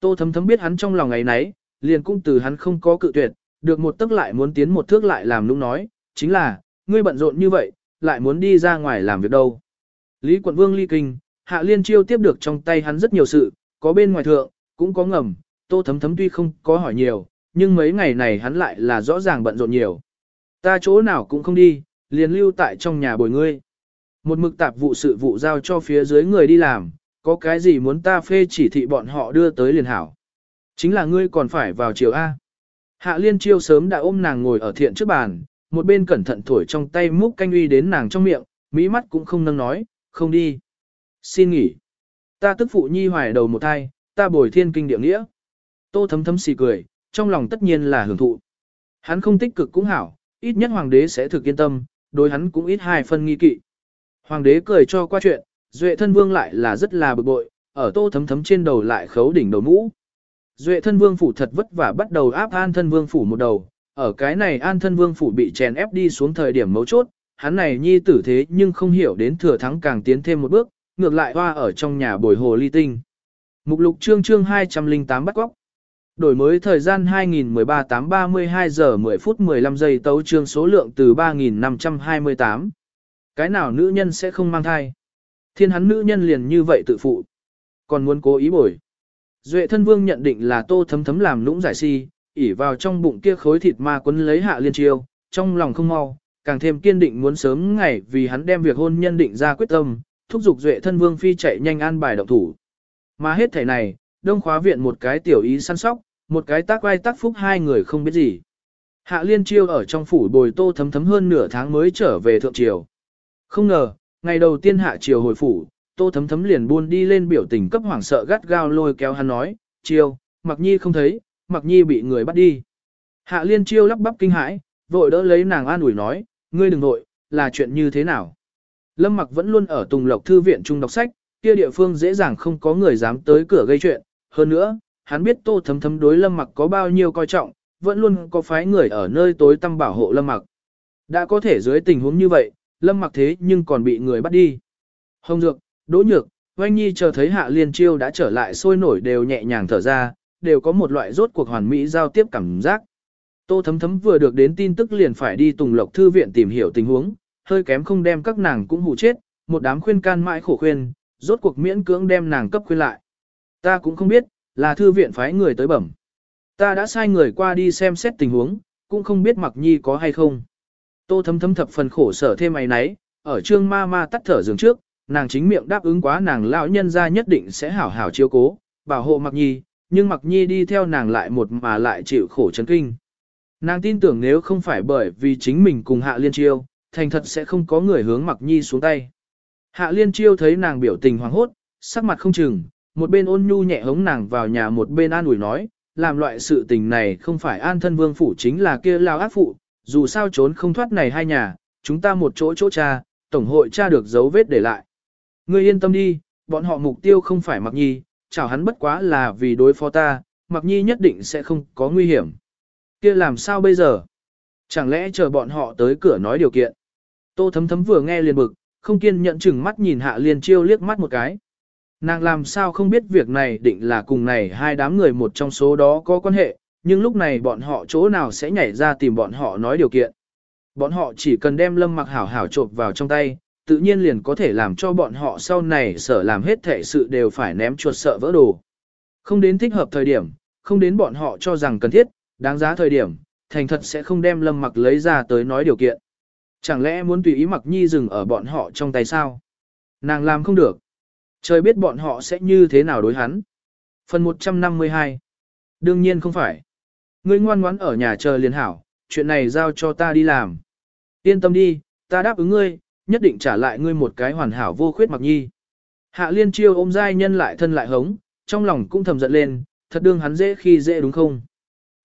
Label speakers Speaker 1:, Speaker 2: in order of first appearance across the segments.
Speaker 1: Tô thấm thấm biết hắn trong lòng ngày nấy, liền cũng từ hắn không có cự tuyệt, được một tức lại muốn tiến một thước lại làm nũng nói, chính là, ngươi bận rộn như vậy, lại muốn đi ra ngoài làm việc đâu. Lý quận vương ly kinh, hạ liên chiêu tiếp được trong tay hắn rất nhiều sự, có bên ngoài thượng, cũng có ngầm, tô thấm thấm tuy không có hỏi nhiều, nhưng mấy ngày này hắn lại là rõ ràng bận rộn nhiều. Ta chỗ nào cũng không đi, liền lưu tại trong nhà bồi ngươi. Một mực tạp vụ sự vụ giao cho phía dưới người đi làm, có cái gì muốn ta phê chỉ thị bọn họ đưa tới liền hảo. Chính là ngươi còn phải vào chiều A. Hạ liên chiêu sớm đã ôm nàng ngồi ở thiện trước bàn, một bên cẩn thận thổi trong tay múc canh uy đến nàng trong miệng, mỹ mắt cũng không nâng nói, không đi. Xin nghỉ. Ta tức phụ nhi hoài đầu một thai, ta bồi thiên kinh địa nghĩa. Tô thấm thấm xì cười, trong lòng tất nhiên là hưởng thụ. Hắn không tích cực cũng hảo, ít nhất hoàng đế sẽ thực yên tâm, đối hắn cũng ít hai phân nghi kỵ. Hoàng đế cười cho qua chuyện, duệ thân vương lại là rất là bực bội, ở tô thấm thấm trên đầu lại khấu đỉnh đầu mũ. Duệ thân vương phủ thật vất vả bắt đầu áp an thân vương phủ một đầu, ở cái này an thân vương phủ bị chèn ép đi xuống thời điểm mấu chốt, hắn này nhi tử thế nhưng không hiểu đến thừa thắng càng tiến thêm một bước, ngược lại hoa ở trong nhà bồi hồ ly tinh. Mục lục chương chương 208 bắt góc. Đổi mới thời gian 2013 832 giờ 10 phút 15 giây tấu chương số lượng từ 3528. Cái nào nữ nhân sẽ không mang thai? Thiên hắn nữ nhân liền như vậy tự phụ. Còn muốn cố ý bồi. Duệ thân vương nhận định là tô thấm thấm làm lũng giải si, ỉ vào trong bụng kia khối thịt ma quấn lấy hạ liên chiêu, trong lòng không mau, càng thêm kiên định muốn sớm ngày vì hắn đem việc hôn nhân định ra quyết tâm, thúc giục duệ thân vương phi chạy nhanh an bài động thủ. Mà hết thể này, đông khóa viện một cái tiểu ý săn sóc, một cái tác vai tác phúc hai người không biết gì. Hạ liên chiêu ở trong phủ bồi tô thấm thấm hơn nửa tháng mới trở về thượng triều. Không ngờ, ngày đầu tiên hạ triều hồi phủ, tô thấm thấm liền buôn đi lên biểu tình cấp hoảng sợ gắt gao lôi kéo hắn nói, chiều, mặc nhi không thấy, mặc nhi bị người bắt đi. Hạ liên chiêu lắp bắp kinh hãi, vội đỡ lấy nàng an ủi nói, ngươi đừng vội, là chuyện như thế nào. Lâm mặc vẫn luôn ở Tùng Lộc Thư viện trung đọc sách, kia địa phương dễ dàng không có người dám tới cửa gây chuyện. Hơn nữa, hắn biết tô thấm thấm đối Lâm mặc có bao nhiêu coi trọng, vẫn luôn có phái người ở nơi tối tăm bảo hộ Lâm mặc. Đã có thể dưới tình huống như vậy, Lâm mặc thế nhưng còn bị người bắt đi. Hồng Dược, Đỗ Nhược, Oanh Nhi chờ thấy Hạ Liên Chiêu đã trở lại sôi nổi đều nhẹ nhàng thở ra, đều có một loại rốt cuộc hoàn mỹ giao tiếp cảm giác. Tô thấm thấm vừa được đến tin tức liền phải đi Tùng Lộc Thư viện tìm hiểu tình huống, hơi kém không đem các nàng cũng hù chết, một đám khuyên can mãi khổ khuyên, rốt cuộc miễn cưỡng đem nàng cấp khuyên lại. Ta cũng không biết, là thư viện phái người tới bẩm. Ta đã sai người qua đi xem xét tình huống, cũng không biết mặc nhi có hay không. Tô thấm thấm thập phần khổ sở thêm mày nấy, ở trương ma ma tắt thở giường trước, nàng chính miệng đáp ứng quá nàng lão nhân ra nhất định sẽ hảo hảo chiếu cố, bảo hộ mặc nhi, nhưng mặc nhi đi theo nàng lại một mà lại chịu khổ chấn kinh. Nàng tin tưởng nếu không phải bởi vì chính mình cùng hạ liên chiêu, thành thật sẽ không có người hướng mặc nhi xuống tay. Hạ liên chiêu thấy nàng biểu tình hoảng hốt, sắc mặt không chừng, một bên ôn nhu nhẹ hống nàng vào nhà một bên an ủi nói, làm loại sự tình này không phải an thân vương phủ chính là kia lao ác phụ, dù sao trốn không thoát này hai nhà, chúng ta một chỗ chỗ cha, tổng hội cha được dấu vết để lại. Ngươi yên tâm đi, bọn họ mục tiêu không phải mặc nhi, chào hắn bất quá là vì đối phó ta, mặc nhi nhất định sẽ không có nguy hiểm. kia làm sao bây giờ? Chẳng lẽ chờ bọn họ tới cửa nói điều kiện? Tô thấm thấm vừa nghe liền bực, không kiên nhẫn chừng mắt nhìn hạ liên chiêu liếc mắt một cái. Nàng làm sao không biết việc này định là cùng này hai đám người một trong số đó có quan hệ, nhưng lúc này bọn họ chỗ nào sẽ nhảy ra tìm bọn họ nói điều kiện. Bọn họ chỉ cần đem lâm mặc hảo hảo trộp vào trong tay, tự nhiên liền có thể làm cho bọn họ sau này sở làm hết thể sự đều phải ném chuột sợ vỡ đồ. Không đến thích hợp thời điểm, không đến bọn họ cho rằng cần thiết, đáng giá thời điểm, thành thật sẽ không đem lâm mặc lấy ra tới nói điều kiện. Chẳng lẽ muốn tùy ý mặc nhi dừng ở bọn họ trong tay sao? Nàng làm không được. Trời biết bọn họ sẽ như thế nào đối hắn. Phần 152 Đương nhiên không phải. Ngươi ngoan ngoãn ở nhà chờ liền hảo, chuyện này giao cho ta đi làm. Yên tâm đi, ta đáp ứng ngươi, nhất định trả lại ngươi một cái hoàn hảo vô khuyết mặc nhi. Hạ liên chiêu ôm giai nhân lại thân lại hống, trong lòng cũng thầm giận lên, thật đương hắn dễ khi dễ đúng không?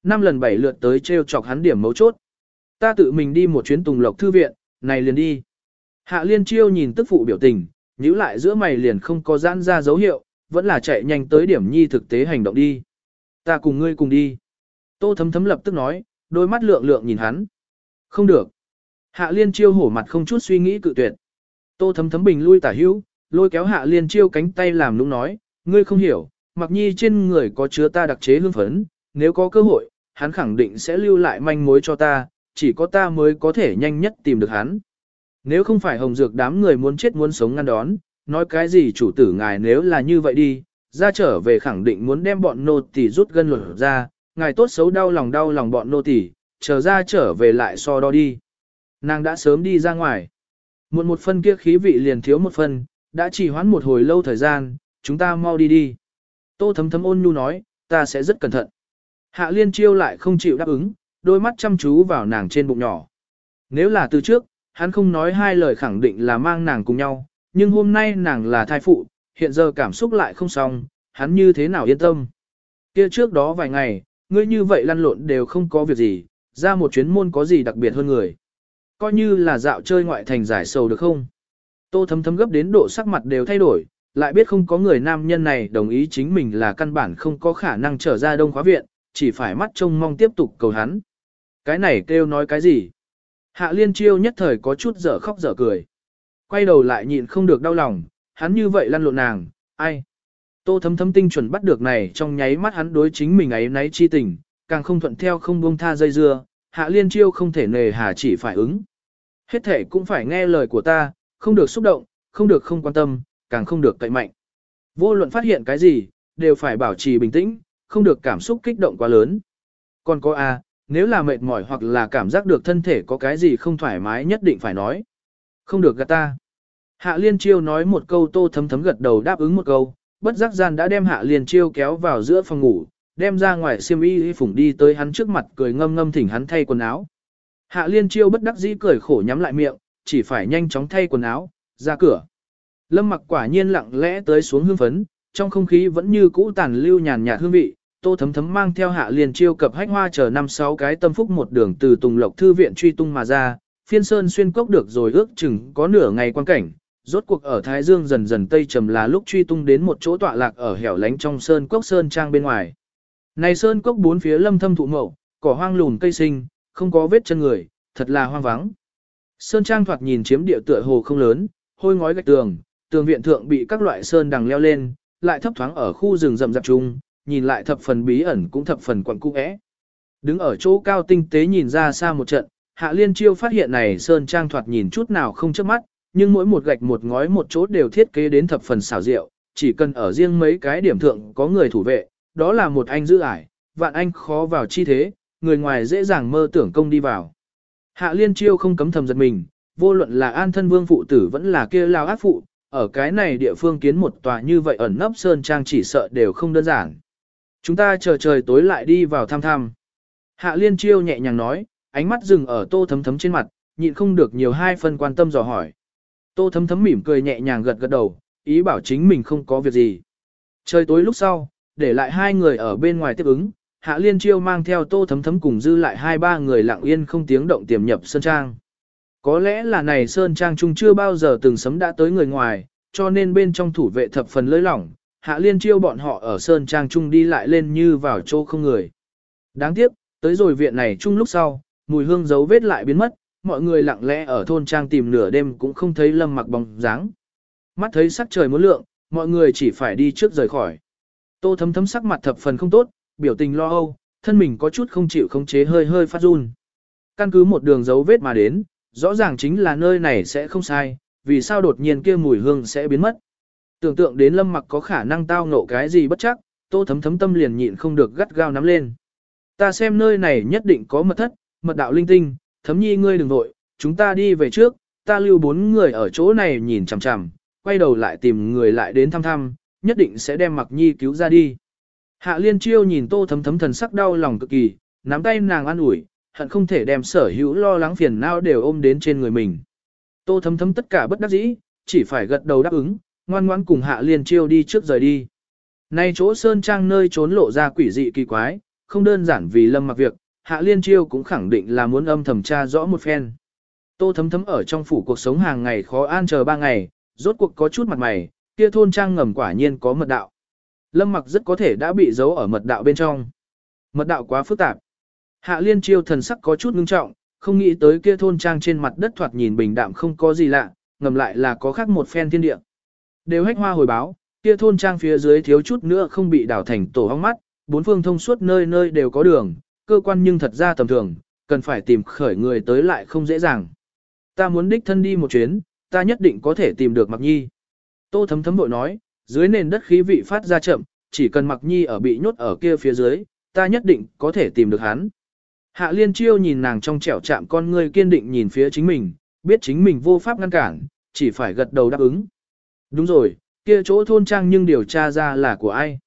Speaker 1: Năm lần bảy lượt tới treo chọc hắn điểm mấu chốt. Ta tự mình đi một chuyến tùng lộc thư viện, này liền đi. Hạ liên chiêu nhìn tức phụ biểu tình, nhíu lại giữa mày liền không có giãn ra dấu hiệu, vẫn là chạy nhanh tới điểm nhi thực tế hành động đi. Ta cùng ngươi cùng đi. Tô thấm thấm lập tức nói, đôi mắt lượng lượng nhìn hắn. Không được. Hạ liên chiêu hổ mặt không chút suy nghĩ cự tuyệt. Tô thấm thấm bình lui tả hữu, lôi kéo hạ liên chiêu cánh tay làm nũng nói, ngươi không hiểu, mặc nhi trên người có chứa ta đặc chế hương phấn, nếu có cơ hội, hắn khẳng định sẽ lưu lại manh mối cho ta, chỉ có ta mới có thể nhanh nhất tìm được hắn. Nếu không phải hồng dược đám người muốn chết muốn sống ngăn đón, nói cái gì chủ tử ngài nếu là như vậy đi, ra trở về khẳng định muốn đem bọn nô tỳ rút gân lột ra, ngài tốt xấu đau lòng đau lòng bọn nô tỳ, chờ ra trở về lại so đo đi. Nàng đã sớm đi ra ngoài. Muộn một phân kia khí vị liền thiếu một phân, đã chỉ hoãn một hồi lâu thời gian, chúng ta mau đi đi. Tô thấm thấm ôn nhu nói, ta sẽ rất cẩn thận. Hạ liên chiêu lại không chịu đáp ứng, đôi mắt chăm chú vào nàng trên bụng nhỏ. Nếu là từ trước, hắn không nói hai lời khẳng định là mang nàng cùng nhau, nhưng hôm nay nàng là thai phụ, hiện giờ cảm xúc lại không xong, hắn như thế nào yên tâm. Kia trước đó vài ngày, ngươi như vậy lăn lộn đều không có việc gì, ra một chuyến môn có gì đặc biệt hơn người. Coi như là dạo chơi ngoại thành giải sầu được không? Tô thấm thấm gấp đến độ sắc mặt đều thay đổi, lại biết không có người nam nhân này đồng ý chính mình là căn bản không có khả năng trở ra đông khóa viện, chỉ phải mắt trông mong tiếp tục cầu hắn. Cái này kêu nói cái gì? Hạ liên chiêu nhất thời có chút dở khóc dở cười. Quay đầu lại nhịn không được đau lòng, hắn như vậy lăn lộn nàng, ai? Tô thấm thấm tinh chuẩn bắt được này trong nháy mắt hắn đối chính mình ấy náy chi tình, càng không thuận theo không buông tha dây dưa, hạ liên chiêu không thể nề hà chỉ phải ứng. Hết thể cũng phải nghe lời của ta, không được xúc động, không được không quan tâm, càng không được cậy mạnh. Vô luận phát hiện cái gì, đều phải bảo trì bình tĩnh, không được cảm xúc kích động quá lớn. Còn có A, nếu là mệt mỏi hoặc là cảm giác được thân thể có cái gì không thoải mái nhất định phải nói. Không được gạt ta. Hạ Liên Chiêu nói một câu tô thấm thấm gật đầu đáp ứng một câu, bất giác gian đã đem Hạ Liên Chiêu kéo vào giữa phòng ngủ, đem ra ngoài xiêm y phủng đi tới hắn trước mặt cười ngâm ngâm thỉnh hắn thay quần áo. Hạ Liên Chiêu bất đắc dĩ cười khổ nhắm lại miệng, chỉ phải nhanh chóng thay quần áo, ra cửa. Lâm mặc quả nhiên lặng lẽ tới xuống hương phấn, trong không khí vẫn như cũ tàn lưu nhàn nhạt hương vị, tô thấm thấm mang theo hạ liền chiêu cập hách hoa chờ năm sáu cái tâm phúc một đường từ tùng lộc thư viện truy tung mà ra, phiên sơn xuyên cốc được rồi ước chừng có nửa ngày quan cảnh. Rốt cuộc ở Thái Dương dần dần tây trầm là lúc truy tung đến một chỗ tọa lạc ở hẻo lánh trong sơn cốc sơn trang bên ngoài. Này sơn cốc bốn phía lâm thâm thụ mậu, cỏ hoang lùn cây sinh, không có vết chân người, thật là hoang vắng. Sơn trang thoạt nhìn chiếm địa tựa hồ không lớn, hôi ngói gạch tường, tường viện thượng bị các loại sơn đằng leo lên, lại thấp thoáng ở khu rừng rậm rạp chung, nhìn lại thập phần bí ẩn cũng thập phần quẩn cung é. Đứng ở chỗ cao tinh tế nhìn ra xa một trận, Hạ Liên Chiêu phát hiện này sơn trang thoạt nhìn chút nào không chớp mắt, nhưng mỗi một gạch một ngói một chỗ đều thiết kế đến thập phần xảo diệu, chỉ cần ở riêng mấy cái điểm thượng có người thủ vệ, đó là một anh giữ ải, vạn anh khó vào chi thế, người ngoài dễ dàng mơ tưởng công đi vào. Hạ Liên Chiêu không cấm thầm giật mình, vô luận là an thân vương phụ tử vẫn là kia lao ác phụ, ở cái này địa phương kiến một tòa như vậy ẩn nấp sơn trang chỉ sợ đều không đơn giản. Chúng ta chờ trời tối lại đi vào thăm thăm. Hạ liên chiêu nhẹ nhàng nói, ánh mắt dừng ở tô thấm thấm trên mặt, nhịn không được nhiều hai phần quan tâm dò hỏi. Tô thấm thấm mỉm cười nhẹ nhàng gật gật đầu, ý bảo chính mình không có việc gì. Trời tối lúc sau, để lại hai người ở bên ngoài tiếp ứng, Hạ Liên Chiêu mang theo tô thấm thấm cùng dư lại hai ba người lặng yên không tiếng động tiềm nhập Sơn Trang. Có lẽ là này Sơn Trang chung chưa bao giờ từng sấm đã tới người ngoài, cho nên bên trong thủ vệ thập phần lơi lỏng, Hạ Liên Chiêu bọn họ ở Sơn Trang chung đi lại lên như vào chỗ không người. Đáng tiếc, tới rồi viện này chung lúc sau, mùi hương dấu vết lại biến mất, mọi người lặng lẽ ở thôn Trang tìm nửa đêm cũng không thấy lâm mặc bóng dáng. Mắt thấy sắc trời muốn lượng, mọi người chỉ phải đi trước rời khỏi. Tô thấm thấm sắc mặt thập phần không tốt, biểu tình lo âu, thân mình có chút không chịu khống chế hơi hơi phát run. Căn cứ một đường dấu vết mà đến, rõ ràng chính là nơi này sẽ không sai, vì sao đột nhiên kia mùi hương sẽ biến mất. Tưởng tượng đến lâm mặc có khả năng tao ngộ cái gì bất chắc, tô thấm thấm tâm liền nhịn không được gắt gao nắm lên. Ta xem nơi này nhất định có mật thất, mật đạo linh tinh, thấm nhi ngươi đừng vội, chúng ta đi về trước, ta lưu bốn người ở chỗ này nhìn chằm chằm, quay đầu lại tìm người lại đến thăm thăm, nhất định sẽ đem mặc nhi cứu ra đi. Hạ liên chiêu nhìn tô thấm thấm thần sắc đau lòng cực kỳ, nắm tay nàng an ủi, hận không thể đem sở hữu lo lắng phiền não đều ôm đến trên người mình. Tô thấm thấm tất cả bất đắc dĩ, chỉ phải gật đầu đáp ứng, ngoan ngoãn cùng hạ liên chiêu đi trước rời đi. Nay chỗ sơn trang nơi trốn lộ ra quỷ dị kỳ quái, không đơn giản vì lâm mặc việc, hạ liên chiêu cũng khẳng định là muốn âm thầm tra rõ một phen. Tô thấm thấm ở trong phủ cuộc sống hàng ngày khó an chờ ba ngày, rốt cuộc có chút mặt mày, kia thôn trang ngầm quả nhiên có mật đạo. Lâm mặc rất có thể đã bị giấu ở mật đạo bên trong. Mật đạo quá phức tạp. Hạ liên chiêu thần sắc có chút ngưng trọng, không nghĩ tới kia thôn trang trên mặt đất thoạt nhìn bình đạm không có gì lạ, ngầm lại là có khác một phen thiên địa. Đều hách hoa hồi báo, kia thôn trang phía dưới thiếu chút nữa không bị đảo thành tổ hong mắt, bốn phương thông suốt nơi nơi đều có đường, cơ quan nhưng thật ra tầm thường, cần phải tìm khởi người tới lại không dễ dàng. Ta muốn đích thân đi một chuyến, ta nhất định có thể tìm được Mặc Nhi. Tô thấm thấm bội nói, dưới nền đất khí vị phát ra chậm, chỉ cần Mặc Nhi ở bị nhốt ở kia phía dưới, ta nhất định có thể tìm được hắn. Hạ liên chiêu nhìn nàng trong trẻo chạm con ngươi kiên định nhìn phía chính mình, biết chính mình vô pháp ngăn cản, chỉ phải gật đầu đáp ứng. Đúng rồi, kia chỗ thôn trang nhưng điều tra ra là của ai.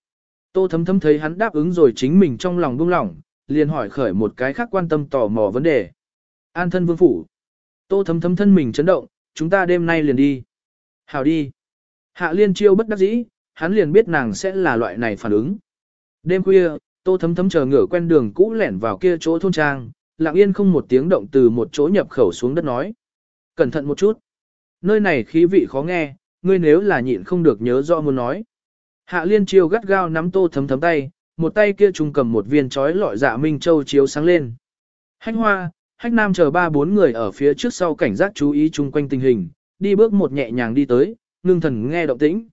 Speaker 1: Tô thấm thấm thấy hắn đáp ứng rồi chính mình trong lòng buông lỏng, liền hỏi khởi một cái khác quan tâm tò mò vấn đề. An thân vương phủ. Tô thấm thấm thân mình chấn động, chúng ta đêm nay liền đi. hảo đi. Hạ liên chiêu bất đắc dĩ, hắn liền biết nàng sẽ là loại này phản ứng. Đêm khuya, tô thấm thấm chờ ngửa quen đường cũ lẻn vào kia chỗ thôn trang, lặng yên không một tiếng động từ một chỗ nhập khẩu xuống đất nói. Cẩn thận một chút. Nơi này khí vị khó nghe, ngươi nếu là nhịn không được nhớ rõ muốn nói. Hạ liên chiêu gắt gao nắm tô thấm thấm tay, một tay kia trung cầm một viên chói lọi dạ minh châu chiếu sáng lên. Hách hoa, hách nam chờ ba bốn người ở phía trước sau cảnh giác chú ý chung quanh tình hình, đi bước một nhẹ nhàng đi tới, ngưng thần nghe động tĩnh.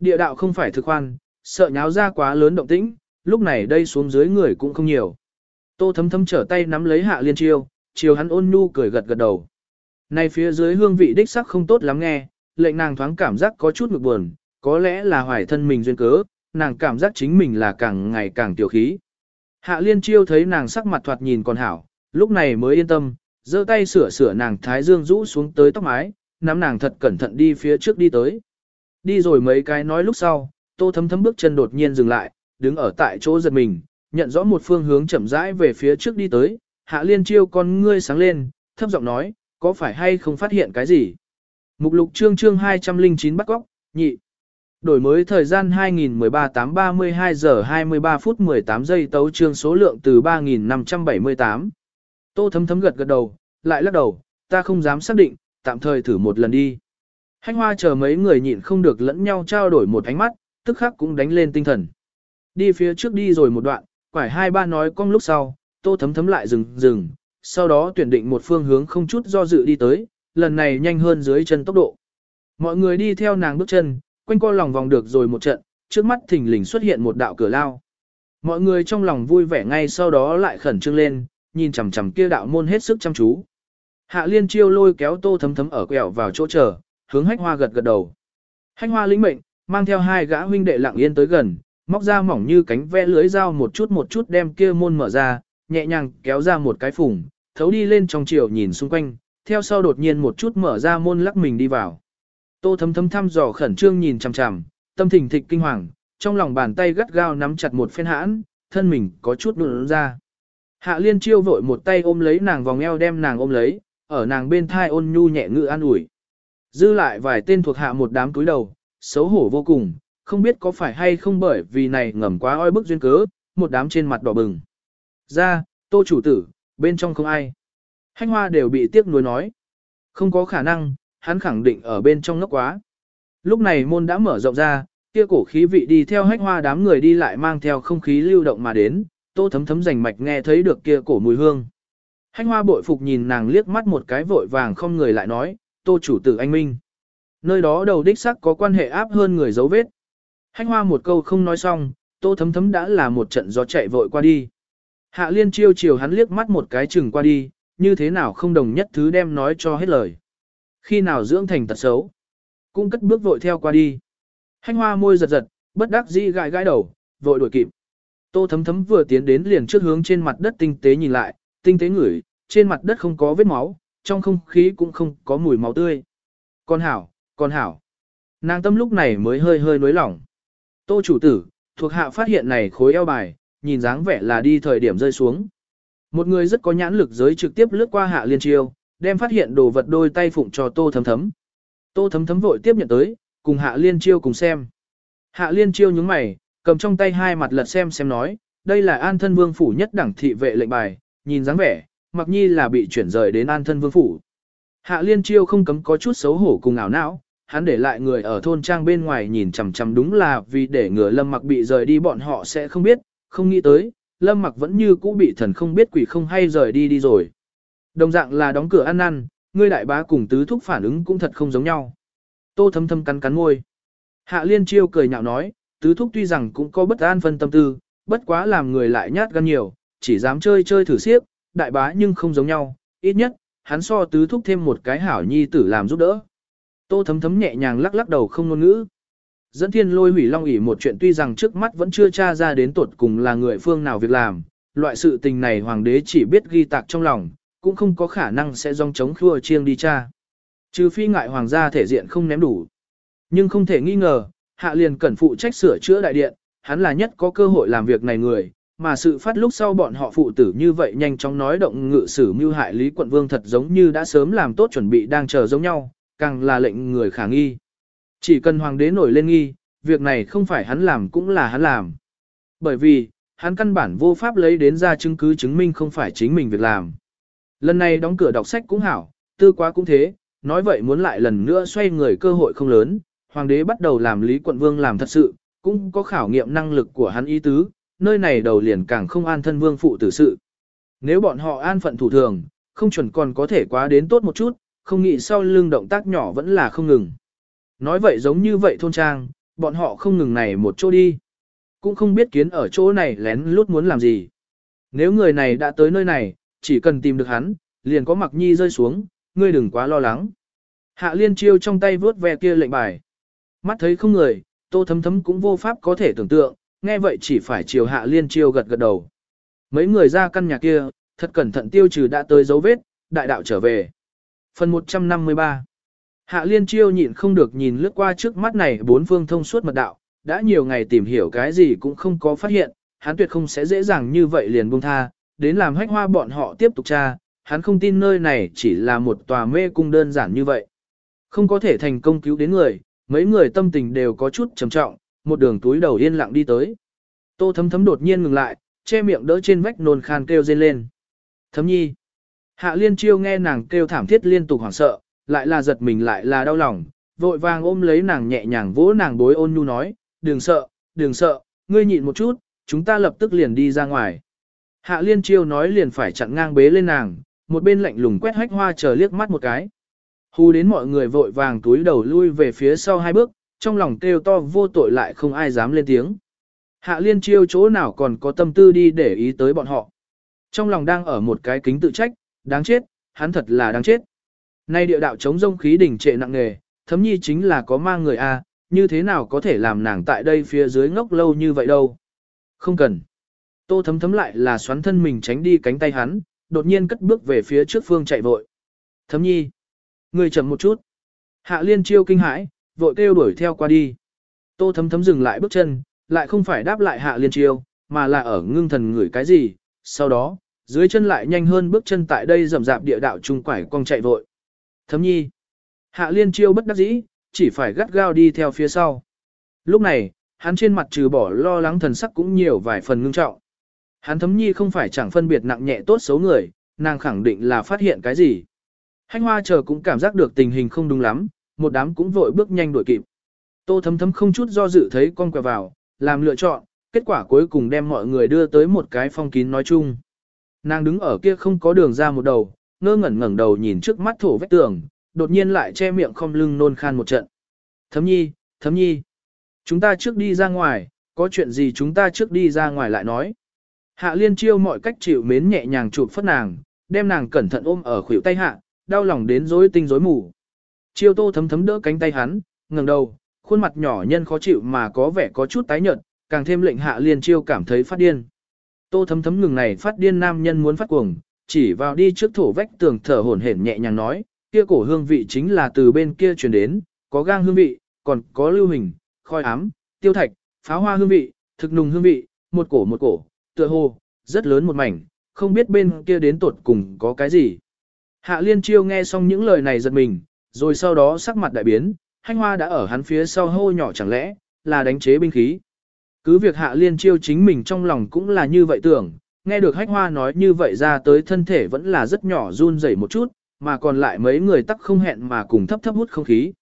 Speaker 1: Địa đạo không phải thực khoan, sợ nháo ra quá lớn động tĩnh, lúc này đây xuống dưới người cũng không nhiều. Tô thấm thấm trở tay nắm lấy hạ liên chiêu, chiều hắn ôn nhu cười gật gật đầu. Này phía dưới hương vị đích sắc không tốt lắm nghe, lệnh nàng thoáng cảm giác có chút ngực buồn, có lẽ là hoài thân mình duyên cớ, nàng cảm giác chính mình là càng ngày càng tiểu khí. Hạ liên chiêu thấy nàng sắc mặt thoạt nhìn còn hảo, lúc này mới yên tâm, giơ tay sửa sửa nàng thái dương rũ xuống tới tóc mái, nắm nàng thật cẩn thận đi phía trước đi tới. Đi rồi mấy cái nói lúc sau, tô thấm thấm bước chân đột nhiên dừng lại, đứng ở tại chỗ giật mình, nhận rõ một phương hướng chậm rãi về phía trước đi tới, hạ liên chiêu con ngươi sáng lên, thấp giọng nói, có phải hay không phát hiện cái gì? Mục lục chương chương 209 bắt góc, nhị. Đổi mới thời gian 2013 8 32 giờ 23 phút 18 giây tấu trương số lượng từ 3578. Tô thấm thấm gật gật đầu, lại lắc đầu, ta không dám xác định, tạm thời thử một lần đi. Hanh hoa chờ mấy người nhịn không được lẫn nhau trao đổi một ánh mắt, tức khắc cũng đánh lên tinh thần. Đi phía trước đi rồi một đoạn, quải hai ba nói cong lúc sau, tô thấm thấm lại dừng dừng, sau đó tuyển định một phương hướng không chút do dự đi tới, lần này nhanh hơn dưới chân tốc độ. Mọi người đi theo nàng bước chân, quanh co lòng vòng được rồi một trận, trước mắt thình lình xuất hiện một đạo cửa lao. Mọi người trong lòng vui vẻ ngay sau đó lại khẩn trương lên, nhìn chằm chằm kia đạo môn hết sức chăm chú. Hạ liên chiêu lôi kéo tô thấm thấm ở quẹo vào chỗ chờ, hướng hách hoa gật gật đầu. Hách hoa lĩnh mệnh, mang theo hai gã huynh đệ lặng yên tới gần, móc ra mỏng như cánh ve lưới dao một chút một chút đem kia môn mở ra, nhẹ nhàng kéo ra một cái phùng, thấu đi lên trong chiều nhìn xung quanh, theo sau đột nhiên một chút mở ra môn lắc mình đi vào. Tô thấm thấm thăm dò khẩn trương nhìn chằm chằm, tâm thình thịch kinh hoàng, trong lòng bàn tay gắt gao nắm chặt một phen hãn, thân mình có chút nụn ra. Hạ liên chiêu vội một tay ôm lấy nàng vòng eo đem nàng ôm lấy, ở nàng bên thai ôn nhu nhẹ ngự an ủi. Dư lại vài tên thuộc hạ một đám túi đầu, xấu hổ vô cùng, không biết có phải hay không bởi vì này ngầm quá oi bức duyên cớ, một đám trên mặt đỏ bừng. Ra, tô chủ tử, bên trong không ai. Hanh hoa đều bị tiếc nuối nói. Không có khả năng, hắn khẳng định ở bên trong ngốc quá. Lúc này môn đã mở rộng ra, kia cổ khí vị đi theo hách hoa đám người đi lại mang theo không khí lưu động mà đến, tô thấm thấm rành mạch nghe thấy được kia cổ mùi hương. Hách hoa bội phục nhìn nàng liếc mắt một cái vội vàng không người lại nói, tô chủ tử anh Minh. Nơi đó đầu đích sắc có quan hệ áp hơn người dấu vết. Hách hoa một câu không nói xong, tô thấm thấm đã là một trận gió chạy vội qua đi. Hạ liên chiêu chiều hắn liếc mắt một cái chừng qua đi, như thế nào không đồng nhất thứ đem nói cho hết lời. Khi nào dưỡng thành tật xấu, cũng cất bước vội theo qua đi. Hanh hoa môi giật giật, bất đắc dĩ gãi gãi đầu, vội đuổi kịp. Tô thấm thấm vừa tiến đến liền trước hướng trên mặt đất tinh tế nhìn lại, tinh tế ngửi, trên mặt đất không có vết máu, trong không khí cũng không có mùi máu tươi. Con hảo, con hảo. Nàng tâm lúc này mới hơi hơi nối lỏng. Tô chủ tử, thuộc hạ phát hiện này khối eo bài, nhìn dáng vẻ là đi thời điểm rơi xuống. Một người rất có nhãn lực giới trực tiếp lướt qua hạ liên chiêu, đem phát hiện đồ vật đôi tay phụng cho tô thấm thấm. Tô thấm thấm vội tiếp nhận tới, cùng hạ liên chiêu cùng xem. Hạ liên chiêu nhướng mày, cầm trong tay hai mặt lật xem xem nói, đây là an thân vương phủ nhất đẳng thị vệ lệnh bài, nhìn dáng vẻ, mặc nhi là bị chuyển rời đến an thân vương phủ. Hạ liên chiêu không cấm có chút xấu hổ cùng ảo não, hắn để lại người ở thôn trang bên ngoài nhìn chằm chằm đúng là vì để ngừa lâm mặc bị rời đi bọn họ sẽ không biết, không nghĩ tới, lâm mặc vẫn như cũ bị thần không biết quỷ không hay rời đi đi rồi. Đồng dạng là đóng cửa ăn năn, ngươi đại bá cùng tứ thúc phản ứng cũng thật không giống nhau. Tô thâm thâm cắn cắn môi. Hạ liên chiêu cười nhạo nói, tứ thúc tuy rằng cũng có bất an phân tâm tư, bất quá làm người lại nhát gan nhiều, chỉ dám chơi chơi thử xiếc, đại bá nhưng không giống nhau, ít nhất, hắn so tứ thúc thêm một cái hảo nhi tử làm giúp đỡ. Tô thấm thấm nhẹ nhàng lắc lắc đầu không ngôn ngữ. Dẫn thiên lôi hủy long ỉ một chuyện tuy rằng trước mắt vẫn chưa tra ra đến tột cùng là người phương nào việc làm, loại sự tình này hoàng đế chỉ biết ghi tạc trong lòng, cũng không có khả năng sẽ dòng chống khua chiêng đi tra. Trừ phi ngại hoàng gia thể diện không ném đủ. Nhưng không thể nghi ngờ, hạ liền cần phụ trách sửa chữa đại điện, hắn là nhất có cơ hội làm việc này người, mà sự phát lúc sau bọn họ phụ tử như vậy nhanh chóng nói động ngự sử mưu hại Lý Quận Vương thật giống như đã sớm làm tốt chuẩn bị đang chờ giống nhau, càng là lệnh người khả nghi. Chỉ cần hoàng đế nổi lên nghi, việc này không phải hắn làm cũng là hắn làm. Bởi vì, hắn căn bản vô pháp lấy đến ra chứng cứ chứng minh không phải chính mình việc làm. Lần này đóng cửa đọc sách cũng hảo, tư quá cũng thế, nói vậy muốn lại lần nữa xoay người cơ hội không lớn, hoàng đế bắt đầu làm Lý Quận Vương làm thật sự, cũng có khảo nghiệm năng lực của hắn ý tứ, nơi này đầu liền càng không an thân vương phụ tử sự. Nếu bọn họ an phận thủ thường, không chuẩn còn có thể quá đến tốt một chút, không nghĩ sau lưng động tác nhỏ vẫn là không ngừng. Nói vậy giống như vậy thôn trang, bọn họ không ngừng này một chỗ đi. Cũng không biết kiến ở chỗ này lén lút muốn làm gì. Nếu người này đã tới nơi này, chỉ cần tìm được hắn, liền có mặc nhi rơi xuống, ngươi đừng quá lo lắng. Hạ liên chiêu trong tay vớt ve kia lệnh bài. Mắt thấy không người, tô thấm thấm cũng vô pháp có thể tưởng tượng, nghe vậy chỉ phải chiều hạ liên chiêu gật gật đầu. Mấy người ra căn nhà kia, thật cẩn thận tiêu trừ đã tới dấu vết, đại đạo trở về. Phần 153 Hạ liên chiêu nhịn không được nhìn lướt qua trước mắt này bốn phương thông suốt mật đạo, đã nhiều ngày tìm hiểu cái gì cũng không có phát hiện, hắn tuyệt không sẽ dễ dàng như vậy liền buông tha, đến làm hách hoa bọn họ tiếp tục tra, hắn không tin nơi này chỉ là một tòa mê cung đơn giản như vậy. Không có thể thành công cứu đến người, mấy người tâm tình đều có chút trầm trọng, một đường túi đầu yên lặng đi tới. Tô thấm thấm đột nhiên ngừng lại, che miệng đỡ trên vách nôn khan kêu rên lên. Thấm nhi. Hạ liên chiêu nghe nàng kêu thảm thiết liên tục hoảng sợ, lại là giật mình lại là đau lòng, vội vàng ôm lấy nàng nhẹ nhàng vỗ nàng bối ôn nhu nói, đừng sợ, đừng sợ, ngươi nhịn một chút, chúng ta lập tức liền đi ra ngoài. Hạ liên chiêu nói liền phải chặn ngang bế lên nàng, một bên lạnh lùng quét hách hoa chờ liếc mắt một cái. Hù đến mọi người vội vàng túi đầu lui về phía sau hai bước, trong lòng kêu to vô tội lại không ai dám lên tiếng. Hạ liên chiêu chỗ nào còn có tâm tư đi để ý tới bọn họ. Trong lòng đang ở một cái kính tự trách, đáng chết, hắn thật là đáng chết. Nay địa đạo chống rông khí đỉnh trệ nặng nề, thấm nhi chính là có mang người A, như thế nào có thể làm nàng tại đây phía dưới ngốc lâu như vậy đâu. Không cần. Tô thấm thấm lại là xoắn thân mình tránh đi cánh tay hắn, đột nhiên cất bước về phía trước phương chạy vội. Thấm nhi. Người chậm một chút. Hạ liên chiêu kinh hãi, vội kêu đuổi theo qua đi. Tô thấm thấm dừng lại bước chân, lại không phải đáp lại hạ liên chiêu, mà là ở ngưng thần ngửi cái gì. Sau đó, dưới chân lại nhanh hơn bước chân tại đây rầm rạp địa đạo trung quải cong chạy vội. Thấm nhi. Hạ liên chiêu bất đắc dĩ, chỉ phải gắt gao đi theo phía sau. Lúc này, hắn trên mặt trừ bỏ lo lắng thần sắc cũng nhiều vài phần ngưng trọng. Hắn thấm nhi không phải chẳng phân biệt nặng nhẹ tốt xấu người, nàng khẳng định là phát hiện cái gì. Hanh hoa chờ cũng cảm giác được tình hình không đúng lắm, một đám cũng vội bước nhanh đuổi kịp. Tô thấm thấm không chút do dự thấy con quẹo vào, làm lựa chọn, kết quả cuối cùng đem mọi người đưa tới một cái phong kín nói chung. Nàng đứng ở kia không có đường ra một đầu, ngơ ngẩn ngẩn đầu nhìn trước mắt thổ vách tường, đột nhiên lại che miệng không lưng nôn khan một trận. Thấm nhi, thấm nhi, chúng ta trước đi ra ngoài, có chuyện gì chúng ta trước đi ra ngoài lại nói. Hạ liên chiêu mọi cách chịu mến nhẹ nhàng chụp phất nàng, đem nàng cẩn thận ôm ở khuỷu tay hạ, đau lòng đến rối tinh rối mù. Chiêu tô thấm thấm đỡ cánh tay hắn, ngẩng đầu, khuôn mặt nhỏ nhân khó chịu mà có vẻ có chút tái nhợt, càng thêm lệnh hạ liên chiêu cảm thấy phát điên. Tô thấm thấm ngừng này phát điên nam nhân muốn phát cuồng, chỉ vào đi trước thổ vách tường thở hổn hển nhẹ nhàng nói, kia cổ hương vị chính là từ bên kia truyền đến, có gang hương vị, còn có lưu hình, khói ám, tiêu thạch, pháo hoa hương vị, thực nùng hương vị, một cổ một cổ, tựa hồ, rất lớn một mảnh, không biết bên kia đến tột cùng có cái gì. Hạ liên chiêu nghe xong những lời này giật mình, rồi sau đó sắc mặt đại biến, hanh hoa đã ở hắn phía sau hô nhỏ chẳng lẽ, là đánh chế binh khí. Cứ việc hạ liên chiêu chính mình trong lòng cũng là như vậy tưởng, nghe được hách hoa nói như vậy ra tới thân thể vẫn là rất nhỏ run rẩy một chút, mà còn lại mấy người tắc không hẹn mà cùng thấp thấp hút không khí.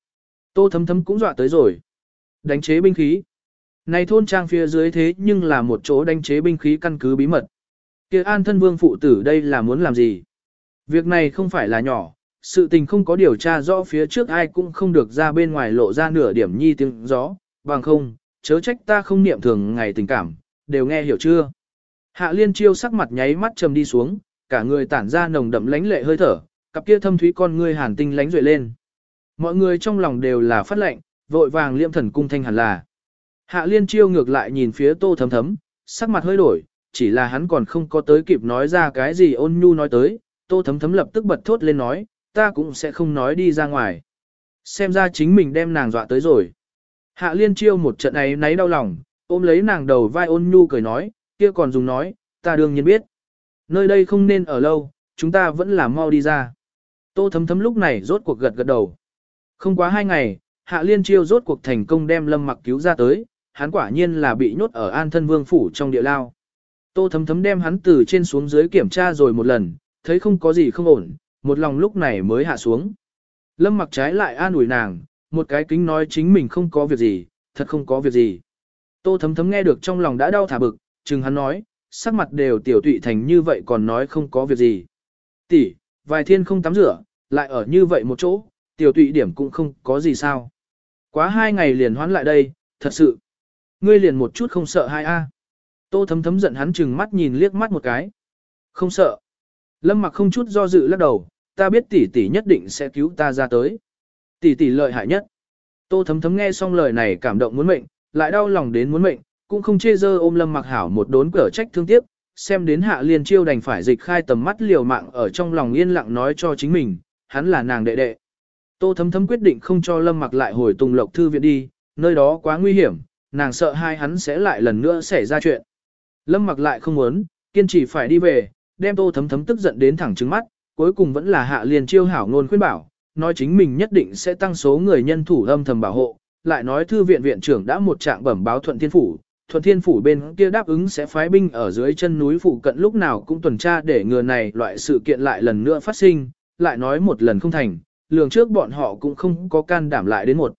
Speaker 1: Tô thấm thấm cũng dọa tới rồi. Đánh chế binh khí. Này thôn trang phía dưới thế nhưng là một chỗ đánh chế binh khí căn cứ bí mật. kia an thân vương phụ tử đây là muốn làm gì? Việc này không phải là nhỏ, sự tình không có điều tra rõ phía trước ai cũng không được ra bên ngoài lộ ra nửa điểm nhi tiếng gió, bằng không, chớ trách ta không niệm thường ngày tình cảm, đều nghe hiểu chưa? Hạ liên chiêu sắc mặt nháy mắt trầm đi xuống, cả người tản ra nồng đậm lánh lệ hơi thở, cặp kia thâm thúy con ngươi hàn tinh lánh rượi lên. Mọi người trong lòng đều là phát lệnh, vội vàng liệm thần cung thanh hẳn là. Hạ liên chiêu ngược lại nhìn phía tô thấm thấm, sắc mặt hơi đổi, chỉ là hắn còn không có tới kịp nói ra cái gì ôn nhu nói tới, tô thấm thấm lập tức bật thốt lên nói, ta cũng sẽ không nói đi ra ngoài. Xem ra chính mình đem nàng dọa tới rồi. Hạ liên chiêu một trận ấy náy đau lòng, ôm lấy nàng đầu vai ôn nhu cười nói, kia còn dùng nói, ta đương nhiên biết. Nơi đây không nên ở lâu, chúng ta vẫn là mau đi ra. Tô thấm thấm lúc này rốt cuộc gật gật đầu. Không quá hai ngày, Hạ Liên Chiêu rốt cuộc thành công đem Lâm Mặc cứu ra tới, hắn quả nhiên là bị nhốt ở An Thân Vương phủ trong địa lao. Tô thấm thấm đem hắn từ trên xuống dưới kiểm tra rồi một lần, thấy không có gì không ổn, một lòng lúc này mới hạ xuống. Lâm Mặc trái lại an ủi nàng, một cái kính nói chính mình không có việc gì, thật không có việc gì. Tô thấm thấm nghe được trong lòng đã đau thả bực, chừng hắn nói, sắc mặt đều tiểu tụy thành như vậy còn nói không có việc gì. Tỷ, vài thiên không tắm rửa, lại ở như vậy một chỗ, tiểu tụy điểm cũng không có gì sao. Quá hai ngày liền hoán lại đây, thật sự. Ngươi liền một chút không sợ hai a. Tô thấm thấm giận hắn chừng mắt nhìn liếc mắt một cái. Không sợ. Lâm mặc không chút do dự lắc đầu, ta biết tỷ tỷ nhất định sẽ cứu ta ra tới. Tỷ tỷ lợi hại nhất. Tô thấm thấm nghe xong lời này cảm động muốn mệnh, lại đau lòng đến muốn mệnh, cũng không chê dơ ôm lâm mặc hảo một đốn cửa trách thương tiếc, xem đến hạ liên chiêu đành phải dịch khai tầm mắt liều mạng ở trong lòng yên lặng nói cho chính mình, hắn là nàng đệ đệ. Tô thấm thấm quyết định không cho lâm mặc lại hồi tùng lộc thư viện đi, nơi đó quá nguy hiểm, nàng sợ hai hắn sẽ lại lần nữa xảy ra chuyện. Lâm mặc lại không muốn, kiên trì phải đi về, đem tô thấm thấm tức giận đến thẳng trứng mắt, cuối cùng vẫn là hạ liền chiêu hảo ngôn khuyên bảo, nói chính mình nhất định sẽ tăng số người nhân thủ âm thầm bảo hộ, lại nói thư viện viện trưởng đã một trạng bẩm báo thuận thiên phủ, thuận thiên phủ bên kia đáp ứng sẽ phái binh ở dưới chân núi phụ cận lúc nào cũng tuần tra để ngừa này loại sự kiện lại lần nữa phát sinh, lại nói một lần không thành, lường trước bọn họ cũng không có can đảm lại đến một.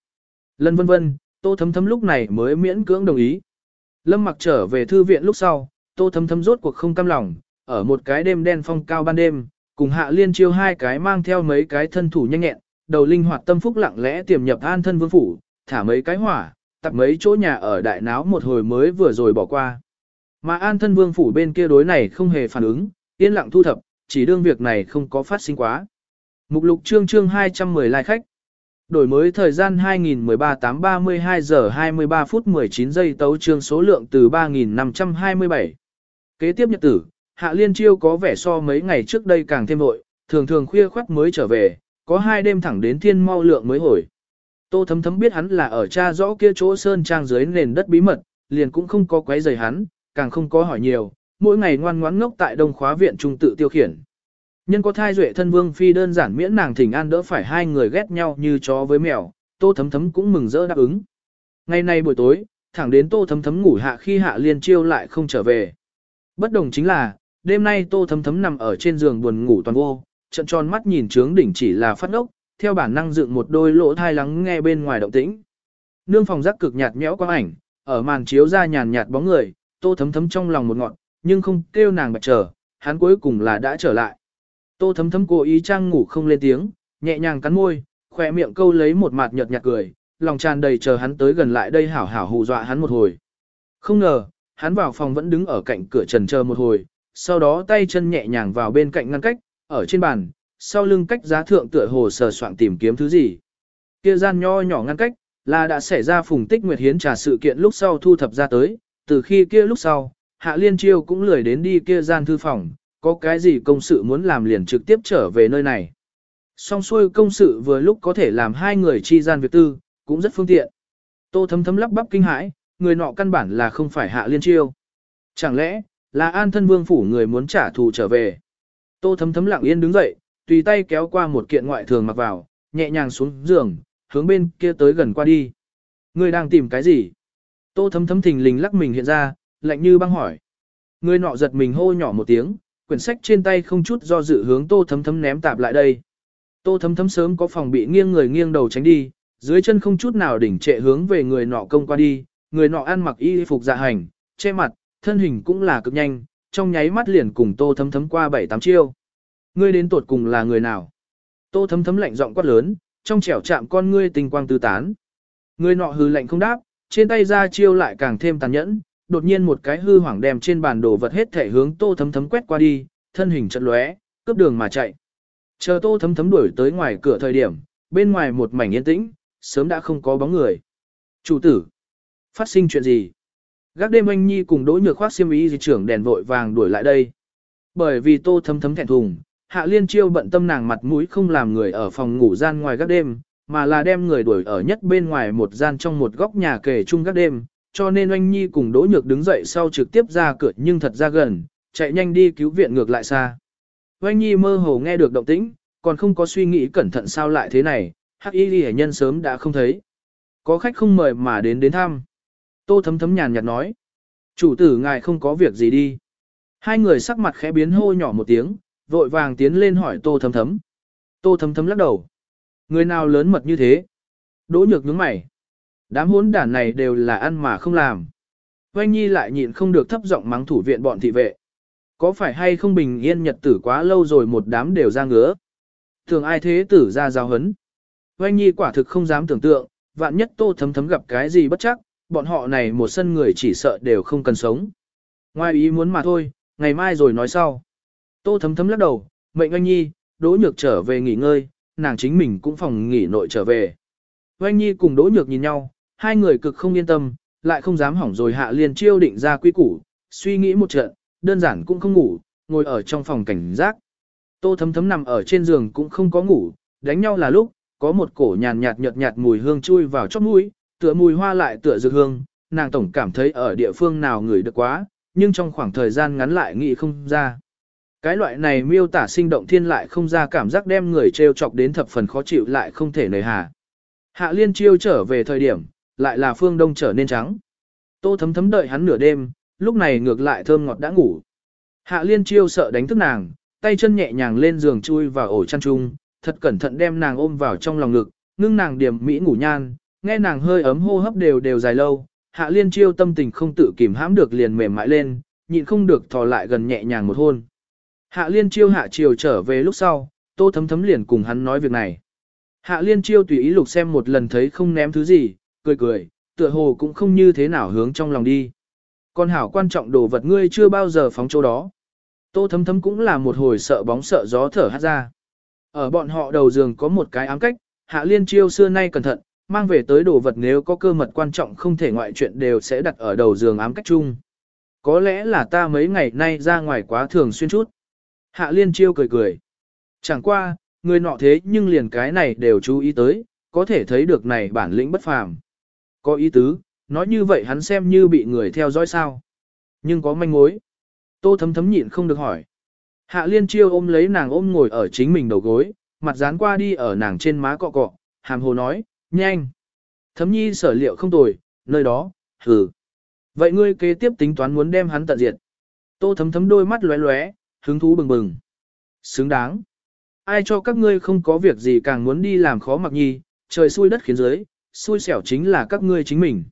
Speaker 1: Lần vân vân, tô thấm thấm lúc này mới miễn cưỡng đồng ý. Lâm mặc trở về thư viện lúc sau, tô thấm thấm rốt cuộc không cam lòng, ở một cái đêm đen phong cao ban đêm, cùng hạ liên chiêu hai cái mang theo mấy cái thân thủ nhanh nhẹn, đầu linh hoạt tâm phúc lặng lẽ tiềm nhập an thân vương phủ, thả mấy cái hỏa, tập mấy chỗ nhà ở đại náo một hồi mới vừa rồi bỏ qua. Mà an thân vương phủ bên kia đối này không hề phản ứng, yên lặng thu thập, chỉ đương việc này không có phát sinh quá. Mục lục chương chương 210 lai khách. Đổi mới thời gian 2013 8 32 giờ 23 phút 19 giây tấu chương số lượng từ 3.527 Kế tiếp nhật tử, Hạ Liên Chiêu có vẻ so mấy ngày trước đây càng thêm vội, thường thường khuya khoắt mới trở về, có hai đêm thẳng đến thiên mau lượng mới hồi. Tô thấm thấm biết hắn là ở cha rõ kia chỗ sơn trang dưới nền đất bí mật, liền cũng không có quấy rầy hắn, càng không có hỏi nhiều, mỗi ngày ngoan ngoãn ngốc tại đông khóa viện trung tự tiêu khiển. Nhân có thai duệ thân vương phi đơn giản miễn nàng thỉnh an đỡ phải hai người ghét nhau như chó với mèo, tô thấm thấm cũng mừng rỡ đáp ứng. Ngày nay buổi tối, thẳng đến tô thấm thấm ngủ hạ khi hạ liên chiêu lại không trở về. Bất đồng chính là, đêm nay tô thấm thấm nằm ở trên giường buồn ngủ toàn vô, trận tròn mắt nhìn trướng đỉnh chỉ là phát ốc, theo bản năng dựng một đôi lỗ thai lắng nghe bên ngoài động tĩnh. Nương phòng giác cực nhạt nhẽo quang ảnh, ở màn chiếu ra nhàn nhạt bóng người, tô thấm thấm trong lòng một ngọn, nhưng không kêu nàng bạch trở, hắn cuối cùng là đã trở lại. Tô thấm thấm cố ý trang ngủ không lên tiếng, nhẹ nhàng cắn môi, khỏe miệng câu lấy một mặt nhợt nhạt cười, lòng tràn đầy chờ hắn tới gần lại đây hảo hảo hù dọa hắn một hồi. Không ngờ, hắn vào phòng vẫn đứng ở cạnh cửa trần chờ một hồi, sau đó tay chân nhẹ nhàng vào bên cạnh ngăn cách, ở trên bàn, sau lưng cách giá thượng tựa hồ sờ soạn tìm kiếm thứ gì. Kia gian nho nhỏ ngăn cách, là đã xảy ra phùng tích nguyệt hiến trà sự kiện lúc sau thu thập ra tới, từ khi kia lúc sau, Hạ Liên Chiêu cũng lười đến đi kia gian thư phòng, có cái gì công sự muốn làm liền trực tiếp trở về nơi này. Song xuôi công sự vừa lúc có thể làm hai người chi gian việc tư, cũng rất phương tiện. Tô thấm thấm lắp bắp kinh hãi, người nọ căn bản là không phải Hạ Liên Chiêu. Chẳng lẽ, là an thân vương phủ người muốn trả thù trở về. Tô thấm thấm lặng yên đứng dậy, tùy tay kéo qua một kiện ngoại thường mặc vào, nhẹ nhàng xuống giường, hướng bên kia tới gần qua đi. Người đang tìm cái gì? Tô thấm thấm thình lình lắc mình hiện ra, lạnh như băng hỏi. Người nọ giật mình hô nhỏ một tiếng, quyển sách trên tay không chút do dự hướng tô thấm thấm ném tạp lại đây. Tô thấm thấm sớm có phòng bị nghiêng người nghiêng đầu tránh đi, dưới chân không chút nào đỉnh trệ hướng về người nọ công qua đi, người nọ ăn mặc y phục dạ hành, che mặt, thân hình cũng là cực nhanh, trong nháy mắt liền cùng tô thấm thấm qua bảy tám chiêu. Ngươi đến tuột cùng là người nào? Tô thấm thấm lạnh giọng quát lớn, trong trẻo chạm con ngươi tình quang tư tán. Người nọ hừ lạnh không đáp, trên tay ra chiêu lại càng thêm tàn nhẫn, đột nhiên một cái hư hoảng đem trên bàn đồ vật hết thể hướng tô thấm thấm quét qua đi, thân hình chật lóe, cướp đường mà chạy. Chờ tô thấm thấm đuổi tới ngoài cửa thời điểm, bên ngoài một mảnh yên tĩnh, sớm đã không có bóng người. Chủ tử, phát sinh chuyện gì? Gác đêm anh Nhi cùng đỗ nhược khoác xiêm y di trưởng đèn vội vàng đuổi lại đây. Bởi vì tô thấm thấm thẹn thùng, hạ liên chiêu bận tâm nàng mặt mũi không làm người ở phòng ngủ gian ngoài gác đêm, mà là đem người đuổi ở nhất bên ngoài một gian trong một góc nhà kề chung gác đêm, cho nên anh Nhi cùng đỗ nhược đứng dậy sau trực tiếp ra cửa nhưng thật ra gần, chạy nhanh đi cứu viện ngược lại xa. Anh Nhi mơ hồ nghe được động tĩnh, còn không có suy nghĩ cẩn thận sao lại thế này, hắc y ghi nhân sớm đã không thấy. Có khách không mời mà đến đến thăm. Tô thấm thấm nhàn nhạt nói. Chủ tử ngài không có việc gì đi. Hai người sắc mặt khẽ biến hô nhỏ một tiếng, vội vàng tiến lên hỏi tô thấm thấm. Tô thấm thấm lắc đầu. Người nào lớn mật như thế? Đỗ nhược nhướng mày. Đám hốn đản này đều là ăn mà không làm. Oanh Nhi lại nhịn không được thấp giọng mắng thủ viện bọn thị vệ. Có phải hay không bình yên nhật tử quá lâu rồi một đám đều ra ngứa. Thường ai thế tử ra giao hấn. Oanh Nhi quả thực không dám tưởng tượng, vạn nhất tô thấm thấm gặp cái gì bất chắc, bọn họ này một sân người chỉ sợ đều không cần sống. Ngoài ý muốn mà thôi, ngày mai rồi nói sau. Tô thấm thấm lắc đầu, mệnh Oanh Nhi, đỗ nhược trở về nghỉ ngơi, nàng chính mình cũng phòng nghỉ nội trở về. Oanh Nhi cùng đỗ nhược nhìn nhau, hai người cực không yên tâm, lại không dám hỏng rồi hạ liên chiêu định ra quy củ, suy nghĩ một trận, đơn giản cũng không ngủ, ngồi ở trong phòng cảnh giác. Tô thấm thấm nằm ở trên giường cũng không có ngủ, đánh nhau là lúc, có một cổ nhàn nhạt nhợt nhạt mùi hương chui vào chóp mũi, tựa mùi hoa lại tựa dược hương, nàng tổng cảm thấy ở địa phương nào người được quá, nhưng trong khoảng thời gian ngắn lại nghĩ không ra. Cái loại này miêu tả sinh động thiên lại không ra cảm giác đem người trêu chọc đến thập phần khó chịu lại không thể nời hà. Hạ liên chiêu trở về thời điểm, lại là phương đông trở nên trắng. Tô thấm thấm đợi hắn nửa đêm, lúc này ngược lại thơm ngọt đã ngủ. Hạ liên chiêu sợ đánh thức nàng, tay chân nhẹ nhàng lên giường chui vào ổ chăn chung, thật cẩn thận đem nàng ôm vào trong lòng ngực, ngưng nàng điểm mỹ ngủ nhan, nghe nàng hơi ấm hô hấp đều đều dài lâu, hạ liên chiêu tâm tình không tự kìm hãm được liền mềm mại lên, nhịn không được thò lại gần nhẹ nhàng một hôn. Hạ liên chiêu hạ chiều trở về lúc sau, tô thấm thấm liền cùng hắn nói việc này. Hạ liên chiêu tùy ý lục xem một lần thấy không ném thứ gì, cười cười, tựa hồ cũng không như thế nào hướng trong lòng đi. Con hảo quan trọng đồ vật ngươi chưa bao giờ phóng chỗ đó. Tô thấm thấm cũng là một hồi sợ bóng sợ gió thở hát ra. Ở bọn họ đầu giường có một cái ám cách, hạ liên chiêu xưa nay cẩn thận, mang về tới đồ vật nếu có cơ mật quan trọng không thể ngoại chuyện đều sẽ đặt ở đầu giường ám cách chung. Có lẽ là ta mấy ngày nay ra ngoài quá thường xuyên chút. Hạ liên chiêu cười cười. Chẳng qua, người nọ thế nhưng liền cái này đều chú ý tới, có thể thấy được này bản lĩnh bất phàm. Có ý tứ, nói như vậy hắn xem như bị người theo dõi sao. Nhưng có manh mối. Tô thấm thấm nhịn không được hỏi. Hạ liên chiêu ôm lấy nàng ôm ngồi ở chính mình đầu gối, mặt dán qua đi ở nàng trên má cọ cọ, hàm hồ nói, nhanh. Thấm nhi sở liệu không tồi, nơi đó, hừ. Vậy ngươi kế tiếp tính toán muốn đem hắn tận diệt. Tô thấm thấm đôi mắt lóe lóe, hứng thú bừng bừng. Xứng đáng. Ai cho các ngươi không có việc gì càng muốn đi làm khó mặc nhi, trời xui đất khiến dưới, xui xẻo chính là các ngươi chính mình.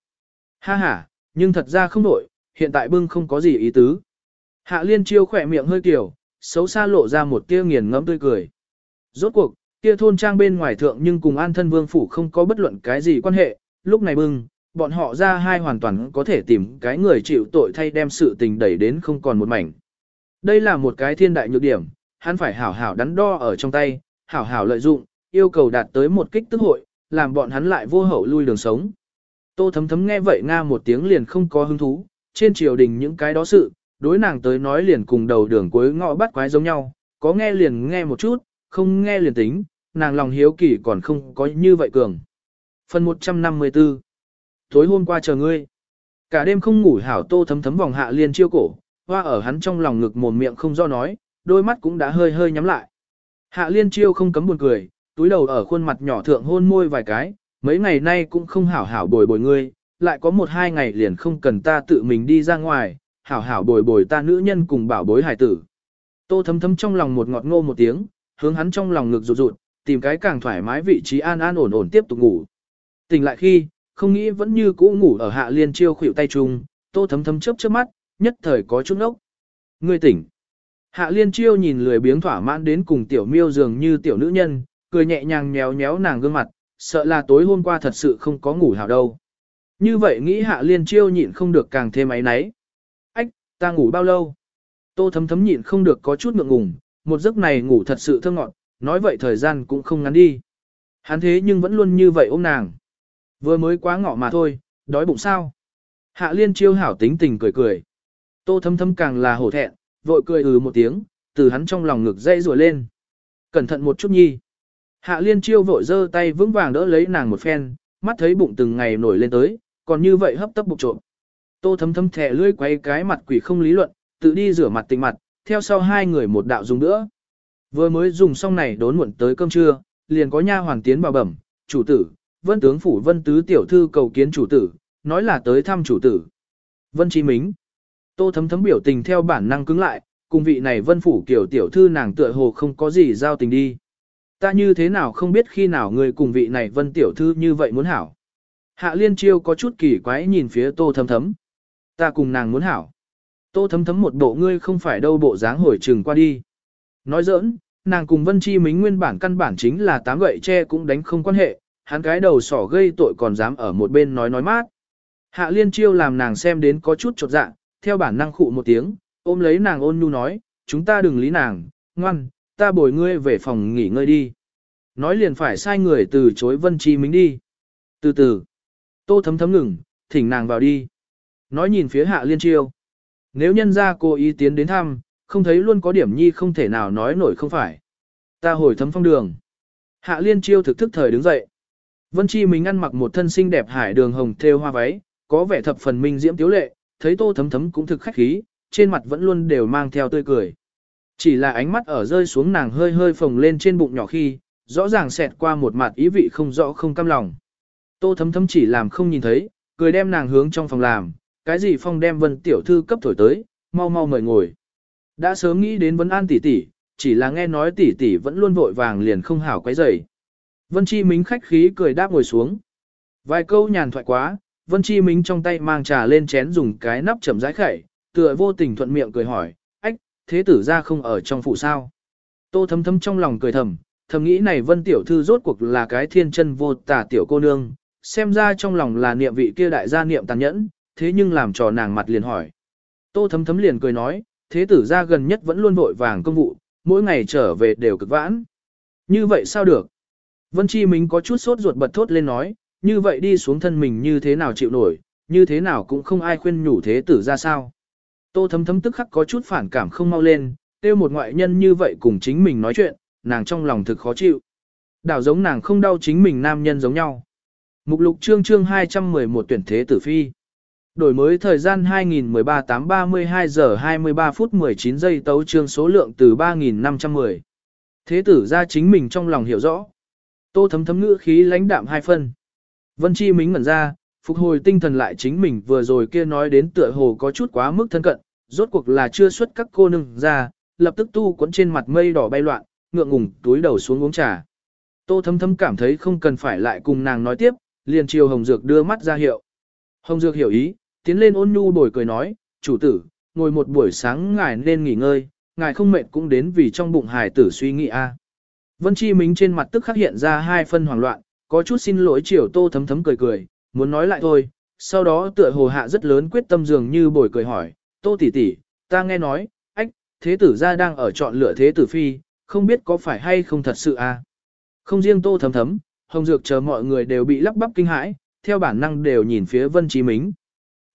Speaker 1: Ha ha, nhưng thật ra không nổi, hiện tại bưng không có gì ý tứ. Hạ liên chiêu khỏe miệng hơi kiểu, xấu xa lộ ra một tia nghiền ngẫm tươi cười. Rốt cuộc, kia thôn trang bên ngoài thượng nhưng cùng an thân vương phủ không có bất luận cái gì quan hệ, lúc này bưng, bọn họ ra hai hoàn toàn có thể tìm cái người chịu tội thay đem sự tình đẩy đến không còn một mảnh. Đây là một cái thiên đại nhược điểm, hắn phải hảo hảo đắn đo ở trong tay, hảo hảo lợi dụng, yêu cầu đạt tới một kích tức hội, làm bọn hắn lại vô hậu lui đường sống. Tô thấm thấm nghe vậy Nga một tiếng liền không có hứng thú, trên triều đình những cái đó sự, đối nàng tới nói liền cùng đầu đường cuối ngõ bắt quái giống nhau, có nghe liền nghe một chút, không nghe liền tính, nàng lòng hiếu kỳ còn không có như vậy cường. Phần 154 Tối hôm qua chờ ngươi. Cả đêm không ngủ hảo tô thấm thấm vòng hạ liên chiêu cổ, hoa ở hắn trong lòng ngực mồm miệng không do nói, đôi mắt cũng đã hơi hơi nhắm lại. Hạ liên chiêu không cấm buồn cười, túi đầu ở khuôn mặt nhỏ thượng hôn môi vài cái, mấy ngày nay cũng không hảo hảo bồi bồi ngươi, lại có một hai ngày liền không cần ta tự mình đi ra ngoài, hảo hảo bồi bồi ta nữ nhân cùng bảo bối hải tử. Tô thấm thấm trong lòng một ngọt ngô một tiếng, hướng hắn trong lòng ngực rụt rụt, tìm cái càng thoải mái vị trí an an ổn ổn tiếp tục ngủ. Tỉnh lại khi, không nghĩ vẫn như cũ ngủ ở hạ liên chiêu khuỷu tay chung, tô thấm thấm chớp chớp mắt, nhất thời có chút nốc Ngươi tỉnh. Hạ liên chiêu nhìn lười biếng thỏa mãn đến cùng tiểu miêu dường như tiểu nữ nhân, cười nhẹ nhàng nhéo nhéo nàng gương mặt, sợ là tối hôm qua thật sự không có ngủ hảo đâu. Như vậy nghĩ hạ liên chiêu nhịn không được càng thêm ấy náy. Ách, ta ngủ bao lâu? Tô thấm thấm nhịn không được có chút ngượng ngùng, một giấc này ngủ thật sự thơ ngọn, nói vậy thời gian cũng không ngắn đi. Hắn thế nhưng vẫn luôn như vậy ôm nàng. Vừa mới quá ngọ mà thôi, đói bụng sao? Hạ liên chiêu hảo tính tình cười cười. Tô thấm thấm càng là hổ thẹn, vội cười ừ một tiếng, từ hắn trong lòng ngực dây rùa lên. Cẩn thận một chút nhi. Hạ liên chiêu vội giơ tay vững vàng đỡ lấy nàng một phen, mắt thấy bụng từng ngày nổi lên tới, còn như vậy hấp tấp bụng trộm. Tô thấm thấm thẻ lưỡi quay cái mặt quỷ không lý luận, tự đi rửa mặt tịnh mặt, theo sau hai người một đạo dùng nữa. Vừa mới dùng xong này đốn muộn tới cơm trưa, liền có nha hoàng tiến vào bẩm, chủ tử, vân tướng phủ vân tứ tiểu thư cầu kiến chủ tử, nói là tới thăm chủ tử. Vân Chí Mính. Tô thấm thấm biểu tình theo bản năng cứng lại, cùng vị này vân phủ kiểu tiểu thư nàng tựa hồ không có gì giao tình đi. Ta như thế nào không biết khi nào người cùng vị này vân tiểu thư như vậy muốn hảo. Hạ liên chiêu có chút kỳ quái nhìn phía tô thấm thấm. Ta cùng nàng muốn hảo. Tô thấm thấm một bộ ngươi không phải đâu bộ dáng hồi trừng qua đi. Nói giỡn, nàng cùng Vân Chi Mính nguyên bản căn bản chính là tám gậy tre cũng đánh không quan hệ, hắn cái đầu sỏ gây tội còn dám ở một bên nói nói mát. Hạ liên chiêu làm nàng xem đến có chút chột dạ, theo bản năng khụ một tiếng, ôm lấy nàng ôn nhu nói, chúng ta đừng lý nàng, ngoan, ta bồi ngươi về phòng nghỉ ngơi đi. Nói liền phải sai người từ chối Vân Chi Minh đi. Từ từ, tô thấm thấm ngừng, thỉnh nàng vào đi. Nói nhìn phía hạ liên chiêu. Nếu nhân ra cô ý tiến đến thăm, không thấy luôn có điểm nhi không thể nào nói nổi không phải. Ta hồi thấm phong đường. Hạ liên chiêu thực thức thời đứng dậy. Vân Chi Minh ăn mặc một thân xinh đẹp hải đường hồng thêu hoa váy, có vẻ thập phần minh diễm tiếu lệ, thấy tô thấm thấm cũng thực khách khí, trên mặt vẫn luôn đều mang theo tươi cười. Chỉ là ánh mắt ở rơi xuống nàng hơi hơi phồng lên trên bụng nhỏ khi, rõ ràng xẹt qua một mặt ý vị không rõ không cam lòng. Tô thấm thấm chỉ làm không nhìn thấy, cười đem nàng hướng trong phòng làm, cái gì phong đem vân tiểu thư cấp thổi tới, mau mau mời ngồi. Đã sớm nghĩ đến vấn an tỷ tỷ, chỉ là nghe nói tỷ tỷ vẫn luôn vội vàng liền không hảo quấy rầy. Vân Chi Mính khách khí cười đáp ngồi xuống. Vài câu nhàn thoại quá, Vân Chi Mính trong tay mang trà lên chén dùng cái nắp chậm rãi khẩy, tựa vô tình thuận miệng cười hỏi, thế tử ra không ở trong phủ sao? Tô thấm thấm trong lòng cười thầm, thầm nghĩ này Vân Tiểu Thư rốt cuộc là cái thiên chân vô tà tiểu cô nương, xem ra trong lòng là niệm vị kia đại gia niệm tàn nhẫn, thế nhưng làm trò nàng mặt liền hỏi. Tô thấm thấm liền cười nói, thế tử ra gần nhất vẫn luôn vội vàng công vụ, mỗi ngày trở về đều cực vãn. Như vậy sao được? Vân Chi Minh có chút sốt ruột bật thốt lên nói, như vậy đi xuống thân mình như thế nào chịu nổi, như thế nào cũng không ai khuyên nhủ thế tử ra sao. Tô thấm thấm tức khắc có chút phản cảm không mau lên, tiêu một ngoại nhân như vậy cùng chính mình nói chuyện, nàng trong lòng thực khó chịu. Đảo giống nàng không đau chính mình nam nhân giống nhau. Mục lục chương chương 211 tuyển thế tử phi. Đổi mới thời gian 2013 8 32 giờ 23 phút 19 giây tấu chương số lượng từ 3.510. Thế tử ra chính mình trong lòng hiểu rõ. Tô thấm thấm ngữ khí lãnh đạm hai phân. Vân Chi Mính ngẩn ra, phục hồi tinh thần lại chính mình vừa rồi kia nói đến tựa hồ có chút quá mức thân cận, rốt cuộc là chưa xuất các cô nương ra, lập tức tu quấn trên mặt mây đỏ bay loạn, ngượng ngùng túi đầu xuống uống trà. Tô thấm thấm cảm thấy không cần phải lại cùng nàng nói tiếp, liền chiều Hồng Dược đưa mắt ra hiệu. Hồng Dược hiểu ý, tiến lên ôn nhu bồi cười nói, chủ tử, ngồi một buổi sáng ngài nên nghỉ ngơi, ngài không mệt cũng đến vì trong bụng hài tử suy nghĩ a. À. Vân Chi Minh trên mặt tức khắc hiện ra hai phân hoảng loạn, có chút xin lỗi chiều tô thấm thấm cười cười, muốn nói lại thôi, sau đó tựa hồ hạ rất lớn quyết tâm dường như bồi cười hỏi, tô tỷ tỷ, ta nghe nói, ách, thế tử gia đang ở chọn lựa thế tử phi, không biết có phải hay không thật sự à? Không riêng tô thấm thấm, hồng dược chờ mọi người đều bị lắp bắp kinh hãi, theo bản năng đều nhìn phía Vân Chi mính.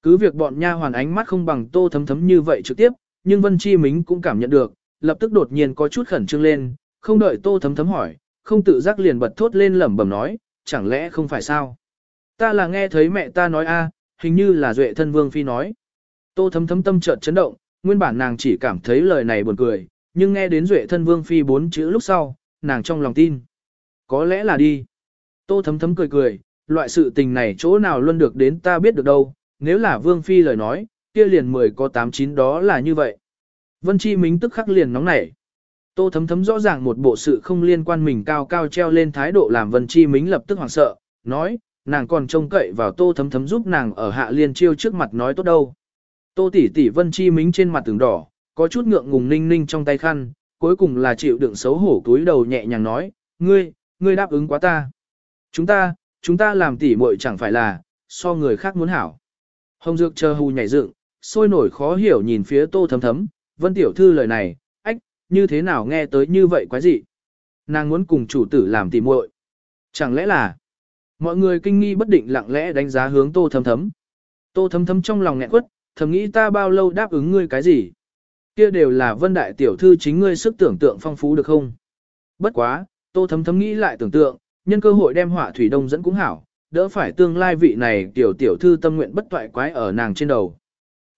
Speaker 1: Cứ việc bọn nha hoàn ánh mắt không bằng tô thấm thấm như vậy trực tiếp, nhưng Vân Chi Mính cũng cảm nhận được, lập tức đột nhiên có chút khẩn trương lên, không đợi tô thấm thấm hỏi, không tự giác liền bật thốt lên lẩm bẩm nói, chẳng lẽ không phải sao? Ta là nghe thấy mẹ ta nói a, hình như là duệ thân vương phi nói. Tô thấm thấm tâm chợt chấn động, nguyên bản nàng chỉ cảm thấy lời này buồn cười, nhưng nghe đến duệ thân vương phi bốn chữ lúc sau, nàng trong lòng tin. Có lẽ là đi. Tô thấm thấm cười cười, loại sự tình này chỗ nào luôn được đến ta biết được đâu, nếu là Vương Phi lời nói, kia liền 10 có 8 9 đó là như vậy. Vân Chi Mính tức khắc liền nóng nảy. Tô thấm thấm rõ ràng một bộ sự không liên quan mình cao cao treo lên thái độ làm Vân Chi Mính lập tức hoảng sợ, nói, nàng còn trông cậy vào Tô thấm thấm giúp nàng ở hạ liên chiêu trước mặt nói tốt đâu. Tô tỷ tỷ Vân Chi Mính trên mặt tường đỏ, có chút ngượng ngùng ninh ninh trong tay khăn, cuối cùng là chịu đựng xấu hổ túi đầu nhẹ nhàng nói, ngươi, ngươi đáp ứng quá ta. Chúng ta, chúng ta làm tỷ muội chẳng phải là, so người khác muốn hảo. Hồng Dược chờ hù nhảy dựng, sôi nổi khó hiểu nhìn phía tô thấm thấm, vân tiểu thư lời này, ách, như thế nào nghe tới như vậy quá gì? Nàng muốn cùng chủ tử làm tỷ muội. Chẳng lẽ là, mọi người kinh nghi bất định lặng lẽ đánh giá hướng tô thấm thấm. Tô thấm thấm trong lòng nghẹn quất, thầm nghĩ ta bao lâu đáp ứng ngươi cái gì? Kia đều là vân đại tiểu thư chính ngươi sức tưởng tượng phong phú được không? Bất quá, tô thấm thấm nghĩ lại tưởng tượng, nhân cơ hội đem hỏa thủy đông dẫn cũng hảo, đỡ phải tương lai vị này tiểu tiểu thư tâm nguyện bất toại quái ở nàng trên đầu.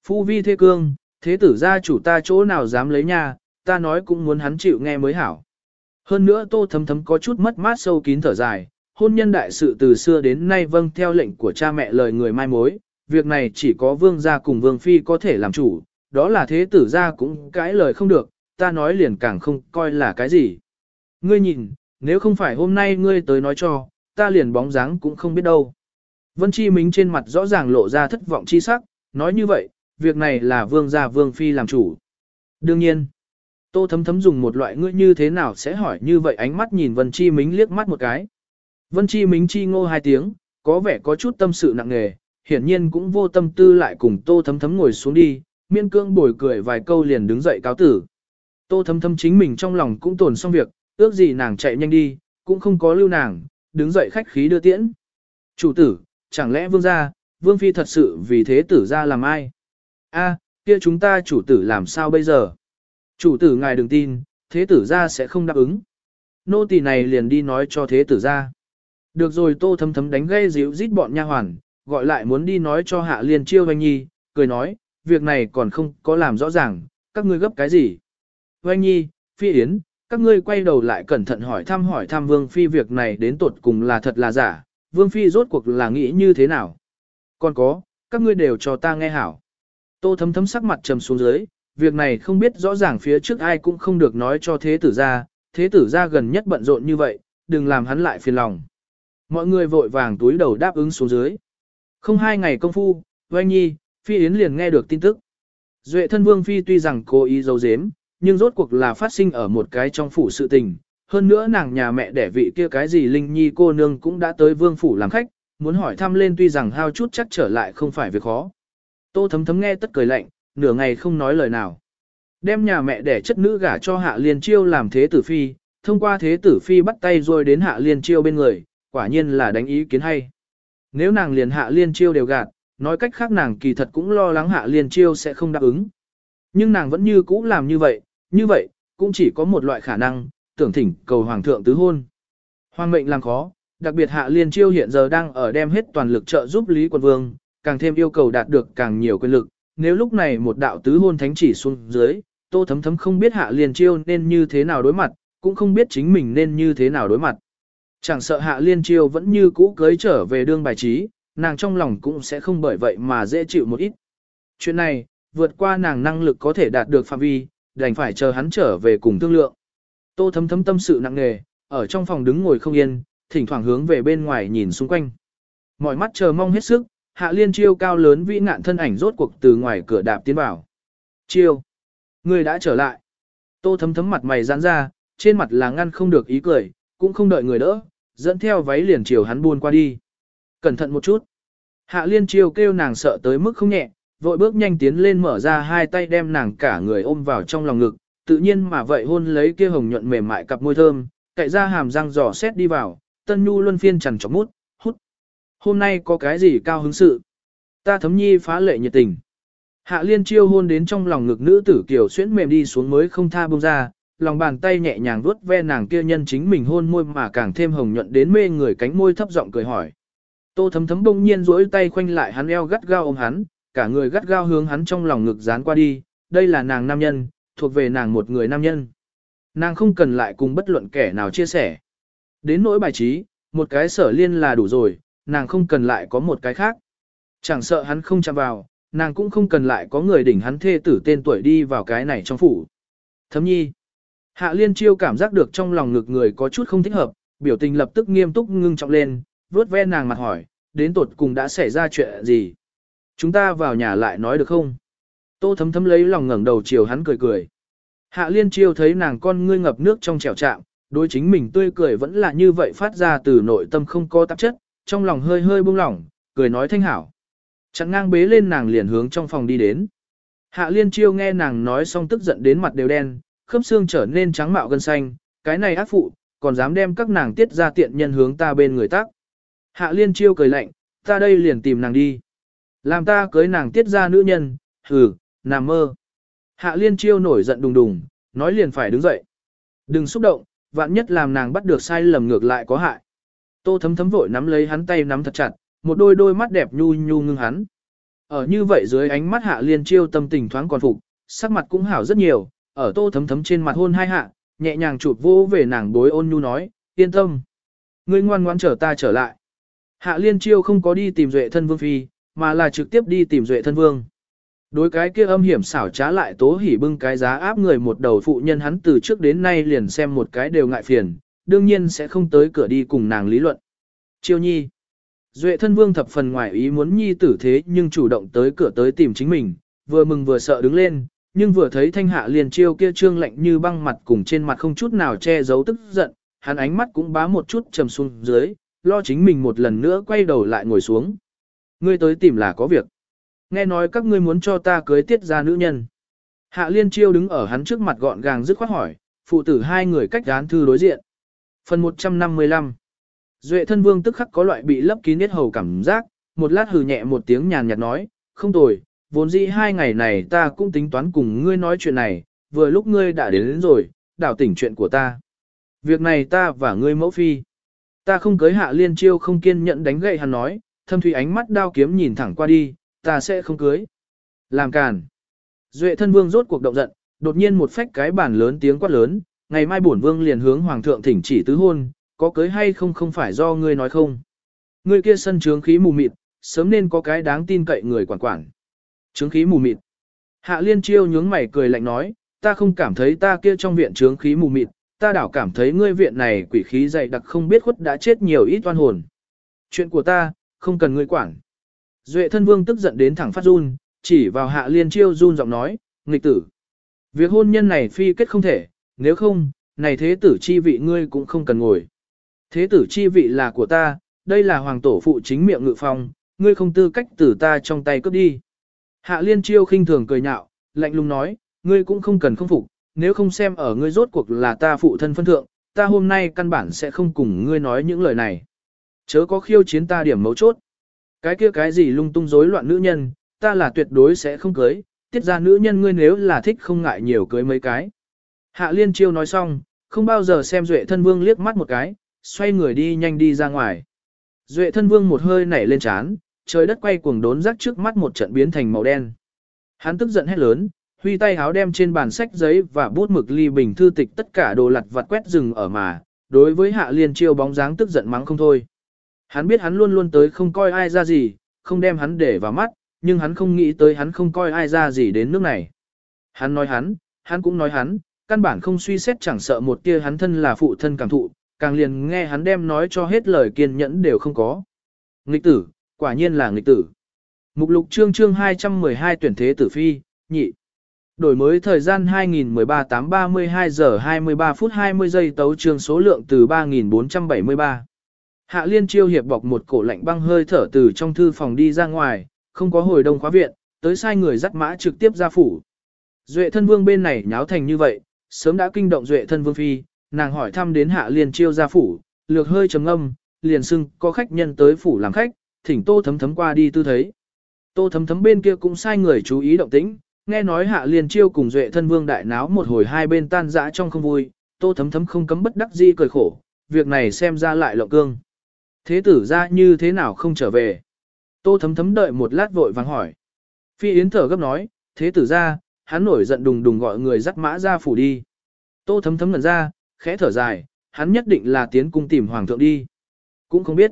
Speaker 1: Phu vi thế cương, thế tử gia chủ ta chỗ nào dám lấy nha, ta nói cũng muốn hắn chịu nghe mới hảo. Hơn nữa tô thấm thấm có chút mất mát sâu kín thở dài, hôn nhân đại sự từ xưa đến nay vâng theo lệnh của cha mẹ lời người mai mối, việc này chỉ có vương gia cùng vương phi có thể làm chủ, đó là thế tử gia cũng cãi lời không được, ta nói liền càng không coi là cái gì. Ngươi nhìn, nếu không phải hôm nay ngươi tới nói cho, ta liền bóng dáng cũng không biết đâu. Vân Chi Mính trên mặt rõ ràng lộ ra thất vọng chi sắc, nói như vậy, việc này là vương gia vương phi làm chủ. Đương nhiên, tô thấm thấm dùng một loại ngươi như thế nào sẽ hỏi như vậy ánh mắt nhìn Vân Chi Mính liếc mắt một cái. Vân Chi Mính chi ngô hai tiếng, có vẻ có chút tâm sự nặng nề, hiển nhiên cũng vô tâm tư lại cùng tô thấm thấm ngồi xuống đi, miên cương bồi cười vài câu liền đứng dậy cáo tử. Tô thấm thấm chính mình trong lòng cũng tồn xong việc, ước gì nàng chạy nhanh đi, cũng không có lưu nàng, đứng dậy khách khí đưa tiễn. Chủ tử, chẳng lẽ vương gia, vương phi thật sự vì thế tử ra làm ai? A, kia chúng ta chủ tử làm sao bây giờ? Chủ tử ngài đừng tin, thế tử ra sẽ không đáp ứng. Nô tỳ này liền đi nói cho thế tử ra. Được rồi tô thấm thấm đánh gây dịu rít bọn nha hoàn, gọi lại muốn đi nói cho hạ liên chiêu doanh nhi, cười nói, việc này còn không có làm rõ ràng, các ngươi gấp cái gì? Doanh nhi, phi yến, các ngươi quay đầu lại cẩn thận hỏi thăm hỏi thăm Vương Phi việc này đến tột cùng là thật là giả, Vương Phi rốt cuộc là nghĩ như thế nào. Còn có, các ngươi đều cho ta nghe hảo. Tô thấm thấm sắc mặt trầm xuống dưới, việc này không biết rõ ràng phía trước ai cũng không được nói cho thế tử ra, thế tử ra gần nhất bận rộn như vậy, đừng làm hắn lại phiền lòng. Mọi người vội vàng túi đầu đáp ứng xuống dưới. Không hai ngày công phu, Oanh Nhi, Phi Yến liền nghe được tin tức. Duệ thân Vương Phi tuy rằng cố ý giấu giếm, nhưng rốt cuộc là phát sinh ở một cái trong phủ sự tình. Hơn nữa nàng nhà mẹ đẻ vị kia cái gì Linh Nhi cô nương cũng đã tới vương phủ làm khách, muốn hỏi thăm lên tuy rằng hao chút chắc trở lại không phải việc khó. Tô thấm thấm nghe tất cười lạnh, nửa ngày không nói lời nào. Đem nhà mẹ đẻ chất nữ gả cho hạ liên chiêu làm thế tử phi, thông qua thế tử phi bắt tay rồi đến hạ liên chiêu bên người, quả nhiên là đánh ý kiến hay. Nếu nàng liền hạ liên chiêu đều gạt, nói cách khác nàng kỳ thật cũng lo lắng hạ liên chiêu sẽ không đáp ứng. Nhưng nàng vẫn như cũ làm như vậy, như vậy, cũng chỉ có một loại khả năng, tưởng thỉnh cầu hoàng thượng tứ hôn. Hoàng mệnh làm khó, đặc biệt hạ liên chiêu hiện giờ đang ở đem hết toàn lực trợ giúp Lý Quân Vương, càng thêm yêu cầu đạt được càng nhiều quyền lực. Nếu lúc này một đạo tứ hôn thánh chỉ xuống dưới, tô thấm thấm không biết hạ liên chiêu nên như thế nào đối mặt, cũng không biết chính mình nên như thế nào đối mặt. Chẳng sợ hạ liên chiêu vẫn như cũ cưới trở về đương bài trí, nàng trong lòng cũng sẽ không bởi vậy mà dễ chịu một ít. Chuyện này, vượt qua nàng năng lực có thể đạt được phạm vi, đành phải chờ hắn trở về cùng thương lượng. Tô thấm thấm tâm sự nặng nề, ở trong phòng đứng ngồi không yên, thỉnh thoảng hướng về bên ngoài nhìn xung quanh. Mọi mắt chờ mong hết sức, hạ liên chiêu cao lớn vĩ nạn thân ảnh rốt cuộc từ ngoài cửa đạp tiến vào. Chiêu! Người đã trở lại. Tô thấm thấm mặt mày giãn ra, trên mặt là ngăn không được ý cười, cũng không đợi người đỡ, dẫn theo váy liền chiều hắn buôn qua đi. Cẩn thận một chút. Hạ liên chiêu kêu nàng sợ tới mức không nhẹ, vội bước nhanh tiến lên mở ra hai tay đem nàng cả người ôm vào trong lòng ngực, tự nhiên mà vậy hôn lấy kia hồng nhuận mềm mại cặp môi thơm, cậy ra hàm răng giò xét đi vào, tân nhu luân phiên chằn chọc mút, hút. Hôm nay có cái gì cao hứng sự? Ta thấm nhi phá lệ nhiệt tình. Hạ liên chiêu hôn đến trong lòng ngực nữ tử kiểu xuyễn mềm đi xuống mới không tha bông ra, lòng bàn tay nhẹ nhàng vuốt ve nàng kia nhân chính mình hôn môi mà càng thêm hồng nhuận đến mê người cánh môi thấp giọng cười hỏi. Tô thấm thấm bỗng nhiên duỗi tay khoanh lại hắn eo gắt gao ôm hắn, cả người gắt gao hướng hắn trong lòng ngực dán qua đi, đây là nàng nam nhân, thuộc về nàng một người nam nhân. Nàng không cần lại cùng bất luận kẻ nào chia sẻ. Đến nỗi bài trí, một cái sở liên là đủ rồi, nàng không cần lại có một cái khác. Chẳng sợ hắn không chạm vào, nàng cũng không cần lại có người đỉnh hắn thê tử tên tuổi đi vào cái này trong phủ. Thấm nhi. Hạ liên chiêu cảm giác được trong lòng ngực người có chút không thích hợp, biểu tình lập tức nghiêm túc ngưng trọng lên, vuốt ve nàng mặt hỏi, đến tột cùng đã xảy ra chuyện gì. Chúng ta vào nhà lại nói được không? Tô thấm thấm lấy lòng ngẩng đầu chiều hắn cười cười. Hạ liên chiêu thấy nàng con ngươi ngập nước trong trèo trạm, đối chính mình tươi cười vẫn là như vậy phát ra từ nội tâm không có tạp chất, trong lòng hơi hơi buông lỏng, cười nói thanh hảo. chẳng ngang bế lên nàng liền hướng trong phòng đi đến. Hạ liên chiêu nghe nàng nói xong tức giận đến mặt đều đen, khớp xương trở nên trắng mạo gân xanh, cái này ác phụ, còn dám đem các nàng tiết ra tiện nhân hướng ta bên người tác. Hạ liên chiêu cười lạnh, ta đây liền tìm nàng đi. Làm ta cưới nàng tiết ra nữ nhân, hừ, nằm mơ. Hạ liên chiêu nổi giận đùng đùng, nói liền phải đứng dậy. Đừng xúc động, vạn nhất làm nàng bắt được sai lầm ngược lại có hại. Tô thấm thấm vội nắm lấy hắn tay nắm thật chặt, một đôi đôi mắt đẹp nhu nhu ngưng hắn. Ở như vậy dưới ánh mắt hạ liên chiêu tâm tình thoáng còn phục, sắc mặt cũng hảo rất nhiều, ở tô thấm thấm trên mặt hôn hai hạ, nhẹ nhàng chụp vô về nàng bối ôn nhu nói, yên tâm. Ngươi ngoan ngoãn chờ ta trở lại. Hạ liên chiêu không có đi tìm duệ thân vương phi, mà là trực tiếp đi tìm duệ thân vương. Đối cái kia âm hiểm xảo trá lại tố hỉ bưng cái giá áp người một đầu phụ nhân hắn từ trước đến nay liền xem một cái đều ngại phiền, đương nhiên sẽ không tới cửa đi cùng nàng lý luận. Chiêu nhi. Duệ thân vương thập phần ngoài ý muốn nhi tử thế nhưng chủ động tới cửa tới tìm chính mình, vừa mừng vừa sợ đứng lên, nhưng vừa thấy thanh hạ liền chiêu kia trương lạnh như băng mặt cùng trên mặt không chút nào che giấu tức giận, hắn ánh mắt cũng bá một chút trầm xuống dưới, lo chính mình một lần nữa quay đầu lại ngồi xuống. Ngươi tới tìm là có việc. Nghe nói các ngươi muốn cho ta cưới tiết ra nữ nhân. Hạ liên chiêu đứng ở hắn trước mặt gọn gàng dứt khoát hỏi, phụ tử hai người cách gán thư đối diện. Phần 155 Duệ thân vương tức khắc có loại bị lấp kín hết hầu cảm giác, một lát hừ nhẹ một tiếng nhàn nhạt nói, không tồi, vốn dĩ hai ngày này ta cũng tính toán cùng ngươi nói chuyện này, vừa lúc ngươi đã đến, đến rồi, đảo tỉnh chuyện của ta. Việc này ta và ngươi mẫu phi. Ta không cưới hạ liên chiêu không kiên nhẫn đánh gậy hắn nói, thâm thủy ánh mắt đao kiếm nhìn thẳng qua đi, ta sẽ không cưới. Làm càn. Duệ thân vương rốt cuộc động giận, đột nhiên một phách cái bản lớn tiếng quát lớn, ngày mai bổn vương liền hướng hoàng thượng thỉnh chỉ tứ hôn, có cưới hay không không phải do ngươi nói không. Ngươi kia sân trướng khí mù mịt, sớm nên có cái đáng tin cậy người quản quản. Trướng khí mù mịt. Hạ liên chiêu nhướng mày cười lạnh nói, ta không cảm thấy ta kia trong viện trướng khí mù mịt, ta đảo cảm thấy ngươi viện này quỷ khí dày đặc không biết khuất đã chết nhiều ít oan hồn. Chuyện của ta, không cần ngươi quản. Duệ thân vương tức giận đến thẳng phát run, chỉ vào hạ liên chiêu run giọng nói, nghịch tử. Việc hôn nhân này phi kết không thể, nếu không, này thế tử chi vị ngươi cũng không cần ngồi. Thế tử chi vị là của ta, đây là hoàng tổ phụ chính miệng ngự phong, ngươi không tư cách tử ta trong tay cướp đi. Hạ liên chiêu khinh thường cười nhạo, lạnh lùng nói, ngươi cũng không cần không phục, nếu không xem ở ngươi rốt cuộc là ta phụ thân phân thượng, ta hôm nay căn bản sẽ không cùng ngươi nói những lời này. Chớ có khiêu chiến ta điểm mấu chốt. Cái kia cái gì lung tung rối loạn nữ nhân, ta là tuyệt đối sẽ không cưới, tiết ra nữ nhân ngươi nếu là thích không ngại nhiều cưới mấy cái. Hạ liên chiêu nói xong, không bao giờ xem duệ thân vương liếc mắt một cái, xoay người đi nhanh đi ra ngoài. Duệ thân vương một hơi nảy lên chán, trời đất quay cuồng đốn rắc trước mắt một trận biến thành màu đen. Hắn tức giận hét lớn, huy tay háo đem trên bàn sách giấy và bút mực ly bình thư tịch tất cả đồ lặt vặt quét rừng ở mà, đối với hạ liên chiêu bóng dáng tức giận mắng không thôi. Hắn biết hắn luôn luôn tới không coi ai ra gì, không đem hắn để vào mắt, nhưng hắn không nghĩ tới hắn không coi ai ra gì đến nước này. Hắn nói hắn, hắn cũng nói hắn, căn bản không suy xét chẳng sợ một tia hắn thân là phụ thân cảm thụ, càng liền nghe hắn đem nói cho hết lời kiên nhẫn đều không có. Nghịch tử, quả nhiên là nghịch tử. Mục lục chương chương 212 tuyển thế tử phi, nhị. Đổi mới thời gian 2013 8 32 giờ 23 phút 20 giây tấu chương số lượng từ 3473. Hạ liên chiêu hiệp bọc một cổ lạnh băng hơi thở từ trong thư phòng đi ra ngoài, không có hồi đông khóa viện, tới sai người dắt mã trực tiếp ra phủ. Duệ thân vương bên này nháo thành như vậy, sớm đã kinh động duệ thân vương phi, nàng hỏi thăm đến hạ liên chiêu ra phủ, lược hơi trầm âm, liền xưng có khách nhân tới phủ làm khách, thỉnh tô thấm thấm qua đi tư thấy. Tô thấm thấm bên kia cũng sai người chú ý động tĩnh, nghe nói hạ liền chiêu cùng duệ thân vương đại náo một hồi hai bên tan dã trong không vui, tô thấm thấm không cấm bất đắc di cười khổ, việc này xem ra lại lộng cương. Thế tử ra như thế nào không trở về? Tô thấm thấm đợi một lát vội vàng hỏi. Phi Yến thở gấp nói, thế tử ra, hắn nổi giận đùng đùng gọi người dắt mã ra phủ đi. Tô thấm thấm ngẩn ra, khẽ thở dài, hắn nhất định là tiến cung tìm hoàng thượng đi. Cũng không biết.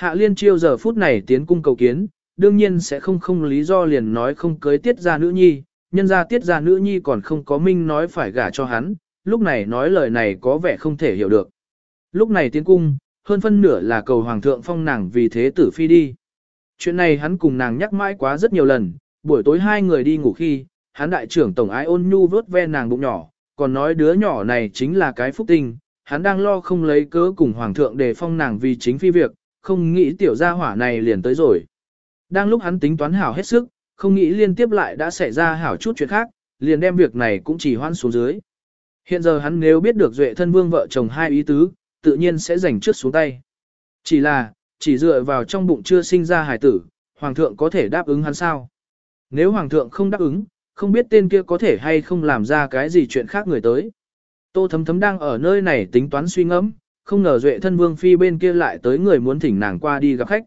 Speaker 1: Hạ liên chiêu giờ phút này tiến cung cầu kiến, đương nhiên sẽ không không lý do liền nói không cưới tiết ra nữ nhi, nhân ra tiết ra nữ nhi còn không có minh nói phải gả cho hắn, lúc này nói lời này có vẻ không thể hiểu được. Lúc này tiến cung, hơn phân nửa là cầu hoàng thượng phong nàng vì thế tử phi đi. Chuyện này hắn cùng nàng nhắc mãi quá rất nhiều lần, buổi tối hai người đi ngủ khi, hắn đại trưởng tổng ái ôn nhu vớt ve nàng bụng nhỏ, còn nói đứa nhỏ này chính là cái phúc tinh, hắn đang lo không lấy cớ cùng hoàng thượng để phong nàng vì chính phi việc, không nghĩ tiểu gia hỏa này liền tới rồi. Đang lúc hắn tính toán hảo hết sức, không nghĩ liên tiếp lại đã xảy ra hảo chút chuyện khác, liền đem việc này cũng chỉ hoan xuống dưới. Hiện giờ hắn nếu biết được duệ thân vương vợ chồng hai ý tứ, tự nhiên sẽ giành trước xuống tay. Chỉ là, chỉ dựa vào trong bụng chưa sinh ra hài tử, hoàng thượng có thể đáp ứng hắn sao? Nếu hoàng thượng không đáp ứng, không biết tên kia có thể hay không làm ra cái gì chuyện khác người tới. Tô thấm thấm đang ở nơi này tính toán suy ngẫm, không ngờ duệ thân vương phi bên kia lại tới người muốn thỉnh nàng qua đi gặp khách.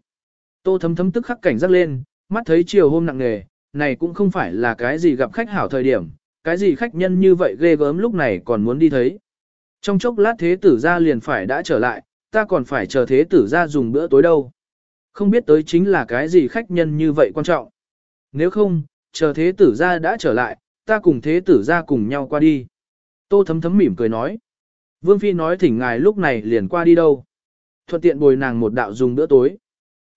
Speaker 1: Tô thấm thấm tức khắc cảnh giác lên, mắt thấy chiều hôm nặng nề, này cũng không phải là cái gì gặp khách hảo thời điểm, cái gì khách nhân như vậy ghê gớm lúc này còn muốn đi thấy. Trong chốc lát thế tử ra liền phải đã trở lại, ta còn phải chờ thế tử ra dùng bữa tối đâu. Không biết tới chính là cái gì khách nhân như vậy quan trọng. Nếu không, chờ thế tử ra đã trở lại, ta cùng thế tử ra cùng nhau qua đi. Tô thấm thấm mỉm cười nói. Vương Phi nói thỉnh ngài lúc này liền qua đi đâu. Thuận tiện bồi nàng một đạo dùng bữa tối.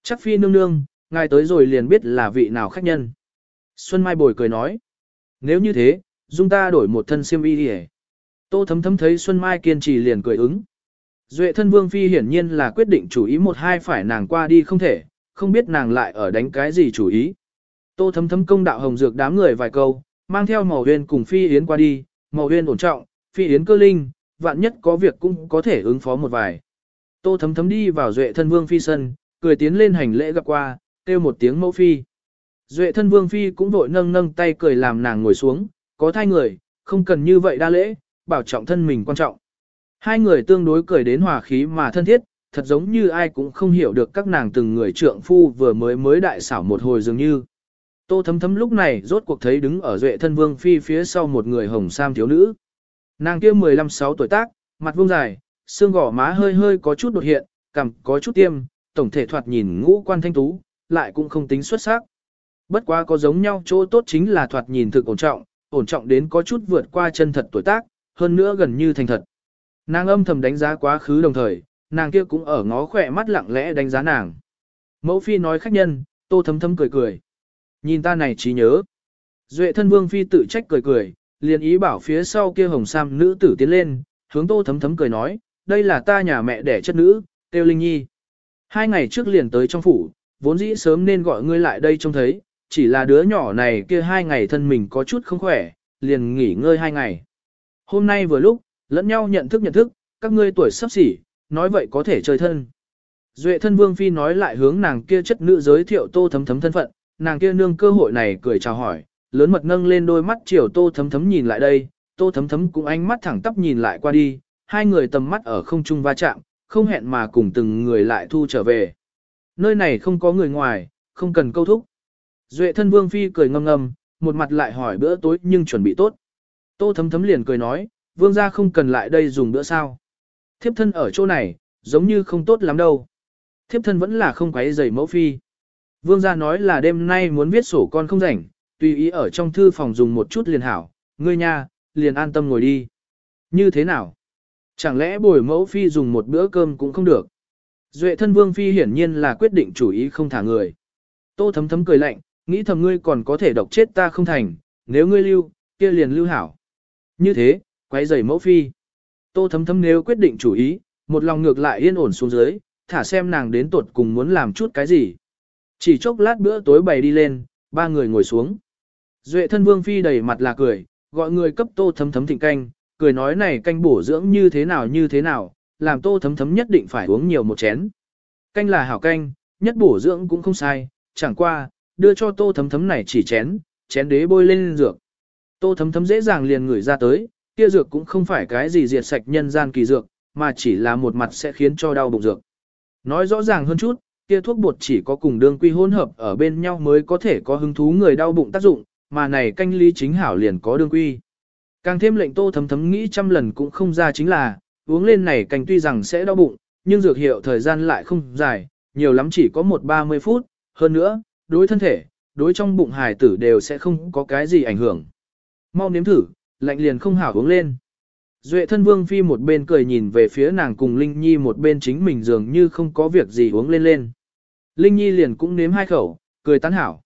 Speaker 1: Chắc Phi nương nương, ngài tới rồi liền biết là vị nào khách nhân. Xuân Mai bồi cười nói. Nếu như thế, dung ta đổi một thân xiêm y đi Tô thấm thấm thấy Xuân Mai kiên trì liền cười ứng. Duệ thân Vương Phi hiển nhiên là quyết định chủ ý một hai phải nàng qua đi không thể, không biết nàng lại ở đánh cái gì chủ ý. Tô thấm thấm công đạo hồng dược đám người vài câu, mang theo màu huyên cùng Phi Yến qua đi, màu huyên ổn trọng, Phi Yến cơ linh, vạn nhất có việc cũng có thể ứng phó một vài. Tô thấm thấm đi vào Duệ thân Vương Phi sân, cười tiến lên hành lễ gặp qua, kêu một tiếng mẫu Phi. Duệ thân Vương Phi cũng vội nâng nâng tay cười làm nàng ngồi xuống, có thai người, không cần như vậy đa lễ, bảo trọng thân mình quan trọng. Hai người tương đối cười đến hòa khí mà thân thiết, thật giống như ai cũng không hiểu được các nàng từng người trượng phu vừa mới mới đại xảo một hồi dường như. Tô thấm thấm lúc này rốt cuộc thấy đứng ở duệ thân vương phi phía sau một người hồng sam thiếu nữ. Nàng kia 15-6 tuổi tác, mặt vuông dài, xương gỏ má hơi hơi có chút đột hiện, cằm có chút tiêm, tổng thể thoạt nhìn ngũ quan thanh tú, lại cũng không tính xuất sắc. Bất quá có giống nhau chỗ tốt chính là thoạt nhìn thực ổn trọng, ổn trọng đến có chút vượt qua chân thật tuổi tác, hơn nữa gần như thành thật. Nàng âm thầm đánh giá quá khứ đồng thời, nàng kia cũng ở ngó khỏe mắt lặng lẽ đánh giá nàng. Mẫu phi nói khách nhân, tô thấm thấm cười cười. Nhìn ta này trí nhớ. Duệ thân vương phi tự trách cười cười, liền ý bảo phía sau kia hồng sam nữ tử tiến lên, hướng tô thấm thấm cười nói, đây là ta nhà mẹ đẻ chất nữ, tiêu linh nhi. Hai ngày trước liền tới trong phủ, vốn dĩ sớm nên gọi ngươi lại đây trông thấy, chỉ là đứa nhỏ này kia hai ngày thân mình có chút không khỏe, liền nghỉ ngơi hai ngày. Hôm nay vừa lúc, lẫn nhau nhận thức nhận thức, các ngươi tuổi sắp xỉ, nói vậy có thể chơi thân. Duệ thân vương phi nói lại hướng nàng kia chất nữ giới thiệu tô thấm thấm thân phận, nàng kia nương cơ hội này cười chào hỏi, lớn mật nâng lên đôi mắt chiều tô thấm thấm nhìn lại đây, tô thấm thấm cũng ánh mắt thẳng tắp nhìn lại qua đi, hai người tầm mắt ở không trung va chạm, không hẹn mà cùng từng người lại thu trở về. Nơi này không có người ngoài, không cần câu thúc. Duệ thân vương phi cười ngâm ngâm, một mặt lại hỏi bữa tối nhưng chuẩn bị tốt. Tô thấm thấm liền cười nói, vương gia không cần lại đây dùng bữa sao. Thiếp thân ở chỗ này, giống như không tốt lắm đâu. Thiếp thân vẫn là không quấy giày mẫu phi. Vương gia nói là đêm nay muốn viết sổ con không rảnh, tùy ý ở trong thư phòng dùng một chút liền hảo, ngươi nha, liền an tâm ngồi đi. Như thế nào? Chẳng lẽ bồi mẫu phi dùng một bữa cơm cũng không được? Duệ thân vương phi hiển nhiên là quyết định chủ ý không thả người. Tô thấm thấm cười lạnh, nghĩ thầm ngươi còn có thể độc chết ta không thành, nếu ngươi lưu, kia liền lưu hảo. Như thế, quay giày mẫu phi. Tô thấm thấm nếu quyết định chủ ý, một lòng ngược lại yên ổn xuống dưới, thả xem nàng đến tuột cùng muốn làm chút cái gì. Chỉ chốc lát bữa tối bày đi lên, ba người ngồi xuống. Duệ thân vương phi đầy mặt là cười, gọi người cấp tô thấm thấm thịnh canh, cười nói này canh bổ dưỡng như thế nào như thế nào, làm tô thấm thấm nhất định phải uống nhiều một chén. Canh là hảo canh, nhất bổ dưỡng cũng không sai, chẳng qua, đưa cho tô thấm thấm này chỉ chén, chén đế bôi lên dược. Tô thấm thấm dễ dàng liền ngửi ra tới, kia dược cũng không phải cái gì diệt sạch nhân gian kỳ dược, mà chỉ là một mặt sẽ khiến cho đau bụng dược. Nói rõ ràng hơn chút, kia thuốc bột chỉ có cùng đương quy hỗn hợp ở bên nhau mới có thể có hứng thú người đau bụng tác dụng, mà này canh lý chính hảo liền có đương quy. Càng thêm lệnh tô thấm thấm nghĩ trăm lần cũng không ra chính là, uống lên này canh tuy rằng sẽ đau bụng, nhưng dược hiệu thời gian lại không dài, nhiều lắm chỉ có một ba mươi phút, hơn nữa, đối thân thể, đối trong bụng hài tử đều sẽ không có cái gì ảnh hưởng. Mau nếm thử, lạnh liền không hảo uống lên. Duệ thân vương phi một bên cười nhìn về phía nàng cùng Linh Nhi một bên chính mình dường như không có việc gì uống lên lên. Linh Nhi liền cũng nếm hai khẩu, cười tán hảo.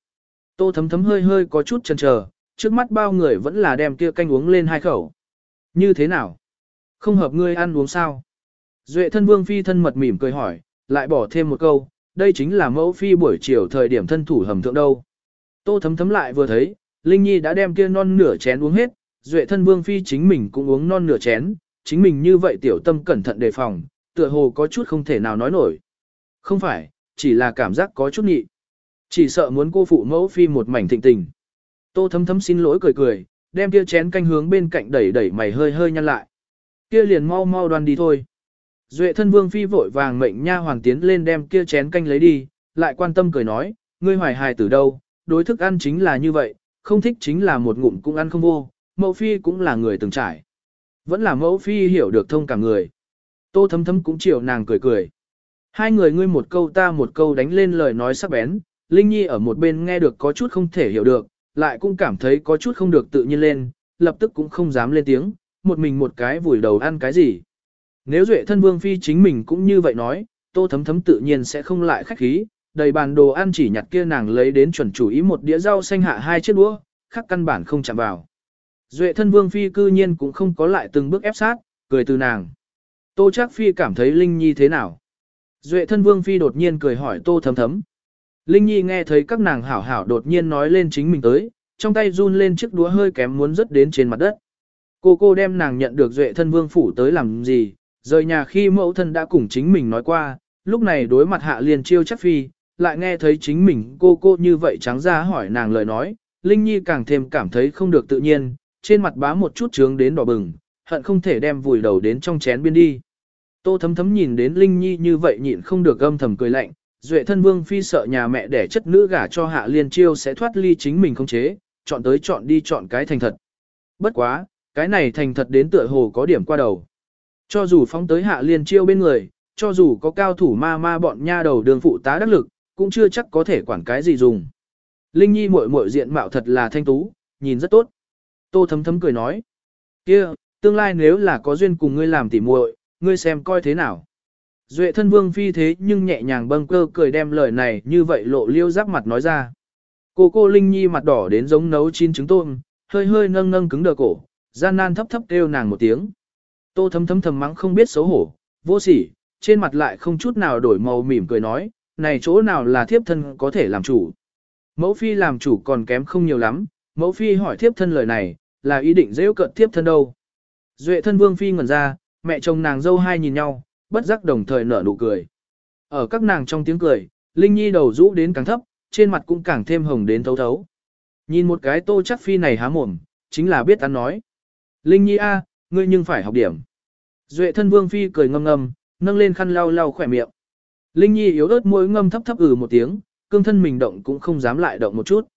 Speaker 1: Tô thấm thấm hơi hơi có chút chần chờ, trước mắt bao người vẫn là đem kia canh uống lên hai khẩu. Như thế nào? Không hợp ngươi ăn uống sao? Duệ thân vương phi thân mật mỉm cười hỏi, lại bỏ thêm một câu, đây chính là mẫu phi buổi chiều thời điểm thân thủ hầm thượng đâu. Tô thấm thấm lại vừa thấy, Linh Nhi đã đem kia non nửa chén uống hết, duệ thân vương phi chính mình cũng uống non nửa chén, chính mình như vậy tiểu tâm cẩn thận đề phòng, tựa hồ có chút không thể nào nói nổi. Không phải, chỉ là cảm giác có chút nhị. Chỉ sợ muốn cô phụ mẫu phi một mảnh thịnh tình. Tô thấm thấm xin lỗi cười cười, đem kia chén canh hướng bên cạnh đẩy đẩy mày hơi hơi nhăn lại. Kia liền mau mau đoan đi thôi. Duệ thân vương phi vội vàng mệnh nha hoàng tiến lên đem kia chén canh lấy đi, lại quan tâm cười nói, ngươi hoài hài từ đâu, đối thức ăn chính là như vậy, không thích chính là một ngụm cũng ăn không vô, mẫu phi cũng là người từng trải. Vẫn là mẫu phi hiểu được thông cả người. Tô thấm thấm cũng chiều nàng cười cười. Hai người ngươi một câu ta một câu đánh lên lời nói sắc bén, Linh Nhi ở một bên nghe được có chút không thể hiểu được, lại cũng cảm thấy có chút không được tự nhiên lên, lập tức cũng không dám lên tiếng, một mình một cái vùi đầu ăn cái gì. Nếu Duệ thân Vương Phi chính mình cũng như vậy nói, tô thấm thấm tự nhiên sẽ không lại khách khí, đầy bàn đồ ăn chỉ nhặt kia nàng lấy đến chuẩn chủ ý một đĩa rau xanh hạ hai chiếc đũa, khắc căn bản không chạm vào. Duệ thân Vương Phi cư nhiên cũng không có lại từng bước ép sát, cười từ nàng. Tô Trác Phi cảm thấy Linh Nhi thế nào? Duệ thân Vương Phi đột nhiên cười hỏi Tô thấm thấm. Linh Nhi nghe thấy các nàng hảo hảo đột nhiên nói lên chính mình tới, trong tay run lên chiếc đũa hơi kém muốn rớt đến trên mặt đất. Cô cô đem nàng nhận được Duệ thân Vương Phủ tới làm gì, rời nhà khi mẫu thân đã cùng chính mình nói qua, lúc này đối mặt hạ liền chiêu chắc phi, lại nghe thấy chính mình cô cô như vậy trắng ra hỏi nàng lời nói, Linh Nhi càng thêm cảm thấy không được tự nhiên, trên mặt bá một chút trướng đến đỏ bừng, hận không thể đem vùi đầu đến trong chén biên đi. Tô thấm thấm nhìn đến Linh Nhi như vậy nhịn không được âm thầm cười lạnh, duệ thân vương phi sợ nhà mẹ đẻ chất nữ gả cho hạ liên chiêu sẽ thoát ly chính mình không chế, chọn tới chọn đi chọn cái thành thật. Bất quá, cái này thành thật đến tựa hồ có điểm qua đầu. Cho dù phóng tới hạ liên chiêu bên người, cho dù có cao thủ ma ma bọn nha đầu đường phụ tá đắc lực, cũng chưa chắc có thể quản cái gì dùng. Linh Nhi muội muội diện mạo thật là thanh tú, nhìn rất tốt. Tô thấm thấm cười nói. kia, tương lai nếu là có duyên cùng ngươi làm tỉ muội, ngươi xem coi thế nào. Duệ thân vương phi thế nhưng nhẹ nhàng bâng cơ cười đem lời này như vậy lộ liêu giáp mặt nói ra. Cô cô Linh Nhi mặt đỏ đến giống nấu chín trứng tôm, hơi hơi nâng nâng cứng đờ cổ, gian nan thấp thấp kêu nàng một tiếng. Tô thấm thấm thầm mắng không biết xấu hổ, vô sỉ, trên mặt lại không chút nào đổi màu mỉm cười nói, này chỗ nào là thiếp thân có thể làm chủ. Mẫu phi làm chủ còn kém không nhiều lắm, mẫu phi hỏi thiếp thân lời này, là ý định dễ cận thiếp thân đâu. Duệ thân vương phi ngẩn ra, mẹ chồng nàng dâu hai nhìn nhau, bất giác đồng thời nở nụ cười. Ở các nàng trong tiếng cười, Linh Nhi đầu rũ đến càng thấp, trên mặt cũng càng thêm hồng đến thấu thấu. Nhìn một cái tô chắc phi này há mồm, chính là biết ăn nói. Linh Nhi a, ngươi nhưng phải học điểm. Duệ thân vương phi cười ngâm ngâm, nâng lên khăn lau lau khỏe miệng. Linh Nhi yếu ớt môi ngâm thấp thấp ừ một tiếng, cương thân mình động cũng không dám lại động một chút.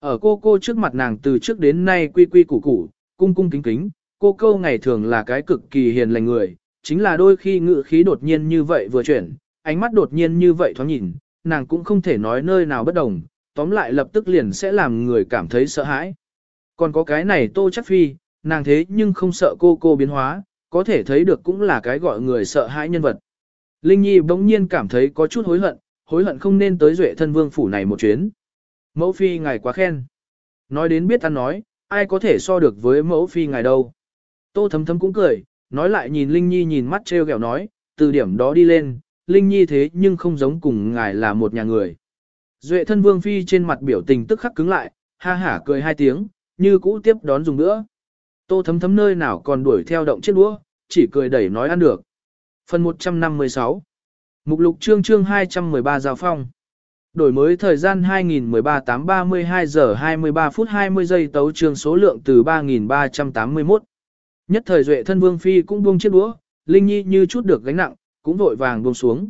Speaker 1: Ở cô cô trước mặt nàng từ trước đến nay quy quy củ củ, cung cung kính kính, cô cô ngày thường là cái cực kỳ hiền lành người, chính là đôi khi ngự khí đột nhiên như vậy vừa chuyển, ánh mắt đột nhiên như vậy thoáng nhìn, nàng cũng không thể nói nơi nào bất đồng, tóm lại lập tức liền sẽ làm người cảm thấy sợ hãi. Còn có cái này tô chắc phi, nàng thế nhưng không sợ cô cô biến hóa, có thể thấy được cũng là cái gọi người sợ hãi nhân vật. Linh Nhi bỗng nhiên cảm thấy có chút hối hận, hối hận không nên tới duệ thân vương phủ này một chuyến. Mẫu phi ngài quá khen. Nói đến biết ăn nói, ai có thể so được với mẫu phi ngài đâu. Tô thấm thấm cũng cười, nói lại nhìn Linh Nhi nhìn mắt treo gẹo nói, từ điểm đó đi lên, Linh Nhi thế nhưng không giống cùng ngài là một nhà người. Duệ thân vương phi trên mặt biểu tình tức khắc cứng lại, ha hả cười hai tiếng, như cũ tiếp đón dùng nữa. Tô thấm thấm nơi nào còn đuổi theo động chiếc đũa, chỉ cười đẩy nói ăn được. Phần 156 Mục lục chương chương 213 giao phong Đổi mới thời gian 2013 832 giờ 23 phút 20 giây tấu chương số lượng từ 3381. Nhất thời duệ thân vương phi cũng buông chiếc đũa, Linh Nhi như chút được gánh nặng, cũng vội vàng buông xuống.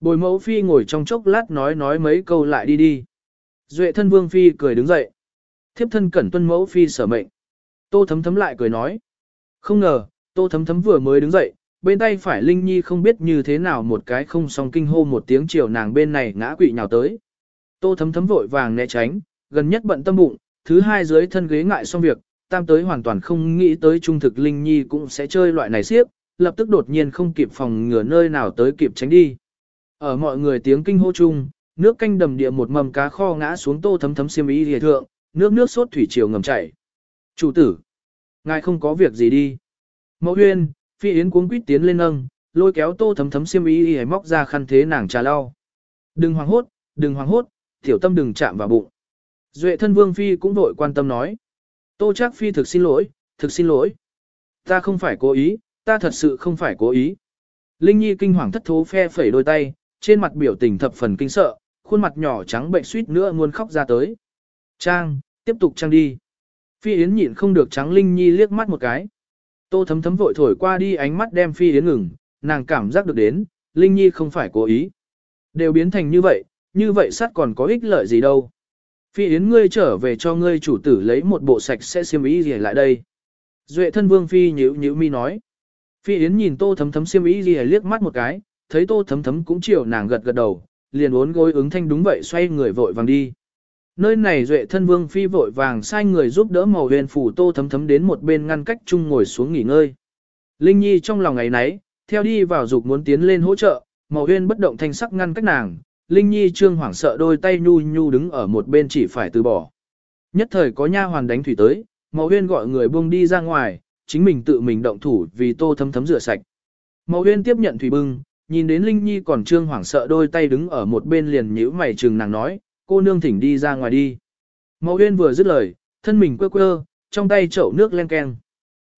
Speaker 1: Bồi mẫu phi ngồi trong chốc lát nói nói mấy câu lại đi đi. Duệ thân vương phi cười đứng dậy. Thiếp thân cẩn tuân mẫu phi sở mệnh. Tô thấm thấm lại cười nói. Không ngờ, tô thấm thấm vừa mới đứng dậy, bên tay phải Linh Nhi không biết như thế nào một cái không song kinh hô một tiếng chiều nàng bên này ngã quỵ nhào tới. Tô thấm thấm vội vàng né tránh, gần nhất bận tâm bụng, thứ hai dưới thân ghế ngại xong việc, tam tới hoàn toàn không nghĩ tới trung thực Linh Nhi cũng sẽ chơi loại này siếp, lập tức đột nhiên không kịp phòng ngừa nơi nào tới kịp tránh đi. Ở mọi người tiếng kinh hô chung, nước canh đầm địa một mầm cá kho ngã xuống tô thấm thấm xiêm y địa thượng, nước nước sốt thủy triều ngầm chảy. Chủ tử, ngài không có việc gì đi. Mẫu huyên, phi yến cuống quýt tiến lên nâng, lôi kéo tô thấm thấm xiêm y y móc ra khăn thế nàng trà lau. Đừng hoảng hốt, đừng hoảng hốt, tiểu tâm đừng chạm vào bụng. Duệ thân vương phi cũng vội quan tâm nói. Tô chắc phi thực xin lỗi, thực xin lỗi. Ta không phải cố ý, ta thật sự không phải cố ý. Linh Nhi kinh hoàng thất thố phe phẩy đôi tay, trên mặt biểu tình thập phần kinh sợ, khuôn mặt nhỏ trắng bệnh suýt nữa muốn khóc ra tới. Trang, tiếp tục trang đi. Phi Yến nhịn không được trắng Linh Nhi liếc mắt một cái. Tô thấm thấm vội thổi qua đi ánh mắt đem Phi Yến ngừng, nàng cảm giác được đến, Linh Nhi không phải cố ý. Đều biến thành như vậy, như vậy sát còn có ích lợi gì đâu. Phi Yến ngươi trở về cho ngươi chủ tử lấy một bộ sạch sẽ xiêm y gì lại đây. Duệ thân vương Phi nhíu nhíu mi nói. Phi Yến nhìn tô thấm thấm xiêm y gì liếc mắt một cái, thấy tô thấm thấm cũng chiều nàng gật gật đầu, liền uốn gối ứng thanh đúng vậy xoay người vội vàng đi. Nơi này duệ thân vương phi vội vàng sai người giúp đỡ màu huyền phủ tô thấm thấm đến một bên ngăn cách chung ngồi xuống nghỉ ngơi. Linh Nhi trong lòng ngày nấy, theo đi vào dục muốn tiến lên hỗ trợ, màu huyền bất động thanh sắc ngăn cách nàng, Linh Nhi trương hoảng sợ đôi tay nhu nhu đứng ở một bên chỉ phải từ bỏ. Nhất thời có nha hoàn đánh thủy tới, Mậu Huyên gọi người buông đi ra ngoài, chính mình tự mình động thủ vì tô thấm thấm rửa sạch. Mậu Huyên tiếp nhận thủy bưng, nhìn đến Linh Nhi còn trương hoảng sợ đôi tay đứng ở một bên liền nhíu mày trừng nàng nói, cô nương thỉnh đi ra ngoài đi. Mậu Uyên vừa dứt lời, thân mình quơ quơ, trong tay chậu nước len keng.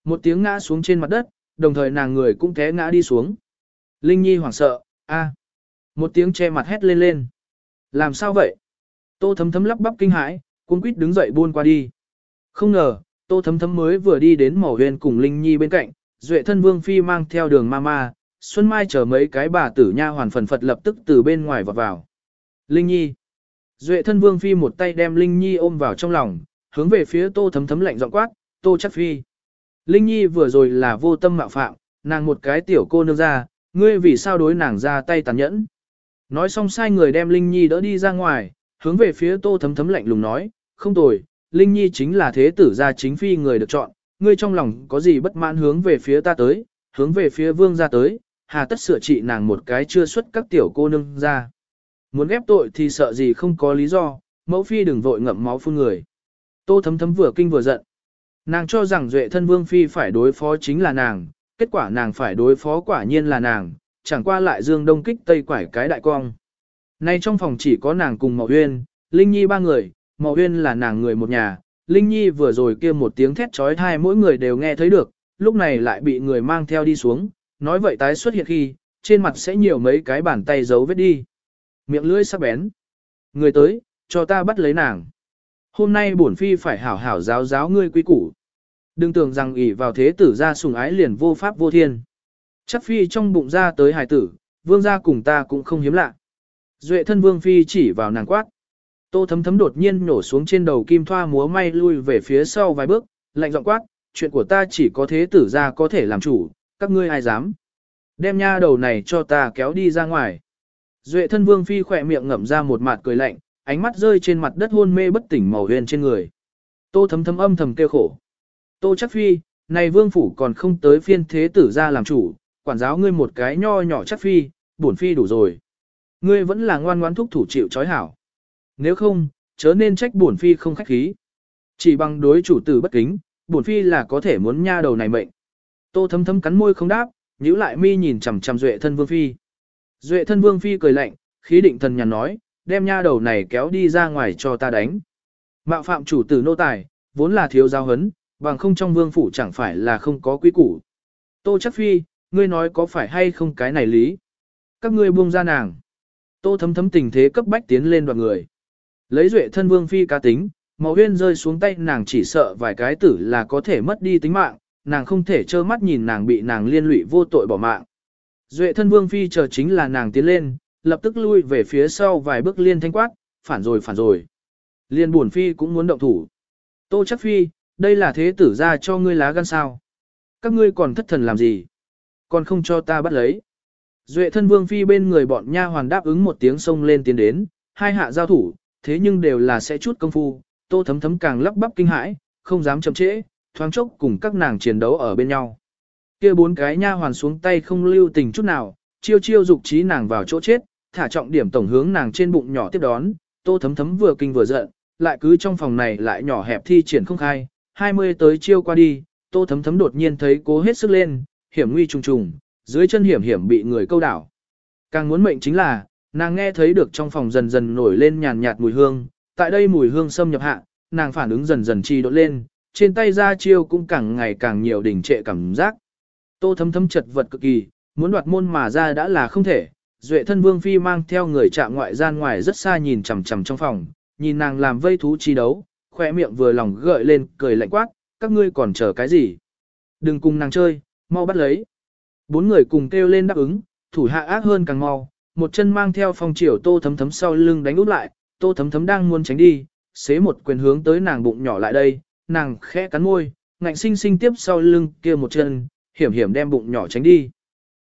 Speaker 1: Một tiếng ngã xuống trên mặt đất, đồng thời nàng người cũng té ngã đi xuống. Linh Nhi hoảng sợ, a, một tiếng che mặt hét lên lên. Làm sao vậy? Tô thấm thấm lắp bắp kinh hãi, cuống quýt đứng dậy buôn qua đi. Không ngờ, tô thấm thấm mới vừa đi đến mỏ huyền cùng Linh Nhi bên cạnh, duệ thân vương phi mang theo đường ma ma, Xuân Mai chờ mấy cái bà tử nha hoàn phần phật lập tức từ bên ngoài vọt vào. Linh Nhi. Duệ thân vương phi một tay đem Linh Nhi ôm vào trong lòng, hướng về phía tô thấm thấm lạnh giọng quát, tô chắc phi. Linh Nhi vừa rồi là vô tâm mạo phạm, nàng một cái tiểu cô nương ra, ngươi vì sao đối nàng ra tay tàn nhẫn. Nói xong sai người đem Linh Nhi đỡ đi ra ngoài, hướng về phía tô thấm thấm lạnh lùng nói, không tồi, Linh Nhi chính là thế tử gia chính phi người được chọn, ngươi trong lòng có gì bất mãn hướng về phía ta tới, hướng về phía vương gia tới, hà tất sửa trị nàng một cái chưa xuất các tiểu cô nương ra. Muốn ghép tội thì sợ gì không có lý do, mẫu phi đừng vội ngậm máu phun người. Tô thấm thấm vừa kinh vừa giận. Nàng cho rằng duệ thân vương phi phải đối phó chính là nàng, kết quả nàng phải đối phó quả nhiên là nàng, chẳng qua lại dương đông kích tây quải cái đại cong. Nay trong phòng chỉ có nàng cùng Mậu Uyên, Linh Nhi ba người, Mậu Uyên là nàng người một nhà, Linh Nhi vừa rồi kia một tiếng thét trói thai mỗi người đều nghe thấy được, lúc này lại bị người mang theo đi xuống, nói vậy tái xuất hiện khi, trên mặt sẽ nhiều mấy cái bàn tay giấu vết đi miệng lưỡi sắc bén. Người tới, cho ta bắt lấy nàng. Hôm nay bổn phi phải hảo hảo giáo giáo ngươi quý củ. Đừng tưởng rằng ỷ vào thế tử ra sùng ái liền vô pháp vô thiên. Chắc phi trong bụng ra tới hài tử, vương gia cùng ta cũng không hiếm lạ. Duệ thân vương phi chỉ vào nàng quát. Tô thấm thấm đột nhiên nổ xuống trên đầu kim thoa múa may lui về phía sau vài bước, lạnh giọng quát, chuyện của ta chỉ có thế tử ra có thể làm chủ, các ngươi ai dám. Đem nha đầu này cho ta kéo đi ra ngoài. Duệ thân vương phi khỏe miệng ngậm ra một mặt cười lạnh, ánh mắt rơi trên mặt đất hôn mê bất tỉnh màu huyền trên người. Tô thấm thấm âm thầm kêu khổ. Tô chắc phi, này vương phủ còn không tới phiên thế tử ra làm chủ, quản giáo ngươi một cái nho nhỏ chắc phi, bổn phi đủ rồi. Ngươi vẫn là ngoan ngoãn thúc thủ chịu trói hảo. Nếu không, chớ nên trách bổn phi không khách khí. Chỉ bằng đối chủ tử bất kính, bổn phi là có thể muốn nha đầu này mệnh. Tô thấm thấm cắn môi không đáp, nhíu lại mi nhìn chằm chằm duệ thân vương phi. Duệ thân vương phi cười lạnh, khí định thần nhàn nói, đem nha đầu này kéo đi ra ngoài cho ta đánh. Mạo phạm chủ tử nô tài, vốn là thiếu giáo hấn, bằng không trong vương phủ chẳng phải là không có quý củ. Tô chắc phi, ngươi nói có phải hay không cái này lý? Các ngươi buông ra nàng. Tô thấm thấm tình thế cấp bách tiến lên đoàn người. Lấy duệ thân vương phi cá tính, màu huyên rơi xuống tay nàng chỉ sợ vài cái tử là có thể mất đi tính mạng, nàng không thể trơ mắt nhìn nàng bị nàng liên lụy vô tội bỏ mạng. Duệ thân vương phi chờ chính là nàng tiến lên, lập tức lui về phía sau vài bước liên thanh quát, phản rồi phản rồi. Liên buồn phi cũng muốn động thủ. Tô chắc phi, đây là thế tử ra cho ngươi lá gan sao. Các ngươi còn thất thần làm gì? Còn không cho ta bắt lấy. Duệ thân vương phi bên người bọn nha hoàn đáp ứng một tiếng xông lên tiến đến, hai hạ giao thủ, thế nhưng đều là sẽ chút công phu, tô thấm thấm càng lắp bắp kinh hãi, không dám chậm trễ, thoáng chốc cùng các nàng chiến đấu ở bên nhau. Kia bốn cái nha hoàn xuống tay không lưu tình chút nào, chiêu chiêu dục trí nàng vào chỗ chết, thả trọng điểm tổng hướng nàng trên bụng nhỏ tiếp đón, tô thấm thấm vừa kinh vừa giận, lại cứ trong phòng này lại nhỏ hẹp thi triển không khai, 20 tới chiêu qua đi, tô thấm thấm đột nhiên thấy cố hết sức lên, hiểm nguy trùng trùng, dưới chân hiểm hiểm bị người câu đảo. Càng muốn mệnh chính là, nàng nghe thấy được trong phòng dần dần nổi lên nhàn nhạt mùi hương, tại đây mùi hương xâm nhập hạ, nàng phản ứng dần dần trì độn lên, trên tay ra chiêu cũng càng ngày càng nhiều đỉnh trệ cảm giác. Tô thấm thấm chật vật cực kỳ, muốn đoạt môn mà ra đã là không thể. Duệ thân vương phi mang theo người trạm ngoại gian ngoài rất xa nhìn chằm chằm trong phòng, nhìn nàng làm vây thú chi đấu, khỏe miệng vừa lòng gợi lên, cười lạnh quát, các ngươi còn chờ cái gì? Đừng cùng nàng chơi, mau bắt lấy. Bốn người cùng kêu lên đáp ứng, thủ hạ ác hơn càng mau, một chân mang theo phong triều tô thấm thấm sau lưng đánh út lại, tô thấm thấm đang muốn tránh đi, xế một quyền hướng tới nàng bụng nhỏ lại đây, nàng khẽ cắn môi, ngạnh sinh sinh tiếp sau lưng kia một chân, hiểm hiểm đem bụng nhỏ tránh đi.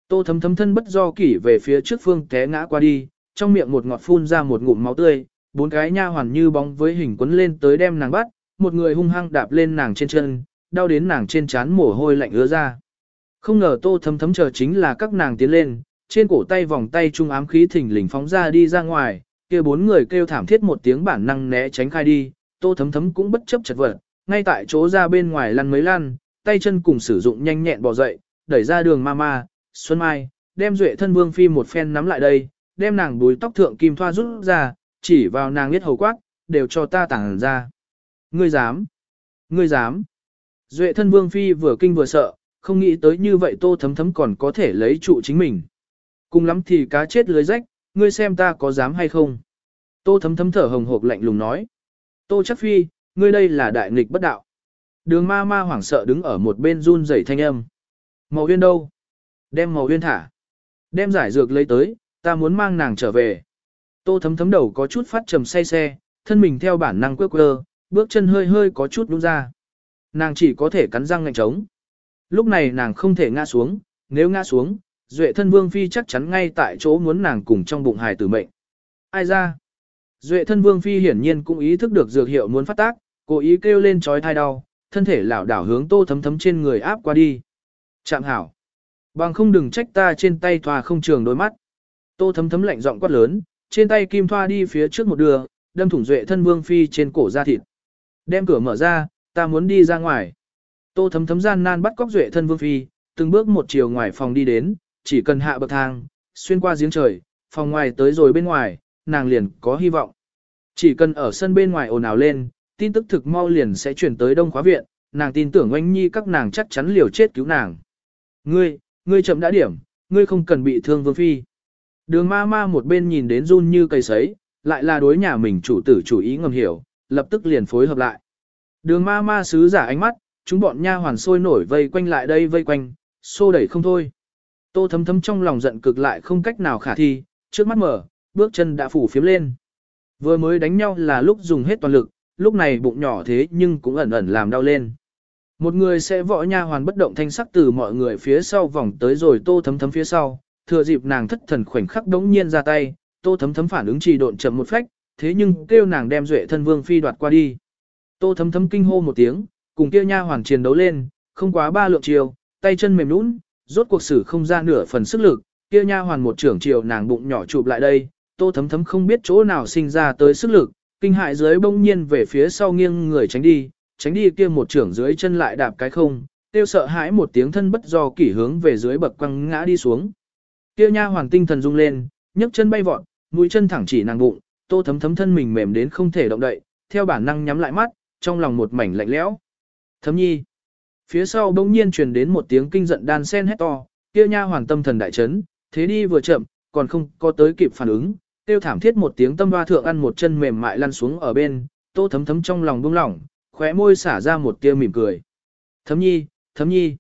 Speaker 1: Tô thấm thấm thân bất do kỷ về phía trước phương té ngã qua đi, trong miệng một ngọt phun ra một ngụm máu tươi, bốn cái nha hoàn như bóng với hình quấn lên tới đem nàng bắt, một người hung hăng đạp lên nàng trên chân, đau đến nàng trên trán mồ hôi lạnh ứa ra. Không ngờ tô thấm thấm chờ chính là các nàng tiến lên, trên cổ tay vòng tay trung ám khí thỉnh lình phóng ra đi ra ngoài, kia bốn người kêu thảm thiết một tiếng bản năng né tránh khai đi, tô thấm thấm cũng bất chấp chật vật, ngay tại chỗ ra bên ngoài lăn mấy lăn, tay chân cùng sử dụng nhanh nhẹn bò dậy, đẩy ra đường ma ma, Xuân Mai, đem duệ thân vương phi một phen nắm lại đây, đem nàng búi tóc thượng kim thoa rút ra, chỉ vào nàng biết hầu quát, đều cho ta tảng ra. Ngươi dám? Ngươi dám? Duệ thân vương phi vừa kinh vừa sợ, không nghĩ tới như vậy tô thấm thấm còn có thể lấy trụ chính mình. Cùng lắm thì cá chết lưới rách, ngươi xem ta có dám hay không? Tô thấm thấm thở hồng hộc lạnh lùng nói. Tô chắc phi, ngươi đây là đại nghịch bất đạo. Đường ma ma hoảng sợ đứng ở một bên run rẩy thanh âm. Màu huyên đâu? Đem màu huyên thả. Đem giải dược lấy tới, ta muốn mang nàng trở về. Tô thấm thấm đầu có chút phát trầm say xe, thân mình theo bản năng quơ quơ, bước chân hơi hơi có chút đúng ra. Nàng chỉ có thể cắn răng ngạnh trống. Lúc này nàng không thể ngã xuống, nếu ngã xuống, Duệ thân vương phi chắc chắn ngay tại chỗ muốn nàng cùng trong bụng hài tử mệnh. Ai ra? Duệ thân vương phi hiển nhiên cũng ý thức được dược hiệu muốn phát tác, cố ý kêu lên chói thai đau, thân thể lảo đảo hướng tô thấm thấm trên người áp qua đi. Chạm hảo. Bằng không đừng trách ta trên tay thoa không trường đôi mắt. Tô thấm thấm lạnh giọng quát lớn, trên tay kim thoa đi phía trước một đường, đâm thủng duệ thân vương phi trên cổ da thịt. Đem cửa mở ra, ta muốn đi ra ngoài. Tô thấm thấm gian nan bắt cóc duệ thân vương phi, từng bước một chiều ngoài phòng đi đến, chỉ cần hạ bậc thang, xuyên qua giếng trời, phòng ngoài tới rồi bên ngoài, nàng liền có hy vọng. Chỉ cần ở sân bên ngoài ồn ào lên, tin tức thực mau liền sẽ chuyển tới Đông Khóa Viện, nàng tin tưởng oanh nhi các nàng chắc chắn liều chết cứu nàng. Ngươi, ngươi chậm đã điểm, ngươi không cần bị thương vương phi. Đường ma ma một bên nhìn đến run như cây sấy, lại là đối nhà mình chủ tử chủ ý ngầm hiểu, lập tức liền phối hợp lại. Đường ma ma sứ giả ánh mắt, chúng bọn nha hoàn sôi nổi vây quanh lại đây vây quanh, xô đẩy không thôi. Tô thấm thấm trong lòng giận cực lại không cách nào khả thi, trước mắt mở, bước chân đã phủ phiếm lên. Vừa mới đánh nhau là lúc dùng hết toàn lực, lúc này bụng nhỏ thế nhưng cũng ẩn ẩn làm đau lên. Một người sẽ võ nha hoàn bất động thanh sắc từ mọi người phía sau vòng tới rồi tô thấm thấm phía sau, thừa dịp nàng thất thần khoảnh khắc đống nhiên ra tay, tô thấm thấm phản ứng trì độn chậm một phách, thế nhưng kêu nàng đem duệ thân vương phi đoạt qua đi. Tô thấm thấm kinh hô một tiếng, cùng kia nha hoàn chiến đấu lên, không quá ba lượng chiều, tay chân mềm nhũn, rốt cuộc sử không ra nửa phần sức lực, kia nha hoàn một trưởng chiều nàng bụng nhỏ chụp lại đây, tô thấm thấm không biết chỗ nào sinh ra tới sức lực, kinh hại dưới bỗng nhiên về phía sau nghiêng người tránh đi, tránh đi kia một trưởng dưới chân lại đạp cái không, tiêu sợ hãi một tiếng thân bất do kỷ hướng về dưới bậc quăng ngã đi xuống. Kia nha hoàn tinh thần rung lên, nhấc chân bay vọt, mũi chân thẳng chỉ nàng bụng, tô thấm thấm thân mình mềm đến không thể động đậy, theo bản năng nhắm lại mắt, trong lòng một mảnh lạnh lẽo. Thấm nhi. Phía sau bỗng nhiên truyền đến một tiếng kinh giận đan sen hét to, kia nha hoàn tâm thần đại chấn, thế đi vừa chậm, còn không có tới kịp phản ứng, tiêu thảm thiết một tiếng tâm hoa thượng ăn một chân mềm mại lăn xuống ở bên, tô thấm thấm trong lòng buông lỏng, khóe môi xả ra một tia mỉm cười. Thấm nhi, thấm nhi.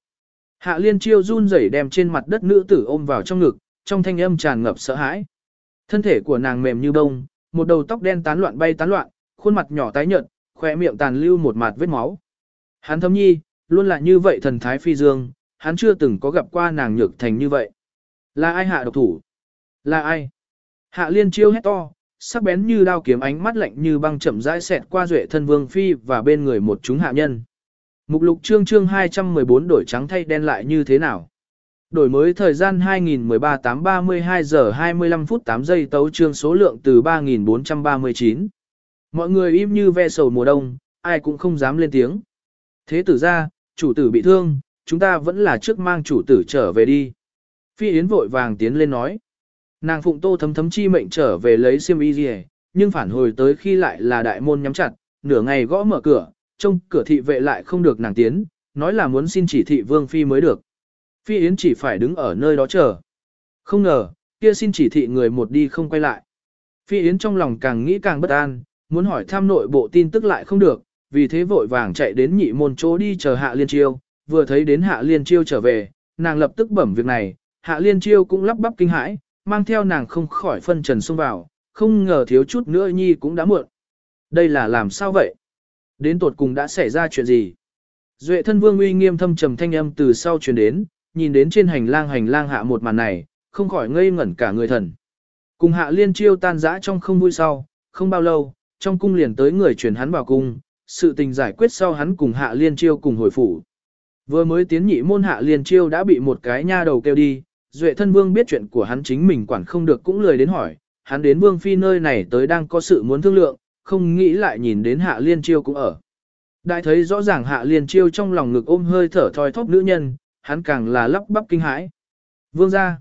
Speaker 1: Hạ liên chiêu run rẩy đem trên mặt đất nữ tử ôm vào trong ngực, trong thanh âm tràn ngập sợ hãi. Thân thể của nàng mềm như bông, một đầu tóc đen tán loạn bay tán loạn, khuôn mặt nhỏ tái nhợt, khóe miệng tàn lưu một mặt vết máu. Hắn thấm nhi, luôn là như vậy thần thái phi dương, hắn chưa từng có gặp qua nàng nhược thành như vậy. Là ai hạ độc thủ? Là ai? Hạ liên chiêu hét to, sắc bén như đao kiếm ánh mắt lạnh như băng chậm rãi xẹt qua duệ thân vương phi và bên người một chúng hạ nhân. Mục lục chương chương 214 đổi trắng thay đen lại như thế nào? Đổi mới thời gian 2013 8 32 giờ 25 phút 8 giây tấu chương số lượng từ 3439. Mọi người im như ve sầu mùa đông, ai cũng không dám lên tiếng. Thế tử ra, chủ tử bị thương, chúng ta vẫn là trước mang chủ tử trở về đi. Phi Yến vội vàng tiến lên nói. Nàng phụng tô thấm thấm chi mệnh trở về lấy xiêm y gì nhưng phản hồi tới khi lại là đại môn nhắm chặt, nửa ngày gõ mở cửa, trông cửa thị vệ lại không được nàng tiến, nói là muốn xin chỉ thị vương phi mới được. Phi Yến chỉ phải đứng ở nơi đó chờ. Không ngờ, kia xin chỉ thị người một đi không quay lại. Phi Yến trong lòng càng nghĩ càng bất an, muốn hỏi thăm nội bộ tin tức lại không được, vì thế vội vàng chạy đến nhị môn chỗ đi chờ Hạ Liên Chiêu, vừa thấy đến Hạ Liên Chiêu trở về, nàng lập tức bẩm việc này, Hạ Liên Chiêu cũng lắp bắp kinh hãi, mang theo nàng không khỏi phân trần xông vào, không ngờ thiếu chút nữa nhi cũng đã muộn. Đây là làm sao vậy? Đến tột cùng đã xảy ra chuyện gì? Duệ thân vương uy nghiêm thâm trầm thanh âm từ sau truyền đến, nhìn đến trên hành lang hành lang hạ một màn này, không khỏi ngây ngẩn cả người thần. Cùng hạ liên chiêu tan rã trong không vui sau, không bao lâu, trong cung liền tới người truyền hắn vào cung, sự tình giải quyết sau hắn cùng hạ liên chiêu cùng hồi phủ. Vừa mới tiến nhị môn hạ liên chiêu đã bị một cái nha đầu kêu đi, duệ thân vương biết chuyện của hắn chính mình quản không được cũng lười đến hỏi, hắn đến vương phi nơi này tới đang có sự muốn thương lượng, không nghĩ lại nhìn đến hạ liên chiêu cũng ở. Đại thấy rõ ràng hạ liên chiêu trong lòng ngực ôm hơi thở thoi thóp nữ nhân, hắn càng là lắp bắp kinh hãi. Vương ra.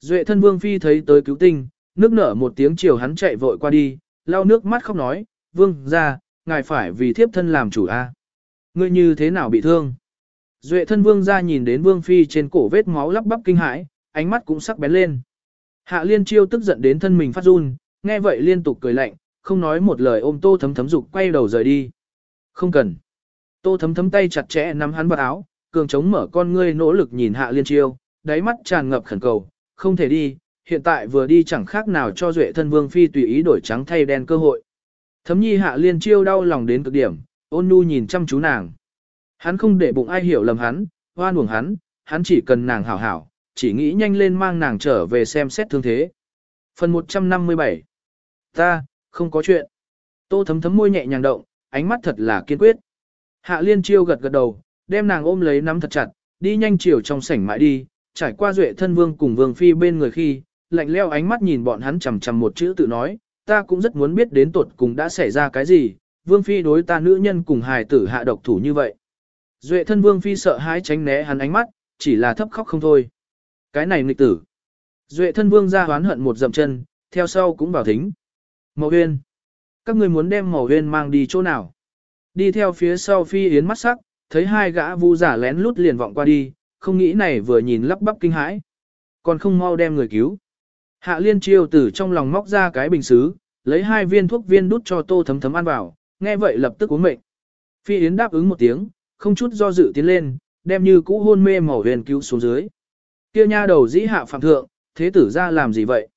Speaker 1: Duệ thân vương phi thấy tới cứu tinh, nước nở một tiếng chiều hắn chạy vội qua đi, lau nước mắt khóc nói, vương ra, ngài phải vì thiếp thân làm chủ a à? Ngươi như thế nào bị thương? Duệ thân vương ra nhìn đến vương phi trên cổ vết máu lắp bắp kinh hãi, ánh mắt cũng sắc bén lên. Hạ liên chiêu tức giận đến thân mình phát run, nghe vậy liên tục cười lạnh, không nói một lời ôm tô thấm thấm dục quay đầu rời đi. Không cần. Tô thấm thấm tay chặt chẽ nắm hắn vào áo, cường chống mở con ngươi nỗ lực nhìn hạ liên chiêu, đáy mắt tràn ngập khẩn cầu, không thể đi, hiện tại vừa đi chẳng khác nào cho duệ thân vương phi tùy ý đổi trắng thay đen cơ hội. Thấm nhi hạ liên chiêu đau lòng đến cực điểm, ôn nhu nhìn chăm chú nàng. Hắn không để bụng ai hiểu lầm hắn, hoan uổng hắn, hắn chỉ cần nàng hảo hảo, chỉ nghĩ nhanh lên mang nàng trở về xem xét thương thế. Phần 157 Ta, không có chuyện. Tô thấm thấm môi nhẹ nhàng động, ánh mắt thật là kiên quyết. Hạ liên chiêu gật gật đầu, đem nàng ôm lấy nắm thật chặt, đi nhanh chiều trong sảnh mãi đi, trải qua duệ thân vương cùng vương phi bên người khi, lạnh leo ánh mắt nhìn bọn hắn chầm chầm một chữ tự nói, ta cũng rất muốn biết đến tuột cùng đã xảy ra cái gì, vương phi đối ta nữ nhân cùng hài tử hạ độc thủ như vậy. Duệ thân vương phi sợ hãi tránh né hắn ánh mắt, chỉ là thấp khóc không thôi. Cái này nghịch tử. Duệ thân vương ra hoán hận một dậm chân, theo sau cũng vào thính. Màu huyên. Các người muốn đem màu huyên mang đi chỗ nào? Đi theo phía sau phi yến mắt sắc, thấy hai gã vu giả lén lút liền vọng qua đi, không nghĩ này vừa nhìn lắp bắp kinh hãi. Còn không mau đem người cứu. Hạ liên chiêu từ trong lòng móc ra cái bình xứ, lấy hai viên thuốc viên đút cho tô thấm thấm ăn vào, nghe vậy lập tức uống mệnh. Phi Yến đáp ứng một tiếng, không chút do dự tiến lên, đem như cũ hôn mê màu huyền cứu xuống dưới. Kia nha đầu dĩ hạ phạm thượng, thế tử ra làm gì vậy?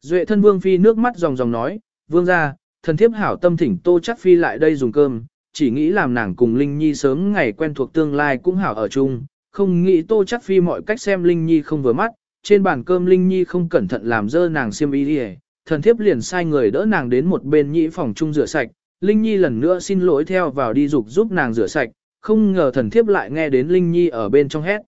Speaker 1: Duệ thân vương phi nước mắt ròng ròng nói, vương ra, thần thiếp hảo tâm thỉnh tô chắc phi lại đây dùng cơm, chỉ nghĩ làm nàng cùng Linh Nhi sớm ngày quen thuộc tương lai cũng hảo ở chung, không nghĩ tô chắc phi mọi cách xem Linh Nhi không vừa mắt, trên bàn cơm Linh Nhi không cẩn thận làm dơ nàng xiêm y đi thần thiếp liền sai người đỡ nàng đến một bên nhĩ phòng chung rửa sạch, Linh Nhi lần nữa xin lỗi theo vào đi dục giúp nàng rửa sạch, không ngờ thần thiếp lại nghe đến Linh Nhi ở bên trong hét.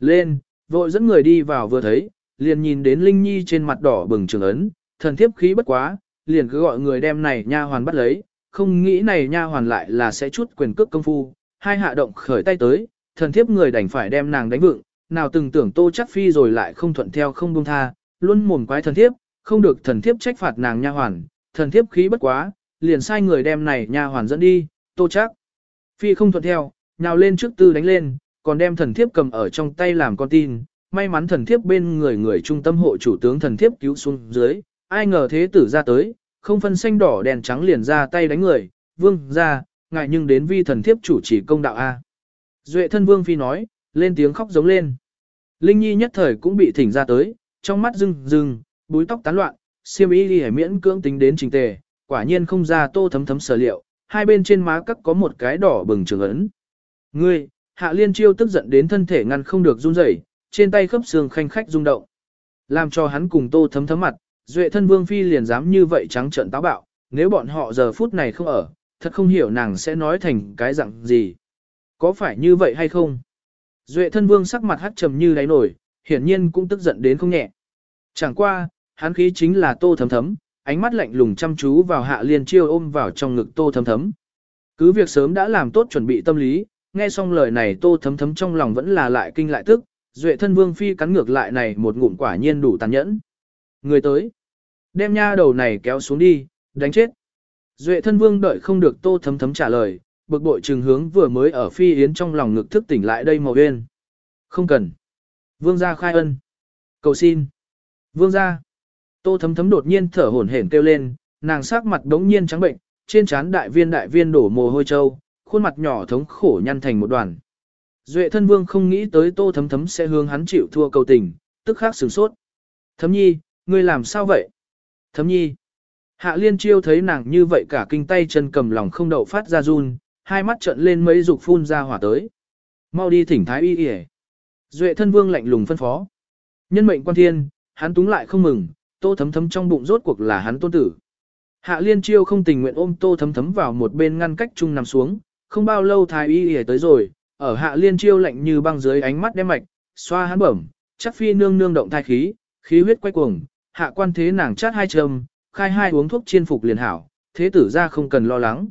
Speaker 1: Lên, vội dẫn người đi vào vừa thấy, liền nhìn đến Linh Nhi trên mặt đỏ bừng trường ấn, thần thiếp khí bất quá, liền cứ gọi người đem này nha hoàn bắt lấy, không nghĩ này nha hoàn lại là sẽ chút quyền cước công phu, hai hạ động khởi tay tới, thần thiếp người đành phải đem nàng đánh vựng, nào từng tưởng tô chắc phi rồi lại không thuận theo không buông tha, luôn mồm quái thần thiếp, không được thần thiếp trách phạt nàng nha hoàn, thần thiếp khí bất quá, liền sai người đem này nha hoàn dẫn đi, tô chắc. Phi không thuận theo, nhào lên trước tư đánh lên, còn đem thần thiếp cầm ở trong tay làm con tin, may mắn thần thiếp bên người người trung tâm hộ chủ tướng thần thiếp cứu xuống dưới, ai ngờ thế tử ra tới, không phân xanh đỏ đèn trắng liền ra tay đánh người, vương ra, ngại nhưng đến vi thần thiếp chủ chỉ công đạo A. Duệ thân vương phi nói, lên tiếng khóc giống lên. Linh Nhi nhất thời cũng bị thỉnh ra tới, trong mắt rưng rưng, búi tóc tán loạn, siêm y đi miễn cưỡng tính đến trình tề, quả nhiên không ra tô thấm thấm sở liệu, hai bên trên má cắt có một cái đỏ bừng trường ấn. Ngươi, hạ liên chiêu tức giận đến thân thể ngăn không được run rẩy, trên tay khớp xương khanh khách rung động. Làm cho hắn cùng tô thấm thấm mặt, duệ thân vương phi liền dám như vậy trắng trợn táo bạo, nếu bọn họ giờ phút này không ở, thật không hiểu nàng sẽ nói thành cái dạng gì. Có phải như vậy hay không? Duệ thân vương sắc mặt hắt trầm như đáy nổi, hiển nhiên cũng tức giận đến không nhẹ. Chẳng qua, hắn khí chính là tô thấm thấm, ánh mắt lạnh lùng chăm chú vào hạ liên chiêu ôm vào trong ngực tô thấm thấm. Cứ việc sớm đã làm tốt chuẩn bị tâm lý, nghe xong lời này tô thấm thấm trong lòng vẫn là lại kinh lại tức, Duệ thân vương phi cắn ngược lại này một ngụm quả nhiên đủ tàn nhẫn. Người tới. Đem nha đầu này kéo xuống đi, đánh chết. Duệ thân vương đợi không được tô thấm thấm trả lời, bực bội trừng hướng vừa mới ở phi yến trong lòng ngực thức tỉnh lại đây màu uyên Không cần. Vương gia khai ân. Cầu xin. Vương gia. Tô thấm thấm đột nhiên thở hổn hển kêu lên, nàng sắc mặt đống nhiên trắng bệnh, trên trán đại viên đại viên đổ mồ hôi trâu, khuôn mặt nhỏ thống khổ nhăn thành một đoàn. Duệ thân vương không nghĩ tới tô thấm thấm sẽ hướng hắn chịu thua cầu tình, tức khắc sửng sốt. Thấm nhi, ngươi làm sao vậy? Thấm nhi. Hạ liên chiêu thấy nàng như vậy cả kinh tay chân cầm lòng không đậu phát ra run, hai mắt trợn lên mấy dục phun ra hỏa tới. Mau đi thỉnh thái y y. Duệ thân vương lạnh lùng phân phó. Nhân mệnh quan thiên, hắn túng lại không mừng, tô thấm thấm trong bụng rốt cuộc là hắn tôn tử. Hạ liên chiêu không tình nguyện ôm tô thấm thấm vào một bên ngăn cách chung nằm xuống, không bao lâu thái y y tới rồi, ở hạ liên chiêu lạnh như băng dưới ánh mắt đem mạch, xoa hắn bẩm, chắc phi nương nương động thai khí, khí huyết quay cuồng, hạ quan thế nàng chát hai châm, khai hai uống thuốc chiên phục liền hảo, thế tử ra không cần lo lắng.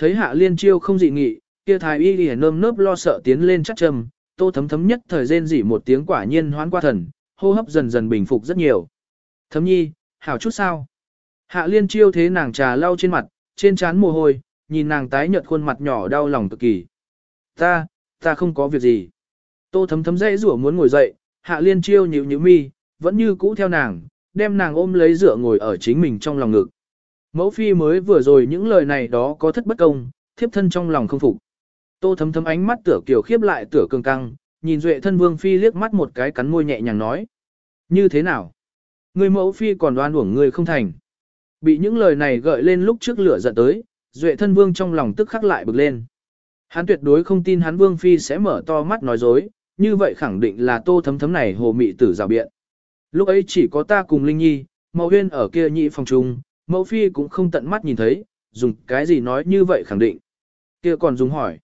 Speaker 1: Thấy hạ liên chiêu không dị nghị, kia thái y liền nơm nớp lo sợ tiến lên chắc châm, tô thấm thấm nhất thời rên rỉ một tiếng quả nhiên hoán qua thần, hô hấp dần dần bình phục rất nhiều. Thấm nhi, hảo chút sao? Hạ liên chiêu thế nàng trà lau trên mặt, trên trán mồ hôi, nhìn nàng tái nhợt khuôn mặt nhỏ đau lòng cực kỳ. Ta, ta không có việc gì. Tô thấm thấm dãy rủa muốn ngồi dậy, hạ liên chiêu nhíu nhíu mi, vẫn như cũ theo nàng, đem nàng ôm lấy dựa ngồi ở chính mình trong lòng ngực. Mẫu phi mới vừa rồi những lời này đó có thất bất công, thiếp thân trong lòng không phục. Tô thấm thấm ánh mắt tửa kiểu khiếp lại tửa cường căng, nhìn duệ thân vương phi liếc mắt một cái cắn môi nhẹ nhàng nói. Như thế nào? Người mẫu phi còn đoan uổng người không thành. Bị những lời này gợi lên lúc trước lửa giận tới, duệ thân vương trong lòng tức khắc lại bực lên. Hắn tuyệt đối không tin hắn vương phi sẽ mở to mắt nói dối, như vậy khẳng định là tô thấm thấm này hồ mị tử rào biện. Lúc ấy chỉ có ta cùng Linh Nhi, Màu huyên ở kia nhị phòng trung, mẫu phi cũng không tận mắt nhìn thấy, dùng cái gì nói như vậy khẳng định. Kia còn dùng hỏi.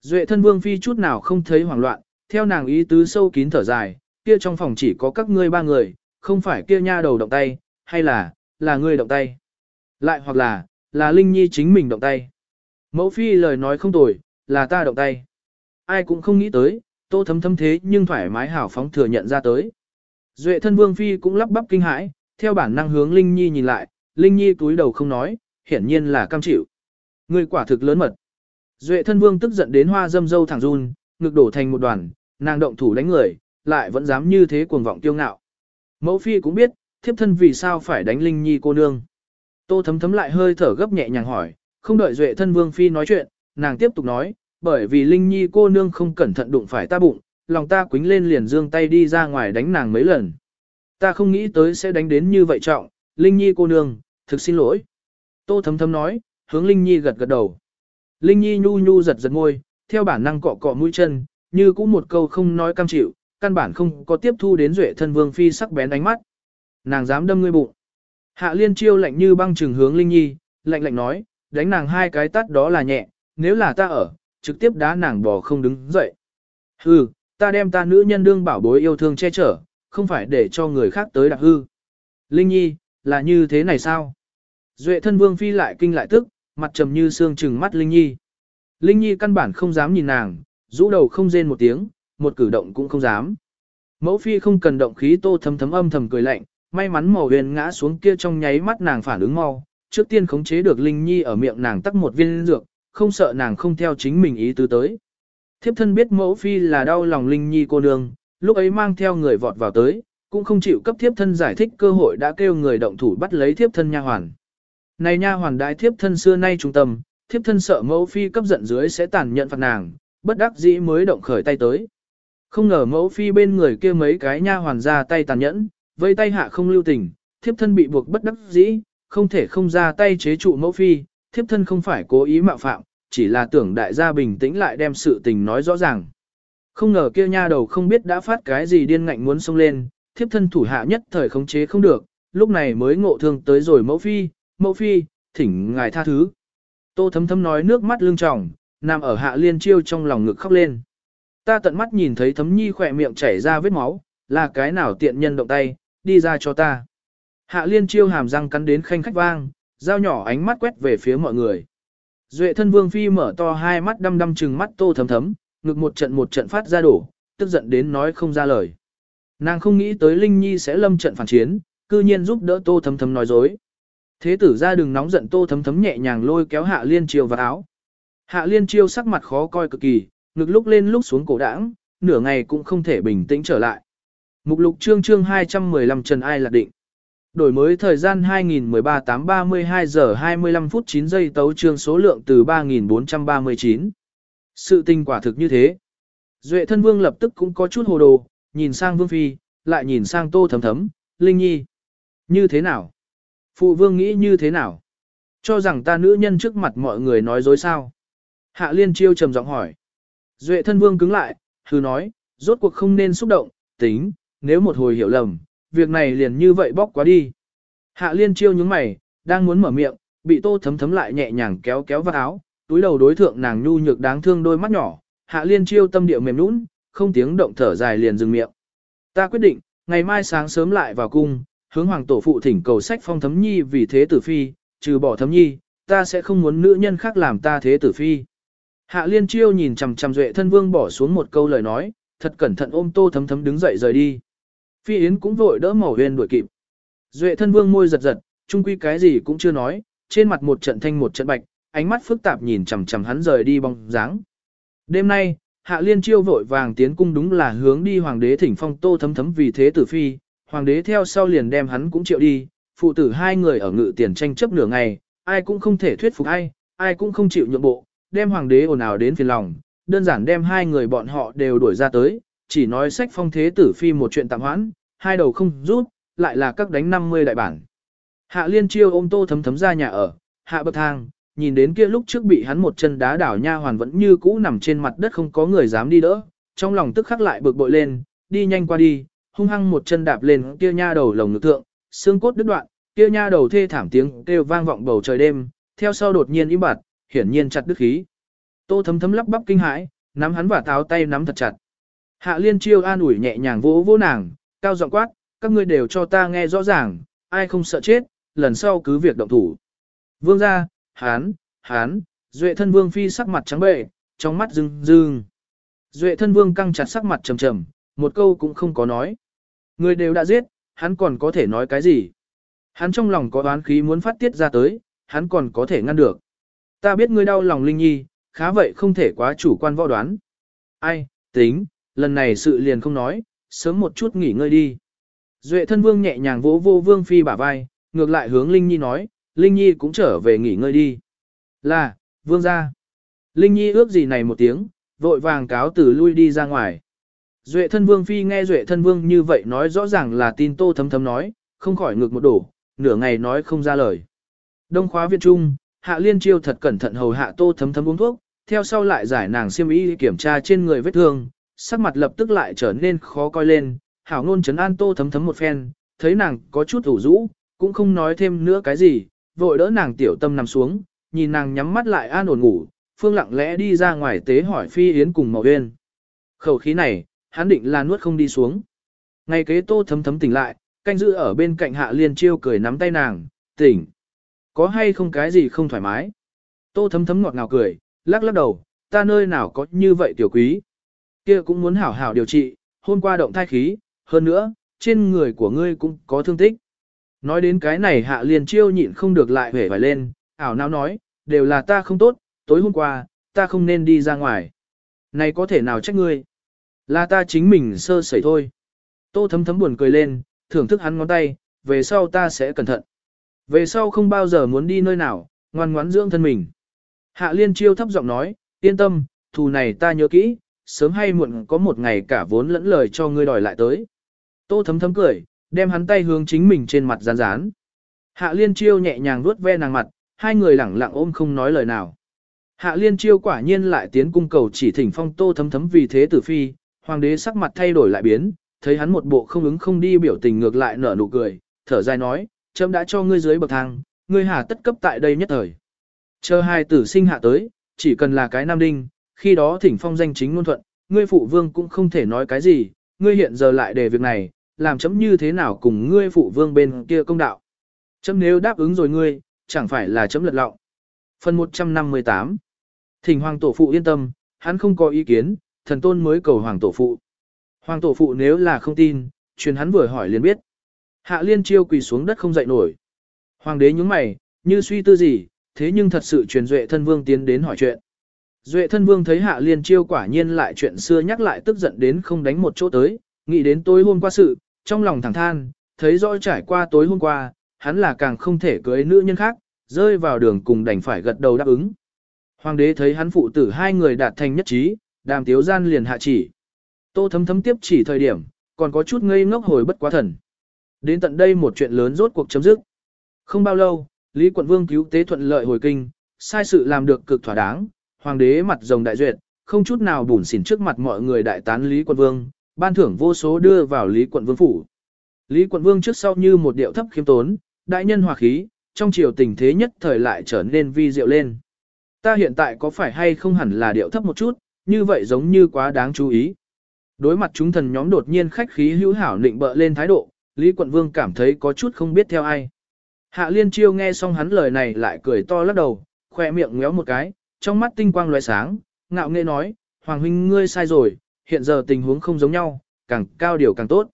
Speaker 1: Duệ thân vương phi chút nào không thấy hoảng loạn, theo nàng ý tứ sâu kín thở dài, kia trong phòng chỉ có các ngươi ba người, không phải kia nha đầu động tay, hay là, là ngươi động tay. Lại hoặc là, là Linh Nhi chính mình động tay. Mẫu phi lời nói không tồi, là ta động tay. Ai cũng không nghĩ tới, tô thấm thấm thế nhưng thoải mái hảo phóng thừa nhận ra tới. Duệ thân vương phi cũng lắp bắp kinh hãi, theo bản năng hướng Linh Nhi nhìn lại, Linh Nhi túi đầu không nói, hiển nhiên là cam chịu. Người quả thực lớn mật. Duệ thân vương tức giận đến hoa dâm dâu thẳng run, ngực đổ thành một đoàn, nàng động thủ đánh người, lại vẫn dám như thế cuồng vọng tiêu ngạo. Mẫu phi cũng biết, thiếp thân vì sao phải đánh Linh Nhi cô nương. Tô thấm thấm lại hơi thở gấp nhẹ nhàng hỏi, không đợi Duệ thân vương phi nói chuyện, nàng tiếp tục nói, bởi vì Linh Nhi cô nương không cẩn thận đụng phải ta bụng, lòng ta quính lên liền dương tay đi ra ngoài đánh nàng mấy lần. Ta không nghĩ tới sẽ đánh đến như vậy trọng, Linh Nhi cô nương, thực xin lỗi. Tô thấm thấm nói, hướng Linh Nhi gật gật đầu. Linh Nhi nhu nhu giật giật môi, theo bản năng cọ cọ mũi chân, như cũng một câu không nói cam chịu, căn bản không có tiếp thu đến duệ thân vương phi sắc bén ánh mắt. Nàng dám đâm ngươi bụng. Hạ liên chiêu lạnh như băng trừng hướng Linh Nhi, lạnh lạnh nói, đánh nàng hai cái tát đó là nhẹ, nếu là ta ở, trực tiếp đá nàng bò không đứng dậy. Hừ, ta đem ta nữ nhân đương bảo bối yêu thương che chở, không phải để cho người khác tới đạp hư. Linh Nhi, là như thế này sao? Duệ thân vương phi lại kinh lại tức, mặt trầm như xương trừng mắt Linh Nhi. Linh Nhi căn bản không dám nhìn nàng, rũ đầu không rên một tiếng, một cử động cũng không dám. Mẫu phi không cần động khí tô thấm thấm âm thầm cười lạnh, may mắn màu huyền ngã xuống kia trong nháy mắt nàng phản ứng mau, trước tiên khống chế được Linh Nhi ở miệng nàng tắc một viên dược, không sợ nàng không theo chính mình ý tứ tới. Thiếp thân biết mẫu phi là đau lòng Linh Nhi cô nương, lúc ấy mang theo người vọt vào tới, cũng không chịu cấp thiếp thân giải thích cơ hội đã kêu người động thủ bắt lấy thiếp thân nha hoàn. Này nha hoàn đại thiếp thân xưa nay trung tâm, thiếp thân sợ mẫu phi cấp giận dưới sẽ tàn nhận phạt nàng, bất đắc dĩ mới động khởi tay tới. Không ngờ mẫu phi bên người kia mấy cái nha hoàn ra tay tàn nhẫn, vây tay hạ không lưu tình, thiếp thân bị buộc bất đắc dĩ, không thể không ra tay chế trụ mẫu phi, thiếp thân không phải cố ý mạo phạm, chỉ là tưởng đại gia bình tĩnh lại đem sự tình nói rõ ràng. Không ngờ kia nha đầu không biết đã phát cái gì điên ngạnh muốn xông lên, thiếp thân thủ hạ nhất thời khống chế không được, lúc này mới ngộ thương tới rồi mẫu phi, mẫu phi, thỉnh ngài tha thứ. Tô thấm thấm nói nước mắt lưng tròng, nằm ở hạ liên chiêu trong lòng ngực khóc lên. Ta tận mắt nhìn thấy thấm nhi khỏe miệng chảy ra vết máu, là cái nào tiện nhân động tay, đi ra cho ta. Hạ liên chiêu hàm răng cắn đến khanh khách vang, dao nhỏ ánh mắt quét về phía mọi người. Duệ thân vương phi mở to hai mắt đăm đăm chừng mắt tô thấm thấm, ngực một trận một trận phát ra đổ, tức giận đến nói không ra lời. Nàng không nghĩ tới Linh Nhi sẽ lâm trận phản chiến, cư nhiên giúp đỡ Tô Thấm Thấm nói dối. Thế tử ra đừng nóng giận Tô Thấm Thấm nhẹ nhàng lôi kéo Hạ Liên chiều vào áo. Hạ Liên Chiêu sắc mặt khó coi cực kỳ, ngực lúc lên lúc xuống cổ đảng nửa ngày cũng không thể bình tĩnh trở lại. Mục lục chương chương 215 Trần Ai lạc định. Đổi mới thời gian 2013 8 32 giờ 25 phút 9 giây tấu chương số lượng từ 3439. Sự tình quả thực như thế. Duệ thân vương lập tức cũng có chút hồ đồ, nhìn sang vương phi, lại nhìn sang tô thấm thấm, linh nhi. Như thế nào? Phụ vương nghĩ như thế nào? Cho rằng ta nữ nhân trước mặt mọi người nói dối sao? Hạ liên chiêu trầm giọng hỏi. Duệ thân vương cứng lại, hừ nói, rốt cuộc không nên xúc động, tính, nếu một hồi hiểu lầm, việc này liền như vậy bóc quá đi. Hạ liên chiêu nhướng mày, đang muốn mở miệng, bị tô thấm thấm lại nhẹ nhàng kéo kéo vào áo, túi đầu đối thượng nàng nhu nhược đáng thương đôi mắt nhỏ, hạ liên chiêu tâm địa mềm nũng, không tiếng động thở dài liền dừng miệng. Ta quyết định, ngày mai sáng sớm lại vào cung, hướng hoàng tổ phụ thỉnh cầu sách phong thấm nhi vì thế tử phi, trừ bỏ thấm nhi, ta sẽ không muốn nữ nhân khác làm ta thế tử phi. Hạ liên chiêu nhìn chằm chằm duệ thân vương bỏ xuống một câu lời nói, thật cẩn thận ôm tô thấm thấm đứng dậy rời đi. Phi Yến cũng vội đỡ màu huyền đuổi kịp. Duệ thân vương môi giật giật, chung quy cái gì cũng chưa nói, trên mặt một trận thanh một trận bạch, ánh mắt phức tạp nhìn chằm chằm hắn rời đi bóng dáng. Đêm nay, Hạ Liên Chiêu vội vàng tiến cung đúng là hướng đi hoàng đế thỉnh phong tô thấm thấm vì thế tử phi, hoàng đế theo sau liền đem hắn cũng triệu đi, phụ tử hai người ở ngự tiền tranh chấp nửa ngày, ai cũng không thể thuyết phục ai, ai cũng không chịu nhượng bộ, đem hoàng đế ồn ào đến phiền lòng, đơn giản đem hai người bọn họ đều đuổi ra tới, chỉ nói sách phong thế tử phi một chuyện tạm hoãn, hai đầu không rút, lại là các đánh 50 đại bản. Hạ liên chiêu ôm tô thấm thấm ra nhà ở, hạ bậc thang, nhìn đến kia lúc trước bị hắn một chân đá đảo nha hoàn vẫn như cũ nằm trên mặt đất không có người dám đi đỡ, trong lòng tức khắc lại bực bội lên, đi nhanh qua đi, hung hăng một chân đạp lên kia nha đầu lồng ngực thượng, xương cốt đứt đoạn, kia nha đầu thê thảm tiếng kêu vang vọng bầu trời đêm, theo sau đột nhiên im bặt, hiển nhiên chặt đứt khí. Tô thấm thấm lắp bắp kinh hãi, nắm hắn và táo tay nắm thật chặt. Hạ liên chiêu an ủi nhẹ nhàng vỗ vỗ nàng, cao giọng quát, các ngươi đều cho ta nghe rõ ràng, ai không sợ chết, lần sau cứ việc động thủ. Vương ra, hán, hán, duệ thân vương phi sắc mặt trắng bệ, trong mắt rưng rưng. Duệ thân vương căng chặt sắc mặt trầm trầm, một câu cũng không có nói. Người đều đã giết, hắn còn có thể nói cái gì? Hắn trong lòng có oán khí muốn phát tiết ra tới, hắn còn có thể ngăn được. Ta biết ngươi đau lòng Linh Nhi, khá vậy không thể quá chủ quan võ đoán. Ai, tính, lần này sự liền không nói, sớm một chút nghỉ ngơi đi. Duệ thân vương nhẹ nhàng vỗ vô vương phi bả vai, ngược lại hướng Linh Nhi nói, Linh Nhi cũng trở về nghỉ ngơi đi. Là, vương ra. Linh Nhi ước gì này một tiếng, vội vàng cáo từ lui đi ra ngoài. Duệ thân vương phi nghe duệ thân vương như vậy nói rõ ràng là tin tô thấm thấm nói, không khỏi ngược một đổ, nửa ngày nói không ra lời. Đông khóa viện trung, hạ liên chiêu thật cẩn thận hầu hạ tô thấm thấm uống thuốc, theo sau lại giải nàng xiêm y kiểm tra trên người vết thương, sắc mặt lập tức lại trở nên khó coi lên, hảo ngôn chấn an tô thấm thấm một phen, thấy nàng có chút ủ rũ, cũng không nói thêm nữa cái gì, vội đỡ nàng tiểu tâm nằm xuống, nhìn nàng nhắm mắt lại an ổn ngủ, phương lặng lẽ đi ra ngoài tế hỏi phi yến cùng màu uyên. Khẩu khí này, hắn định là nuốt không đi xuống. Ngày kế tô thấm thấm tỉnh lại, canh giữ ở bên cạnh hạ liên chiêu cười nắm tay nàng, tỉnh. Có hay không cái gì không thoải mái? Tô thấm thấm ngọt ngào cười, lắc lắc đầu, ta nơi nào có như vậy tiểu quý. Kia cũng muốn hảo hảo điều trị, hôm qua động thai khí, hơn nữa, trên người của ngươi cũng có thương tích. Nói đến cái này hạ liền chiêu nhịn không được lại hể vải lên, ảo não nói, đều là ta không tốt, tối hôm qua, ta không nên đi ra ngoài. Này có thể nào trách ngươi? Là ta chính mình sơ sẩy thôi. Tô thấm thấm buồn cười lên, thưởng thức hắn ngón tay, về sau ta sẽ cẩn thận. Về sau không bao giờ muốn đi nơi nào, ngoan ngoãn dưỡng thân mình. Hạ liên chiêu thấp giọng nói, yên tâm, thù này ta nhớ kỹ, sớm hay muộn có một ngày cả vốn lẫn lời cho ngươi đòi lại tới. Tô thấm thấm cười, đem hắn tay hướng chính mình trên mặt rán rán. Hạ liên chiêu nhẹ nhàng vuốt ve nàng mặt, hai người lẳng lặng ôm không nói lời nào. Hạ liên chiêu quả nhiên lại tiến cung cầu chỉ thỉnh phong tô thấm thấm vì thế tử phi, hoàng đế sắc mặt thay đổi lại biến, thấy hắn một bộ không ứng không đi biểu tình ngược lại nở nụ cười, thở dài nói, chấm đã cho ngươi dưới bậc thang, ngươi hà tất cấp tại đây nhất thời. Chờ hai tử sinh hạ tới, chỉ cần là cái nam đinh, khi đó thỉnh phong danh chính ngôn thuận, ngươi phụ vương cũng không thể nói cái gì, ngươi hiện giờ lại để việc này, làm chấm như thế nào cùng ngươi phụ vương bên kia công đạo. Chấm nếu đáp ứng rồi ngươi, chẳng phải là chấm lật lọng. Phần 158 Thỉnh hoàng tổ phụ yên tâm, hắn không có ý kiến, thần tôn mới cầu hoàng tổ phụ. Hoàng tổ phụ nếu là không tin, truyền hắn vừa hỏi liền biết. Hạ liên chiêu quỳ xuống đất không dậy nổi. Hoàng đế nhướng mày, như suy tư gì, thế nhưng thật sự truyền duệ thân vương tiến đến hỏi chuyện. Duệ thân vương thấy hạ liên chiêu quả nhiên lại chuyện xưa nhắc lại tức giận đến không đánh một chỗ tới, nghĩ đến tối hôm qua sự, trong lòng thẳng than, thấy rõ trải qua tối hôm qua, hắn là càng không thể cưới nữ nhân khác, rơi vào đường cùng đành phải gật đầu đáp ứng. Hoàng đế thấy hắn phụ tử hai người đạt thành nhất trí, đàm tiếu gian liền hạ chỉ. Tô thấm thấm tiếp chỉ thời điểm, còn có chút ngây ngốc hồi bất quá thần. Đến tận đây một chuyện lớn rốt cuộc chấm dứt. Không bao lâu, Lý quận vương cứu tế thuận lợi hồi kinh, sai sự làm được cực thỏa đáng, hoàng đế mặt rồng đại duyệt, không chút nào bùn xỉn trước mặt mọi người đại tán Lý quận vương, ban thưởng vô số đưa vào Lý quận vương phủ. Lý quận vương trước sau như một điệu thấp khiêm tốn, đại nhân hòa khí, trong triều tình thế nhất thời lại trở nên vi diệu lên. Ta hiện tại có phải hay không hẳn là điệu thấp một chút, như vậy giống như quá đáng chú ý. Đối mặt chúng thần nhóm đột nhiên khách khí hữu hảo nịnh bợ lên thái độ, Lý quận vương cảm thấy có chút không biết theo ai. Hạ liên chiêu nghe xong hắn lời này lại cười to lắc đầu, khoe miệng ngéo một cái, trong mắt tinh quang lóe sáng, ngạo nghễ nói, Hoàng huynh ngươi sai rồi, hiện giờ tình huống không giống nhau, càng cao điều càng tốt.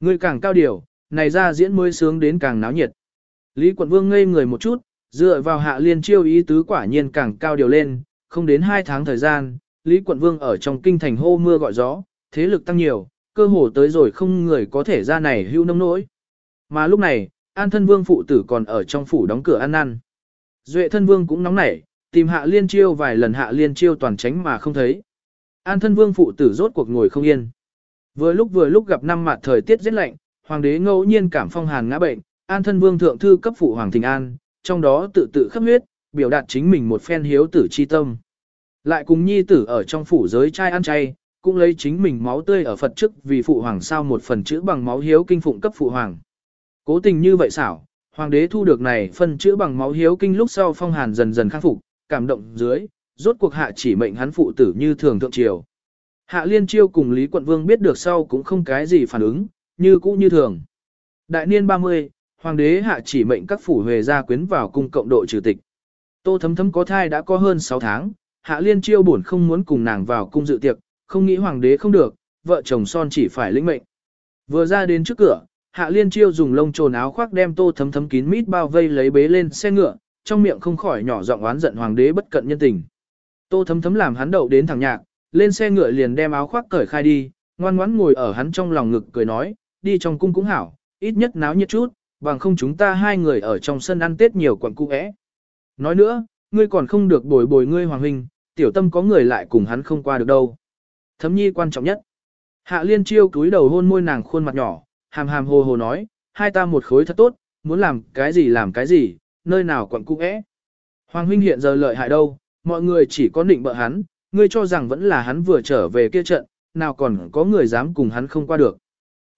Speaker 1: Ngươi càng cao điều, này ra diễn mới sướng đến càng náo nhiệt. Lý quận vương ngây người một chút, dựa vào hạ liên chiêu ý tứ quả nhiên càng cao điều lên, không đến hai tháng thời gian, Lý quận vương ở trong kinh thành hô mưa gọi gió, thế lực tăng nhiều, cơ hồ tới rồi không người có thể ra này hưu nông nỗi. Mà lúc này, an thân vương phụ tử còn ở trong phủ đóng cửa ăn ăn, Duệ thân vương cũng nóng nảy, tìm hạ liên chiêu vài lần hạ liên chiêu toàn tránh mà không thấy. An thân vương phụ tử rốt cuộc ngồi không yên. Vừa lúc vừa lúc gặp năm mặt thời tiết rất lạnh, hoàng đế ngẫu nhiên cảm phong hàn ngã bệnh, an thân vương thượng thư cấp phụ hoàng thình an, trong đó tự tự khắp huyết, biểu đạt chính mình một phen hiếu tử chi tâm. Lại cùng nhi tử ở trong phủ giới trai ăn chay, cũng lấy chính mình máu tươi ở Phật trước vì phụ hoàng sao một phần chữ bằng máu hiếu kinh phụng cấp phụ hoàng. Cố tình như vậy xảo, hoàng đế thu được này phần chữ bằng máu hiếu kinh lúc sau phong hàn dần dần khắc phục, cảm động dưới, rốt cuộc hạ chỉ mệnh hắn phụ tử như thường thượng triều. Hạ liên chiêu cùng Lý Quận Vương biết được sau cũng không cái gì phản ứng, như cũ như thường. Đại niên 30, hoàng đế hạ chỉ mệnh các phủ huề gia quyến vào cung cộng độ trừ tịch. Tô thấm thấm có thai đã có hơn 6 tháng, hạ liên chiêu buồn không muốn cùng nàng vào cung dự tiệc, không nghĩ hoàng đế không được, vợ chồng son chỉ phải lĩnh mệnh. Vừa ra đến trước cửa, hạ liên chiêu dùng lông trồn áo khoác đem tô thấm thấm kín mít bao vây lấy bế lên xe ngựa, trong miệng không khỏi nhỏ giọng oán giận hoàng đế bất cận nhân tình. Tô thấm thấm làm hắn đậu đến thẳng nhạc, lên xe ngựa liền đem áo khoác cởi khai đi, ngoan ngoãn ngồi ở hắn trong lòng ngực cười nói, đi trong cung cũng hảo, ít nhất náo nhiệt chút, bằng không chúng ta hai người ở trong sân ăn tết nhiều quặng cung ẽ. Nói nữa, ngươi còn không được bồi bồi ngươi hoàng huynh, tiểu tâm có người lại cùng hắn không qua được đâu. Thấm nhi quan trọng nhất. Hạ liên chiêu cúi đầu hôn môi nàng khuôn mặt nhỏ, hàm hàm hồ hồ nói, hai ta một khối thật tốt, muốn làm cái gì làm cái gì, nơi nào quặng cung ẽ. Hoàng huynh hiện giờ lợi hại đâu, mọi người chỉ có định bợ hắn, ngươi cho rằng vẫn là hắn vừa trở về kia trận, nào còn có người dám cùng hắn không qua được.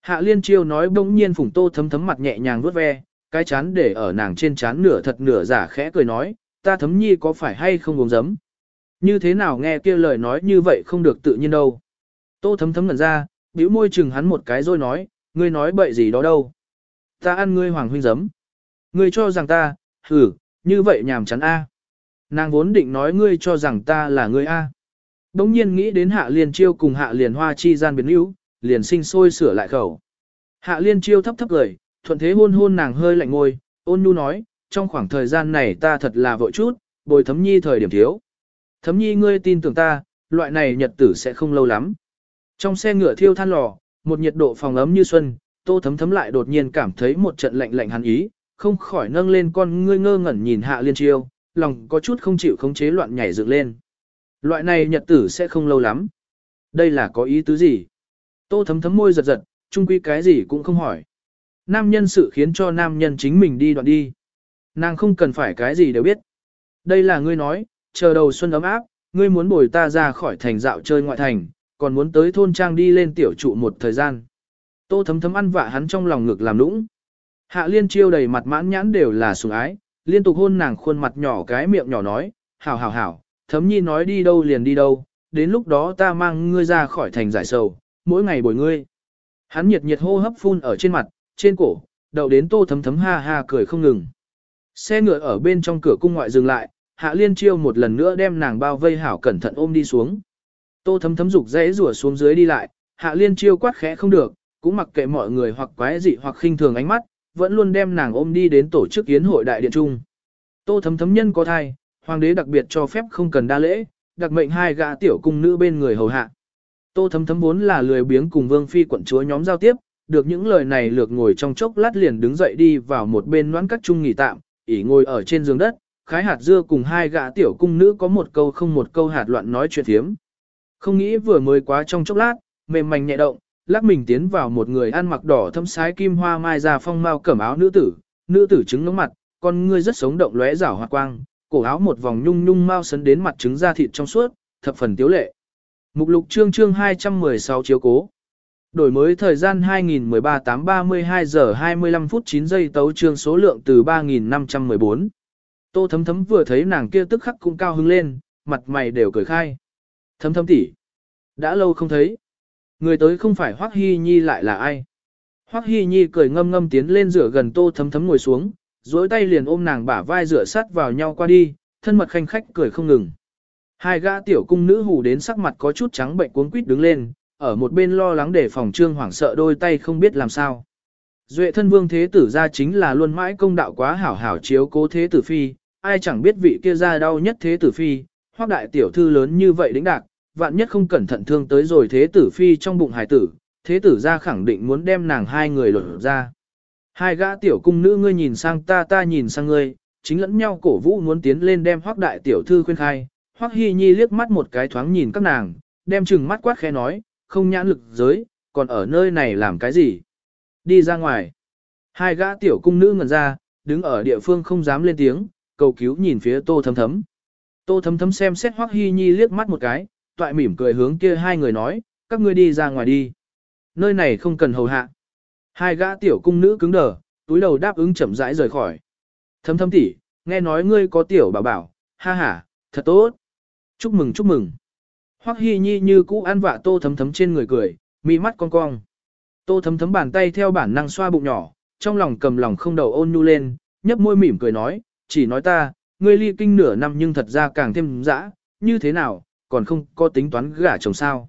Speaker 1: Hạ liên chiêu nói bỗng nhiên phủng tô thấm thấm mặt nhẹ nhàng vuốt ve, cái chán để ở nàng trên chán nửa thật nửa giả khẽ cười nói, ta thấm nhi có phải hay không uống giấm. Như thế nào nghe kia lời nói như vậy không được tự nhiên đâu. Tô thấm thấm ngẩn ra, bĩu môi chừng hắn một cái rồi nói, ngươi nói bậy gì đó đâu. Ta ăn ngươi hoàng huynh giấm. Ngươi cho rằng ta, hử, như vậy nhàm chán a. Nàng vốn định nói ngươi cho rằng ta là ngươi a. Đống nhiên nghĩ đến hạ liền chiêu cùng hạ liền hoa chi gian biến yếu, liền sinh sôi sửa lại khẩu. Hạ liên chiêu thấp thấp cười, thuận thế hôn hôn nàng hơi lạnh ngôi, ôn nhu nói, trong khoảng thời gian này ta thật là vội chút, bồi thấm nhi thời điểm thiếu. Thấm nhi ngươi tin tưởng ta, loại này nhật tử sẽ không lâu lắm. Trong xe ngựa thiêu than lò, một nhiệt độ phòng ấm như xuân, tô thấm thấm lại đột nhiên cảm thấy một trận lạnh lạnh hắn ý, không khỏi nâng lên con ngươi ngơ ngẩn nhìn hạ liên chiêu, lòng có chút không chịu khống chế loạn nhảy dựng lên. Loại này nhật tử sẽ không lâu lắm. Đây là có ý tứ gì? Tô thấm thấm môi giật giật, chung quy cái gì cũng không hỏi. Nam nhân sự khiến cho nam nhân chính mình đi đoạn đi. Nàng không cần phải cái gì đều biết. Đây là ngươi nói, chờ đầu xuân ấm áp, ngươi muốn bồi ta ra khỏi thành dạo chơi ngoại thành, còn muốn tới thôn trang đi lên tiểu trụ một thời gian. Tô thấm thấm ăn vạ hắn trong lòng ngực làm nũng. Hạ liên chiêu đầy mặt mãn nhãn đều là sủng ái, liên tục hôn nàng khuôn mặt nhỏ cái miệng nhỏ nói, hảo hảo hảo, thấm nhi nói đi đâu liền đi đâu, đến lúc đó ta mang ngươi ra khỏi thành giải sầu, mỗi ngày bồi ngươi. Hắn nhiệt nhiệt hô hấp phun ở trên mặt, trên cổ, đậu đến tô thấm thấm ha ha cười không ngừng. Xe ngựa ở bên trong cửa cung ngoại dừng lại, hạ liên chiêu một lần nữa đem nàng bao vây hảo cẩn thận ôm đi xuống. Tô thấm thấm dục dễ rủa xuống dưới đi lại, hạ liên chiêu quát khẽ không được, cũng mặc kệ mọi người hoặc quái dị hoặc khinh thường ánh mắt, vẫn luôn đem nàng ôm đi đến tổ chức yến hội đại điện trung. Tô thấm thấm nhân có thai, hoàng đế đặc biệt cho phép không cần đa lễ, đặc mệnh hai gã tiểu cung nữ bên người hầu hạ. Tô thấm thấm vốn là lười biếng cùng vương phi quận chúa nhóm giao tiếp, được những lời này lược ngồi trong chốc lát liền đứng dậy đi vào một bên noãn các trung nghỉ tạm, ỉ ngồi ở trên giường đất, khái hạt dưa cùng hai gã tiểu cung nữ có một câu không một câu hạt loạn nói chuyện thiếm. Không nghĩ vừa mới quá trong chốc lát, mềm mảnh nhẹ động, lắc mình tiến vào một người ăn mặc đỏ thâm sái kim hoa mai ra phong mau cẩm áo nữ tử, nữ tử trứng nóng mặt, con ngươi rất sống động lóe rảo hoạt quang, cổ áo một vòng nhung nhung mau sấn đến mặt trứng da thịt trong suốt, thập phần tiếu lệ. Mục lục chương chương 216 chiếu cố. Đổi mới thời gian 2013 8 32 giờ 25 phút 9 giây tấu chương số lượng từ 3514. Tô thấm thấm vừa thấy nàng kia tức khắc cũng cao hứng lên, mặt mày đều cười khai. Thấm thấm tỷ, Đã lâu không thấy. Người tới không phải Hoắc Hi Nhi lại là ai. Hoắc Hi Nhi cười ngâm ngâm tiến lên rửa gần tô thấm thấm ngồi xuống, duỗi tay liền ôm nàng bả vai rửa sát vào nhau qua đi, thân mật khanh khách cười không ngừng. Hai gã tiểu cung nữ hù đến sắc mặt có chút trắng bệnh cuống quýt đứng lên, ở một bên lo lắng để phòng trương hoảng sợ đôi tay không biết làm sao. Duệ thân vương thế tử ra chính là luôn mãi công đạo quá hảo hảo chiếu cố thế tử phi, ai chẳng biết vị kia ra đau nhất thế tử phi, hoác đại tiểu thư lớn như vậy đĩnh đạc, vạn nhất không cẩn thận thương tới rồi thế tử phi trong bụng hải tử, thế tử ra khẳng định muốn đem nàng hai người lột ra. Hai gã tiểu cung nữ ngươi nhìn sang ta ta nhìn sang ngươi, chính lẫn nhau cổ vũ muốn tiến lên đem hoác đại tiểu thư khuyên khai, hoác hy nhi liếc mắt một cái thoáng nhìn các nàng, đem chừng mắt quát khẽ nói, không nhãn lực giới, còn ở nơi này làm cái gì? Đi ra ngoài. Hai gã tiểu cung nữ ngẩn ra, đứng ở địa phương không dám lên tiếng, cầu cứu nhìn phía tô thấm thấm. Tô thấm thấm xem xét hoắc hy nhi liếc mắt một cái, toại mỉm cười hướng kia hai người nói, các ngươi đi ra ngoài đi. Nơi này không cần hầu hạ. Hai gã tiểu cung nữ cứng đờ, túi đầu đáp ứng chậm rãi rời khỏi. Thấm thấm tỉ, nghe nói ngươi có tiểu bảo bảo, ha ha, thật tốt. Chúc mừng chúc mừng. Hoắc Hi Nhi như cũ ăn vạ tô thấm thấm trên người cười, mi mắt cong cong. Tô thấm thấm bàn tay theo bản năng xoa bụng nhỏ, trong lòng cầm lòng không đầu ôn nhu lên, nhấp môi mỉm cười nói, chỉ nói ta, ngươi ly kinh nửa năm nhưng thật ra càng thêm dã, như thế nào, còn không có tính toán gả chồng sao.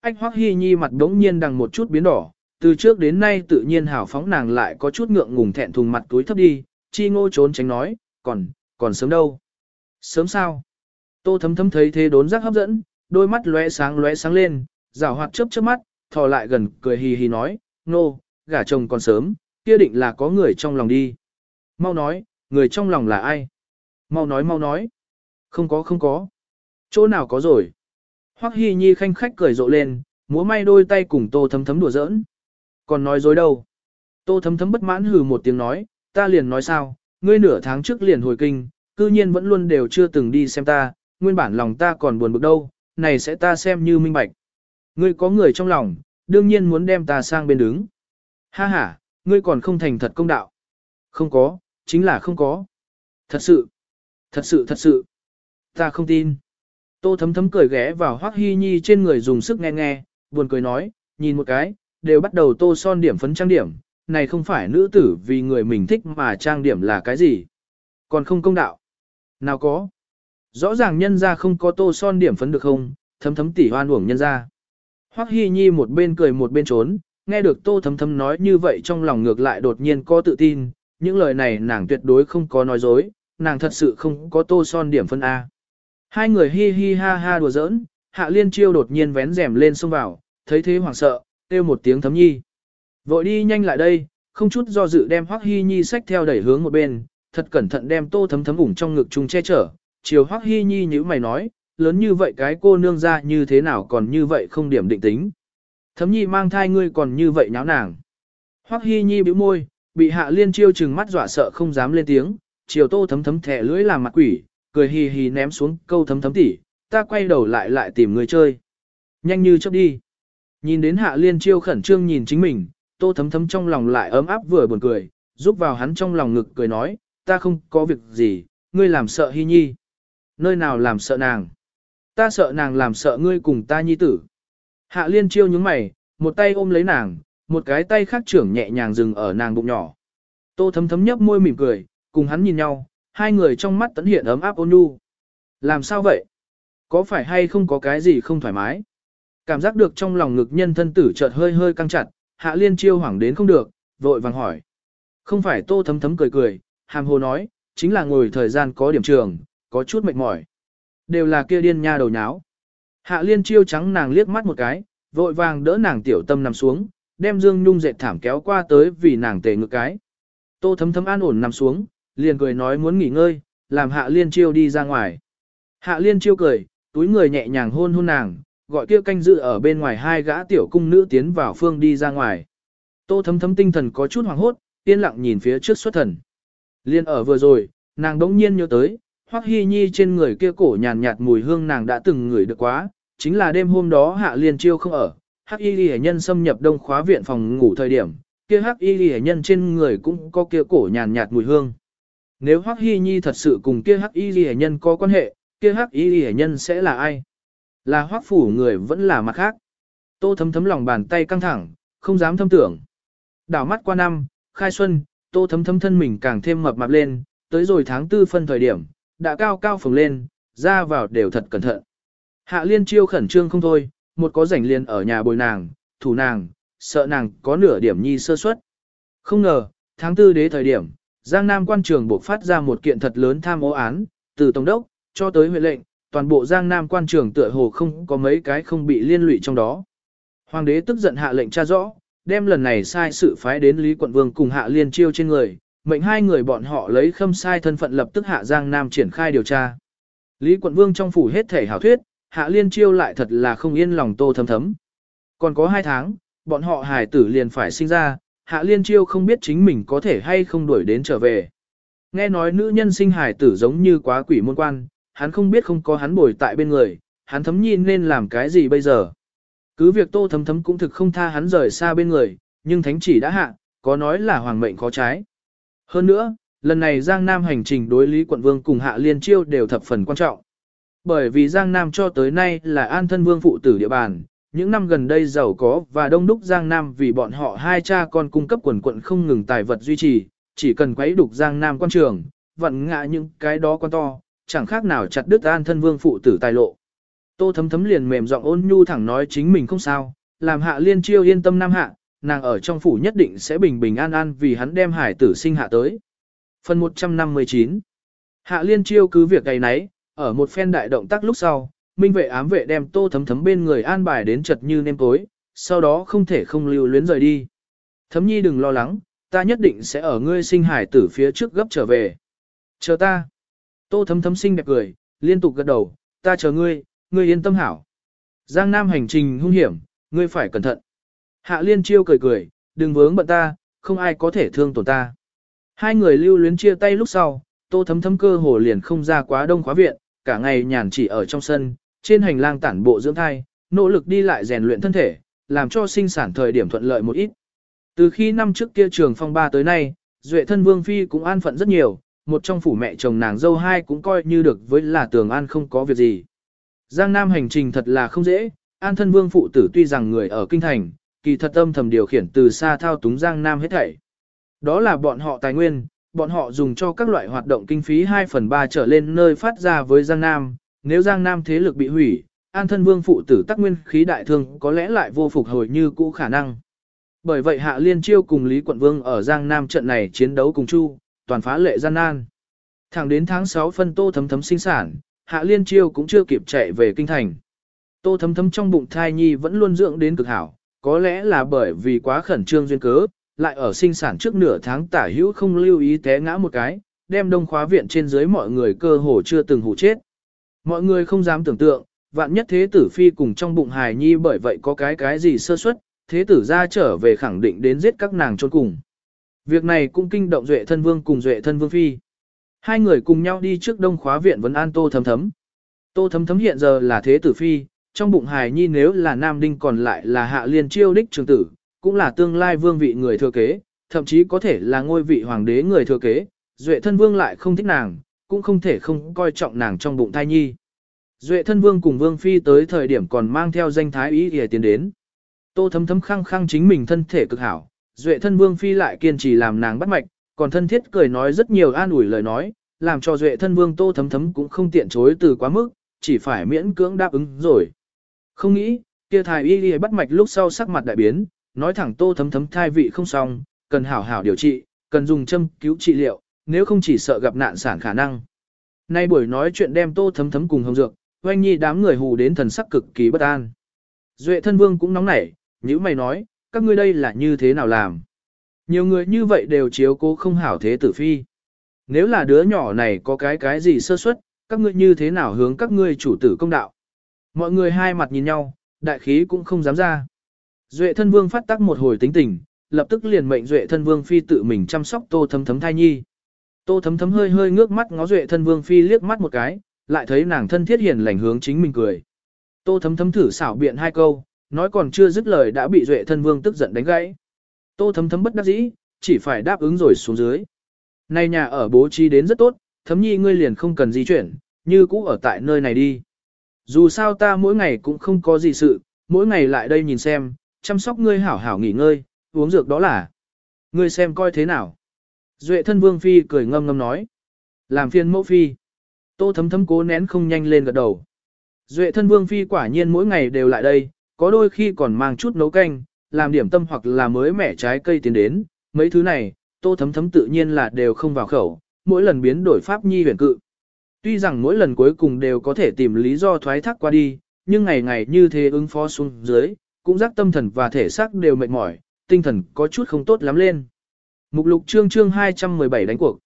Speaker 1: Anh Hoắc Hy Nhi mặt đống nhiên đằng một chút biến đỏ, từ trước đến nay tự nhiên hào phóng nàng lại có chút ngượng ngùng thẹn thùng mặt túi thấp đi, chi ngô trốn tránh nói, còn, còn sớm đâu. Sớm sao? Tô thấm thấm thấy thế đốn giác hấp dẫn, đôi mắt lóe sáng lóe sáng lên, rào hoạt chớp chớp mắt, thò lại gần cười hì hì nói, nô, gả chồng còn sớm, kia định là có người trong lòng đi. Mau nói, người trong lòng là ai? Mau nói mau nói. Không có không có. Chỗ nào có rồi? Hoắc Hi Nhi khanh khách cười rộ lên, múa may đôi tay cùng Tô Thấm Thấm đùa giỡn. Còn nói dối đâu? Tô Thấm Thấm bất mãn hừ một tiếng nói, ta liền nói sao, ngươi nửa tháng trước liền hồi kinh, cư nhiên vẫn luôn đều chưa từng đi xem ta, nguyên bản lòng ta còn buồn bực đâu, này sẽ ta xem như minh bạch. Ngươi có người trong lòng, đương nhiên muốn đem ta sang bên đứng. Ha ha, ngươi còn không thành thật công đạo. Không có, chính là không có. Thật sự, thật sự thật sự. Ta không tin. Tô thấm thấm cười ghé vào Hoắc Hi Nhi trên người dùng sức nghe nghe, buồn cười nói, nhìn một cái, đều bắt đầu tô son điểm phấn trang điểm, này không phải nữ tử vì người mình thích mà trang điểm là cái gì. Còn không công đạo. Nào có. Rõ ràng nhân ra không có tô son điểm phấn được không, thấm thấm tỉ hoan uổng nhân ra. Hoắc Hi Nhi một bên cười một bên trốn, nghe được tô thấm thấm nói như vậy trong lòng ngược lại đột nhiên có tự tin, những lời này nàng tuyệt đối không có nói dối, nàng thật sự không có tô son điểm phân A. Hai người hi hi ha ha đùa giỡn, hạ liên chiêu đột nhiên vén rèm lên xông vào, thấy thế hoảng sợ, kêu một tiếng thấm nhi. Vội đi nhanh lại đây, không chút do dự đem Hoắc Hi Nhi sách theo đẩy hướng một bên, thật cẩn thận đem tô thấm thấm ủng trong ngực chung che chở. Chiều Hoắc Hi Nhi như mày nói, lớn như vậy cái cô nương ra như thế nào còn như vậy không điểm định tính. Thấm nhi mang thai ngươi còn như vậy nháo nàng. Hoắc Hi Nhi bĩu môi, bị hạ liên chiêu chừng mắt dọa sợ không dám lên tiếng, chiều tô thấm thấm thẻ lưỡi làm mặt quỷ, cười hì hì ném xuống câu thấm thấm tỉ, ta quay đầu lại lại tìm người chơi. Nhanh như chớp đi. Nhìn đến hạ liên chiêu khẩn trương nhìn chính mình, tô thấm thấm trong lòng lại ấm áp vừa buồn cười, giúp vào hắn trong lòng ngực cười nói, ta không có việc gì, ngươi làm sợ hy nhi. Nơi nào làm sợ nàng? Ta sợ nàng làm sợ ngươi cùng ta nhi tử. Hạ liên chiêu nhướng mày, một tay ôm lấy nàng, một cái tay khác trưởng nhẹ nhàng dừng ở nàng bụng nhỏ. Tô thấm thấm nhấp môi mỉm cười, cùng hắn nhìn nhau, hai người trong mắt tấn hiện ấm áp ôn nhu. Làm sao vậy? Có phải hay không có cái gì không thoải mái? Cảm giác được trong lòng ngực nhân thân tử chợt hơi hơi căng chặt, hạ liên chiêu hoảng đến không được, vội vàng hỏi. Không phải tô thấm thấm cười cười, hàm hồ nói, chính là ngồi thời gian có điểm trường, có chút mệt mỏi. Đều là kia điên nha đầu nháo. Hạ liên chiêu trắng nàng liếc mắt một cái, vội vàng đỡ nàng tiểu tâm nằm xuống, đem dương nhung dệt thảm kéo qua tới vì nàng tề ngực cái. Tô thấm thấm an ổn nằm xuống, liền cười nói muốn nghỉ ngơi, làm hạ liên chiêu đi ra ngoài. Hạ liên chiêu cười, túi người nhẹ nhàng hôn hôn nàng, gọi kia canh dự ở bên ngoài hai gã tiểu cung nữ tiến vào phương đi ra ngoài. Tô thấm thấm tinh thần có chút hoảng hốt, yên lặng nhìn phía trước xuất thần. Liên ở vừa rồi, nàng đống nhiên nhớ tới, Hoắc Hi Nhi trên người kia cổ nhàn nhạt mùi hương nàng đã từng ngửi được quá, chính là đêm hôm đó Hạ Liên Chiêu không ở, Hắc Y Liễu nhân xâm nhập đông khóa viện phòng ngủ thời điểm, kia Hắc Y Liễu nhân trên người cũng có kia cổ nhàn nhạt mùi hương. Nếu Hắc Hi Nhi thật sự cùng kia Hắc Y Liễu nhân có quan hệ, kia Hắc Y Liễu nhân sẽ là ai? Là Hoắc phủ người vẫn là mặt khác. Tô thấm thấm lòng bàn tay căng thẳng, không dám thâm tưởng. Đảo mắt qua năm, khai xuân, tô thấm thấm thân mình càng thêm mập mạp lên, tới rồi tháng tư phân thời điểm, đã cao cao phồng lên, ra vào đều thật cẩn thận. Hạ liên chiêu khẩn trương không thôi, một có rảnh liền ở nhà bồi nàng, thủ nàng, sợ nàng có nửa điểm nhi sơ suất. Không ngờ, tháng tư đế thời điểm, Giang Nam quan trường buộc phát ra một kiện thật lớn tham ô án, từ Tổng đốc, cho tới huyện lệnh, toàn bộ Giang Nam quan trường tựa hồ không có mấy cái không bị liên lụy trong đó. Hoàng đế tức giận hạ lệnh tra rõ, đem lần này sai sự phái đến Lý Quận Vương cùng hạ liên chiêu trên người, mệnh hai người bọn họ lấy khâm sai thân phận lập tức hạ Giang Nam triển khai điều tra. Lý Quận Vương trong phủ hết thể hảo thuyết, hạ liên chiêu lại thật là không yên lòng tô thấm thấm. Còn có hai tháng, bọn họ hài tử liền phải sinh ra, hạ liên chiêu không biết chính mình có thể hay không đuổi đến trở về. Nghe nói nữ nhân sinh hài tử giống như quá quỷ môn quan, hắn không biết không có hắn bồi tại bên người, hắn thấm nhìn nên làm cái gì bây giờ. Cứ việc tô thấm thấm cũng thực không tha hắn rời xa bên người, nhưng thánh chỉ đã hạ, có nói là hoàng mệnh khó trái. Hơn nữa, lần này Giang Nam hành trình đối Lý Quận Vương cùng Hạ Liên Chiêu đều thập phần quan trọng. Bởi vì Giang Nam cho tới nay là an thân vương phụ tử địa bàn, những năm gần đây giàu có và đông đúc Giang Nam vì bọn họ hai cha con cung cấp quần quận không ngừng tài vật duy trì, chỉ cần quấy đục Giang Nam quan trường, vận ngạ những cái đó quan to, chẳng khác nào chặt đứt an thân vương phụ tử tài lộ. Tô thấm thấm liền mềm giọng ôn nhu thẳng nói chính mình không sao, làm hạ liên chiêu yên tâm nam hạ, nàng ở trong phủ nhất định sẽ bình bình an an vì hắn đem hải tử sinh hạ tới. Phần 159 Hạ liên chiêu cứ việc ngày nấy, ở một phen đại động tác lúc sau, minh vệ ám vệ đem tô thấm thấm bên người an bài đến chật như nêm tối, sau đó không thể không lưu luyến rời đi. Thấm nhi đừng lo lắng, ta nhất định sẽ ở ngươi sinh hải tử phía trước gấp trở về. Chờ ta. Tô thấm thấm sinh đẹp cười, liên tục gật đầu, ta chờ ngươi, ngươi yên tâm hảo. Giang Nam hành trình hung hiểm, ngươi phải cẩn thận. Hạ liên chiêu cười cười, đừng vướng bận ta, không ai có thể thương tổn ta. Hai người lưu luyến chia tay lúc sau, tô thấm thấm cơ hồ liền không ra quá đông khóa viện, cả ngày nhàn chỉ ở trong sân, trên hành lang tản bộ dưỡng thai, nỗ lực đi lại rèn luyện thân thể, làm cho sinh sản thời điểm thuận lợi một ít. Từ khi năm trước kia trường phong ba tới nay, Duệ thân Vương Phi cũng an phận rất nhiều, một trong phủ mẹ chồng nàng dâu hai cũng coi như được với là tường an không có việc gì. Giang Nam hành trình thật là không dễ, an thân vương phụ tử tuy rằng người ở kinh thành, kỳ thật âm thầm điều khiển từ xa thao túng Giang Nam hết thảy. Đó là bọn họ tài nguyên, bọn họ dùng cho các loại hoạt động kinh phí 2 phần 3 trở lên nơi phát ra với Giang Nam, nếu Giang Nam thế lực bị hủy, an thân vương phụ tử tắc nguyên khí đại thương có lẽ lại vô phục hồi như cũ khả năng. Bởi vậy Hạ Liên Chiêu cùng Lý Quận Vương ở Giang Nam trận này chiến đấu cùng Chu, toàn phá lệ gian nan. Thẳng đến tháng 6 phân tô thấm thấm sinh sản, Hạ Liên Chiêu cũng chưa kịp chạy về kinh thành. Tô thấm thấm trong bụng thai nhi vẫn luôn dưỡng đến cực hảo, có lẽ là bởi vì quá khẩn trương duyên cớ, lại ở sinh sản trước nửa tháng tả hữu không lưu ý té ngã một cái, đem đông khóa viện trên dưới mọi người cơ hồ chưa từng hủ chết. Mọi người không dám tưởng tượng, vạn nhất thế tử phi cùng trong bụng hài nhi bởi vậy có cái cái gì sơ suất, thế tử ra trở về khẳng định đến giết các nàng chôn cùng. Việc này cũng kinh động Duệ thân vương cùng Duệ thân vương phi. Hai người cùng nhau đi trước đông khóa viện vấn an Tô Thấm Thấm. Tô Thấm Thấm hiện giờ là thế tử phi, trong bụng hài nhi nếu là nam đinh còn lại là hạ liên chiêu đích trường tử, cũng là tương lai vương vị người thừa kế, thậm chí có thể là ngôi vị hoàng đế người thừa kế, Duệ thân vương lại không thích nàng, cũng không thể không coi trọng nàng trong bụng thai nhi. Duệ thân vương cùng vương phi tới thời điểm còn mang theo danh thái ý để tiến đến. Tô thấm thấm khăng khăng chính mình thân thể cực hảo, Duệ thân vương phi lại kiên trì làm nàng bắt mạch, còn thân thiết cười nói rất nhiều an ủi lời nói, làm cho Duệ thân vương tô thấm thấm cũng không tiện chối từ quá mức, chỉ phải miễn cưỡng đáp ứng rồi. Không nghĩ, kia thái y bắt mạch lúc sau sắc mặt đại biến, nói thẳng tô thấm thấm thai vị không xong, cần hảo hảo điều trị, cần dùng châm cứu trị liệu, nếu không chỉ sợ gặp nạn sản khả năng. Nay buổi nói chuyện đem tô thấm thấm cùng hồng dược, oanh nhi đám người hù đến thần sắc cực kỳ bất an. Duệ thân vương cũng nóng nảy, như mày nói, các ngươi đây là như thế nào làm? Nhiều người như vậy đều chiếu cố không hảo thế tử phi. Nếu là đứa nhỏ này có cái cái gì sơ suất, các ngươi như thế nào hướng các ngươi chủ tử công đạo? Mọi người hai mặt nhìn nhau, đại khí cũng không dám ra. Duệ thân vương phát tác một hồi tính tình, lập tức liền mệnh Duệ thân vương phi tự mình chăm sóc tô thấm thấm thai nhi. Tô thấm thấm hơi hơi ngước mắt ngó Duệ thân vương phi liếc mắt một cái, lại thấy nàng thân thiết hiền lành hướng chính mình cười. Tô thấm thấm thử xảo biện hai câu, nói còn chưa dứt lời đã bị Duệ thân vương tức giận đánh gãy. Tô thấm thấm bất đắc dĩ, chỉ phải đáp ứng rồi xuống dưới. Nay nhà ở bố trí đến rất tốt, thấm nhi ngươi liền không cần di chuyển, như cũ ở tại nơi này đi. Dù sao ta mỗi ngày cũng không có gì sự, mỗi ngày lại đây nhìn xem, chăm sóc ngươi hảo hảo nghỉ ngơi, uống dược đó là. Ngươi xem coi thế nào. Duệ thân vương phi cười ngâm ngâm nói. Làm phiên mẫu phi. Tô thấm thấm cố nén không nhanh lên gật đầu. Duệ thân vương phi quả nhiên mỗi ngày đều lại đây, có đôi khi còn mang chút nấu canh, làm điểm tâm hoặc là mới mẻ trái cây tiến đến, mấy thứ này, tô thấm thấm tự nhiên là đều không vào khẩu, mỗi lần biến đổi pháp nhi huyền cự. Tuy rằng mỗi lần cuối cùng đều có thể tìm lý do thoái thác qua đi, nhưng ngày ngày như thế ứng phó xuống dưới, cũng giác tâm thần và thể xác đều mệt mỏi, tinh thần có chút không tốt lắm lên. Mục lục chương chương 217 đánh cuộc.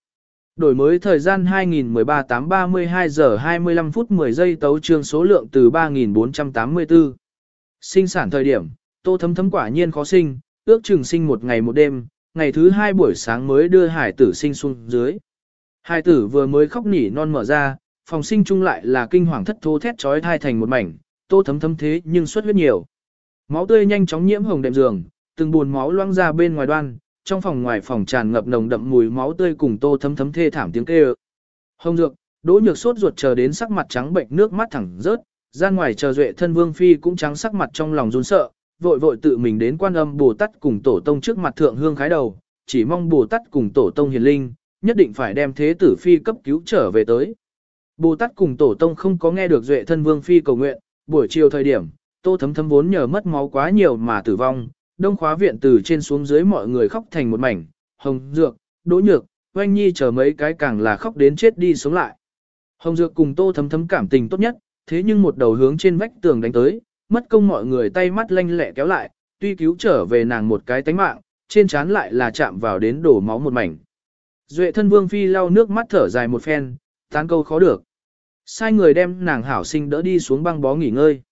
Speaker 1: Đổi mới thời gian 2013 8 32 giờ 25 phút 10 giây tấu chương số lượng từ 3484. Sinh sản thời điểm, tô thấm thấm quả nhiên khó sinh, ước chừng sinh một ngày một đêm, ngày thứ hai buổi sáng mới đưa hải tử sinh xuống dưới. Hải tử vừa mới khóc nỉ non mở ra, phòng sinh chung lại là kinh hoàng thất thố thét trói thai thành một mảnh, tô thấm thấm thế nhưng xuất huyết nhiều. Máu tươi nhanh chóng nhiễm hồng đệm giường, từng buồn máu loang ra bên ngoài đoan, trong phòng ngoài phòng tràn ngập nồng đậm mùi máu tươi cùng tô thấm thấm thê thảm tiếng kêu. Hồng dược, đỗ nhược sốt ruột chờ đến sắc mặt trắng bệnh nước mắt thẳng rớt, gian ngoài chờ duệ thân vương phi cũng trắng sắc mặt trong lòng run sợ, vội vội tự mình đến quan âm Bồ Tát cùng tổ tông trước mặt thượng hương khái đầu, chỉ mong Bồ Tát cùng tổ tông hiền linh, nhất định phải đem thế tử phi cấp cứu trở về tới. Bồ Tát cùng tổ tông không có nghe được duệ thân vương phi cầu nguyện, buổi chiều thời điểm, tô thấm thấm vốn nhờ mất máu quá nhiều mà tử vong, đông khóa viện từ trên xuống dưới mọi người khóc thành một mảnh, hồng dược, đỗ nhược, oanh nhi chờ mấy cái càng là khóc đến chết đi sống lại. Hồng dược cùng tô thấm thấm cảm tình tốt nhất, thế nhưng một đầu hướng trên vách tường đánh tới, mất công mọi người tay mắt lanh lẹ kéo lại, tuy cứu trở về nàng một cái tánh mạng, trên trán lại là chạm vào đến đổ máu một mảnh. Duệ thân vương phi lau nước mắt thở dài một phen, tán câu khó được. Sai người đem nàng hảo sinh đỡ đi xuống băng bó nghỉ ngơi.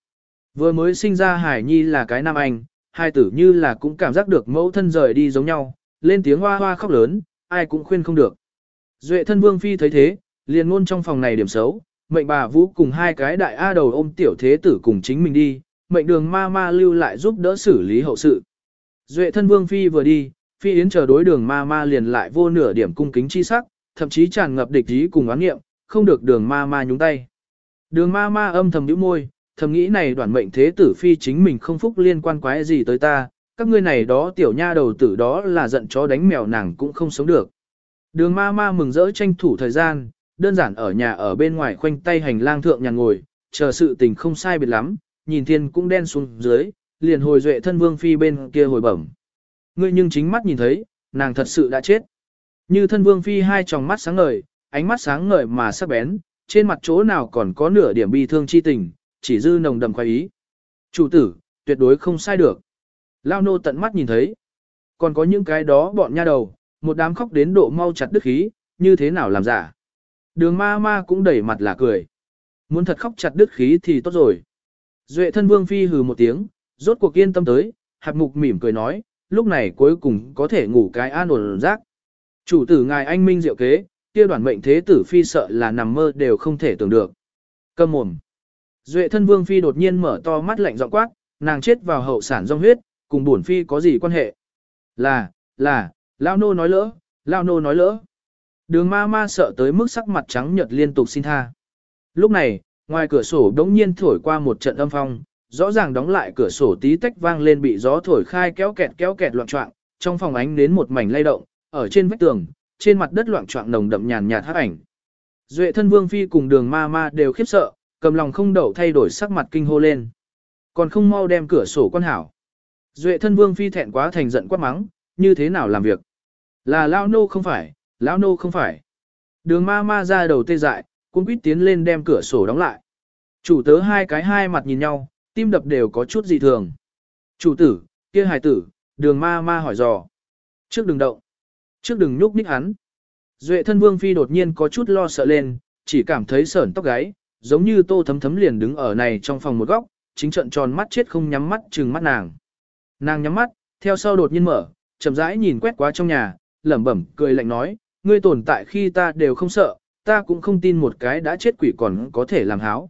Speaker 1: Vừa mới sinh ra hải nhi là cái nam anh, hai tử như là cũng cảm giác được mẫu thân rời đi giống nhau, lên tiếng hoa hoa khóc lớn, ai cũng khuyên không được. Duệ thân vương phi thấy thế, liền ngôn trong phòng này điểm xấu, mệnh bà vũ cùng hai cái đại A đầu ôm tiểu thế tử cùng chính mình đi, mệnh đường ma ma lưu lại giúp đỡ xử lý hậu sự. Duệ thân vương phi vừa đi, phi yến chờ đối đường ma ma liền lại vô nửa điểm cung kính chi sắc, thậm chí tràn ngập địch ý cùng oán nghiệm, không được đường ma ma nhúng tay. Đường ma ma âm thầm nhíu môi, thầm nghĩ này đoạn mệnh thế tử phi chính mình không phúc liên quan quái gì tới ta, các ngươi này đó tiểu nha đầu tử đó là giận chó đánh mèo nàng cũng không sống được. Đường ma ma mừng rỡ tranh thủ thời gian, đơn giản ở nhà ở bên ngoài khoanh tay hành lang thượng nhàn ngồi, chờ sự tình không sai biệt lắm, nhìn thiên cũng đen xuống dưới, liền hồi duệ thân vương phi bên kia hồi bẩm. Ngươi nhưng chính mắt nhìn thấy, nàng thật sự đã chết. Như thân vương phi hai tròng mắt sáng ngời, ánh mắt sáng ngời mà sắc bén, trên mặt chỗ nào còn có nửa điểm bi thương chi tình, chỉ dư nồng đầm khoái ý. Chủ tử, tuyệt đối không sai được. Lao nô tận mắt nhìn thấy. Còn có những cái đó bọn nha đầu, một đám khóc đến độ mau chặt đứt khí, như thế nào làm giả. Đường ma ma cũng đẩy mặt là cười. Muốn thật khóc chặt đứt khí thì tốt rồi. Duệ thân vương phi hừ một tiếng, rốt cuộc yên tâm tới, hạt mục mỉm cười nói, lúc này cuối cùng có thể ngủ cái an ổn rác. Chủ tử ngài anh minh diệu kế, kia đoàn mệnh thế tử phi sợ là nằm mơ đều không thể tưởng được. Cầm mồm. Duệ thân vương phi đột nhiên mở to mắt lạnh giọng quát, nàng chết vào hậu sản rong huyết, cùng bổn phi có gì quan hệ? Là, là, lao nô nói lỡ, lao nô nói lỡ. Đường ma ma sợ tới mức sắc mặt trắng nhợt liên tục xin tha. Lúc này, ngoài cửa sổ đống nhiên thổi qua một trận âm phong, rõ ràng đóng lại cửa sổ tí tách vang lên bị gió thổi khai kéo kẹt kéo kẹt loạn trọng, trong phòng ánh đến một mảnh lay động, ở trên vách tường, trên mặt đất loạn trọng nồng đậm nhàn nhạt hắc ảnh. Duệ thân vương phi cùng đường ma ma đều khiếp sợ, cầm lòng không đậu thay đổi sắc mặt kinh hô lên. Còn không mau đem cửa sổ quan hảo. Duệ thân vương phi thẹn quá thành giận quát mắng, như thế nào làm việc? Là lao nô không phải, lão nô không phải. Đường ma ma ra đầu tê dại, cũng quýt tiến lên đem cửa sổ đóng lại. Chủ tớ hai cái hai mặt nhìn nhau, tim đập đều có chút dị thường. Chủ tử, kia hài tử, đường ma ma hỏi dò. Trước đừng động. Trước đừng nhúc nhích hắn. Duệ thân vương phi đột nhiên có chút lo sợ lên, chỉ cảm thấy sởn tóc gáy, giống như tô thấm thấm liền đứng ở này trong phòng một góc, chính trận tròn mắt chết không nhắm mắt trừng mắt nàng. Nàng nhắm mắt, theo sau đột nhiên mở, chậm rãi nhìn quét qua trong nhà, lẩm bẩm cười lạnh nói, ngươi tồn tại khi ta đều không sợ, ta cũng không tin một cái đã chết quỷ còn có thể làm háo.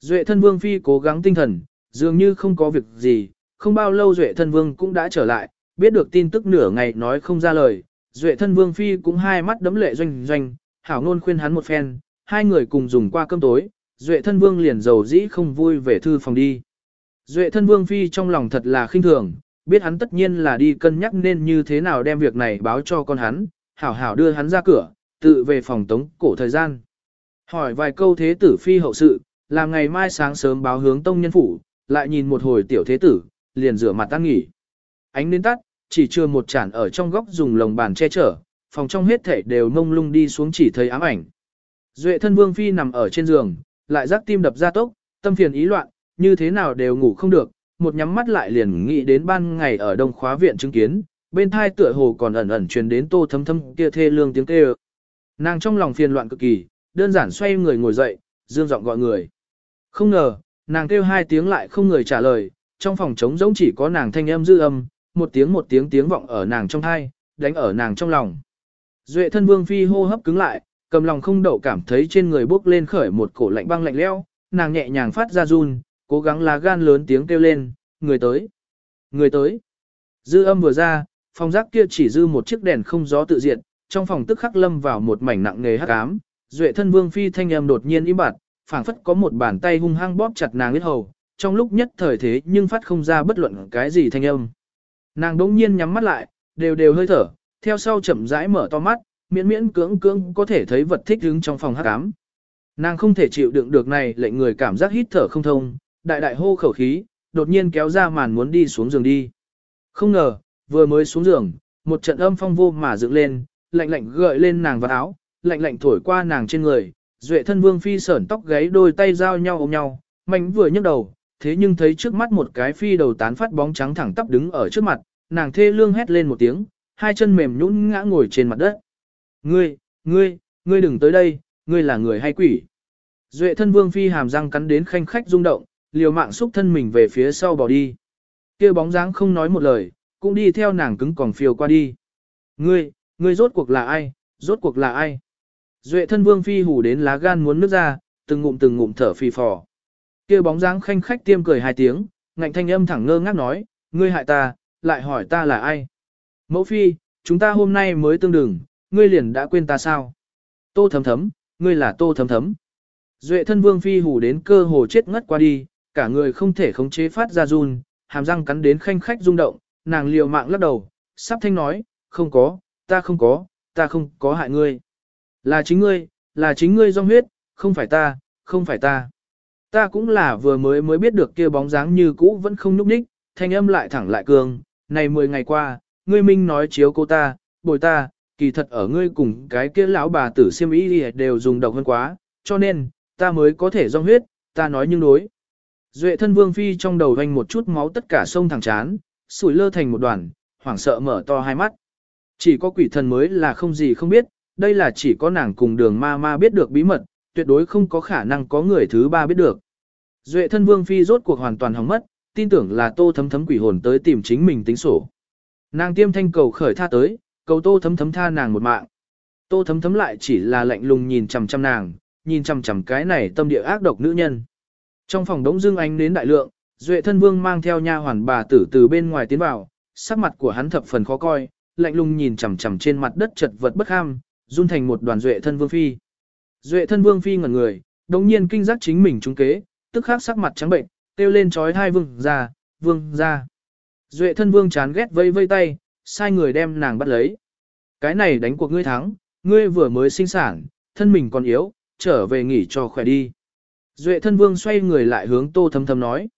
Speaker 1: Duệ thân vương phi cố gắng tinh thần, dường như không có việc gì, không bao lâu Duệ thân vương cũng đã trở lại, biết được tin tức nửa ngày nói không ra lời, Duệ thân vương phi cũng hai mắt đấm lệ doanh doanh, hảo ngôn khuyên hắn một phen, hai người cùng dùng qua cơm tối, Duệ thân vương liền dầu dĩ không vui về thư phòng đi. Duệ thân vương phi trong lòng thật là khinh thường, biết hắn tất nhiên là đi cân nhắc nên như thế nào đem việc này báo cho con hắn, hảo hảo đưa hắn ra cửa, tự về phòng tống cổ thời gian. Hỏi vài câu thế tử phi hậu sự, làm ngày mai sáng sớm báo hướng tông nhân phủ, lại nhìn một hồi tiểu thế tử, liền rửa mặt tan nghỉ. Ánh đến tắt, chỉ chưa một chản ở trong góc dùng lồng bàn che chở, phòng trong hết thể đều mông lung đi xuống chỉ thấy ám ảnh. Duệ thân vương phi nằm ở trên giường, lại giác tim đập ra tốc, tâm phiền ý loạn, như thế nào đều ngủ không được, một nhắm mắt lại liền nghĩ đến ban ngày ở đông khóa viện chứng kiến, bên thai tựa hồ còn ẩn ẩn truyền đến tô thấm thấm kia thê lương tiếng kêu. Nàng trong lòng phiền loạn cực kỳ, đơn giản xoay người ngồi dậy, dương giọng gọi người. Không ngờ, nàng kêu hai tiếng lại không người trả lời, trong phòng trống rỗng chỉ có nàng thanh âm dư âm, một tiếng một tiếng tiếng vọng ở nàng trong thai, đánh ở nàng trong lòng. Duệ thân vương phi hô hấp cứng lại, cầm lòng không đậu cảm thấy trên người bốc lên khởi một cổ lạnh băng lạnh lẽo, nàng nhẹ nhàng phát ra run, cố gắng lá gan lớn tiếng kêu lên, người tới, người tới. Dư âm vừa ra, phòng giác kia chỉ dư một chiếc đèn không gió tự diện, trong phòng tức khắc lâm vào một mảnh nặng nề hắc ám. Duệ thân vương phi thanh âm đột nhiên im bặt, phảng phất có một bàn tay hung hăng bóp chặt nàng huyết hầu, trong lúc nhất thời thế nhưng phát không ra bất luận cái gì thanh âm. Nàng đỗng nhiên nhắm mắt lại, đều đều hơi thở, theo sau chậm rãi mở to mắt, miễn miễn cưỡng cưỡng có thể thấy vật thích đứng trong phòng hắc ám. Nàng không thể chịu đựng được này lệnh người cảm giác hít thở không thông, đại đại hô khẩu khí, đột nhiên kéo ra màn muốn đi xuống giường đi. Không ngờ, vừa mới xuống giường, một trận âm phong vô mà dựng lên, lạnh lạnh gợi lên nàng vào áo, lạnh lạnh thổi qua nàng trên người, duệ thân vương phi sởn tóc gáy đôi tay giao nhau ôm nhau, mạnh vừa nhấc đầu, thế nhưng thấy trước mắt một cái phi đầu tán phát bóng trắng thẳng tắp đứng ở trước mặt, nàng thê lương hét lên một tiếng, hai chân mềm nhũn ngã ngồi trên mặt đất. Ngươi, ngươi, ngươi đừng tới đây, ngươi là người hay quỷ. Duệ thân vương phi hàm răng cắn đến khanh khách rung động, liều mạng xúc thân mình về phía sau bỏ đi. kia bóng dáng không nói một lời, cũng đi theo nàng cứng còn phiêu qua đi. Ngươi, ngươi rốt cuộc là ai, rốt cuộc là ai? Duệ thân vương phi hủ đến lá gan muốn nước ra, từng ngụm từng ngụm thở phì phò. kia bóng dáng khanh khách tiêm cười hai tiếng, ngạnh thanh âm thẳng ngơ ngác nói, ngươi hại ta, lại hỏi ta là ai? Mẫu phi, chúng ta hôm nay mới tương đừng, ngươi liền đã quên ta sao? Tô thấm thấm, ngươi là tô thấm thấm. Duệ thân vương phi hủ đến cơ hồ chết ngất qua đi, cả người không thể khống chế phát ra run, hàm răng cắn đến khanh khách rung động, nàng liều mạng lắc đầu, sắp thanh nói, không có, ta không có, ta không có hại ngươi. Là chính ngươi, là chính ngươi do huyết, không phải ta, không phải ta. Ta cũng là vừa mới mới biết được kia bóng dáng như cũ vẫn không núp đích, thanh âm lại thẳng lại cường, này 10 ngày qua, ngươi minh nói chiếu cô ta, bồi ta, kỳ thật ở ngươi cùng cái kia lão bà tử siêm ý đều dùng độc hơn quá, cho nên, ta mới có thể rong huyết, ta nói nhưng đối. Duệ thân vương phi trong đầu vanh một chút máu tất cả sông thẳng chán, sủi lơ thành một đoàn, hoảng sợ mở to hai mắt. Chỉ có quỷ thần mới là không gì không biết, đây là chỉ có nàng cùng đường ma ma biết được bí mật, tuyệt đối không có khả năng có người thứ ba biết được. Duệ thân vương phi rốt cuộc hoàn toàn hỏng mất, tin tưởng là tô thấm thấm quỷ hồn tới tìm chính mình tính sổ. Nàng tiêm thanh cầu khởi tha tới, cầu tô thấm thấm tha nàng một mạng. Tô thấm thấm lại chỉ là lạnh lùng nhìn chằm chằm nàng, nhìn chằm chằm cái này tâm địa ác độc nữ nhân. Trong phòng đống dương ánh đến đại lượng, Duệ thân vương mang theo nha hoàn bà tử từ bên ngoài tiến vào, sắc mặt của hắn thập phần khó coi, lạnh lùng nhìn chằm chằm trên mặt đất chật vật bất ham, run thành một đoàn Duệ thân vương phi. Duệ thân vương phi ngẩn người, đống nhiên kinh giác chính mình trúng kế, tức khắc sắc mặt trắng bệnh, kêu lên chói hai vương ra, vương ra. Duệ thân vương chán ghét vây vây tay, sai người đem nàng bắt lấy. Cái này đánh cuộc ngươi thắng, ngươi vừa mới sinh sản, thân mình còn yếu, trở về nghỉ cho khỏe đi. Duệ thân vương xoay người lại hướng tô thấm thấm nói.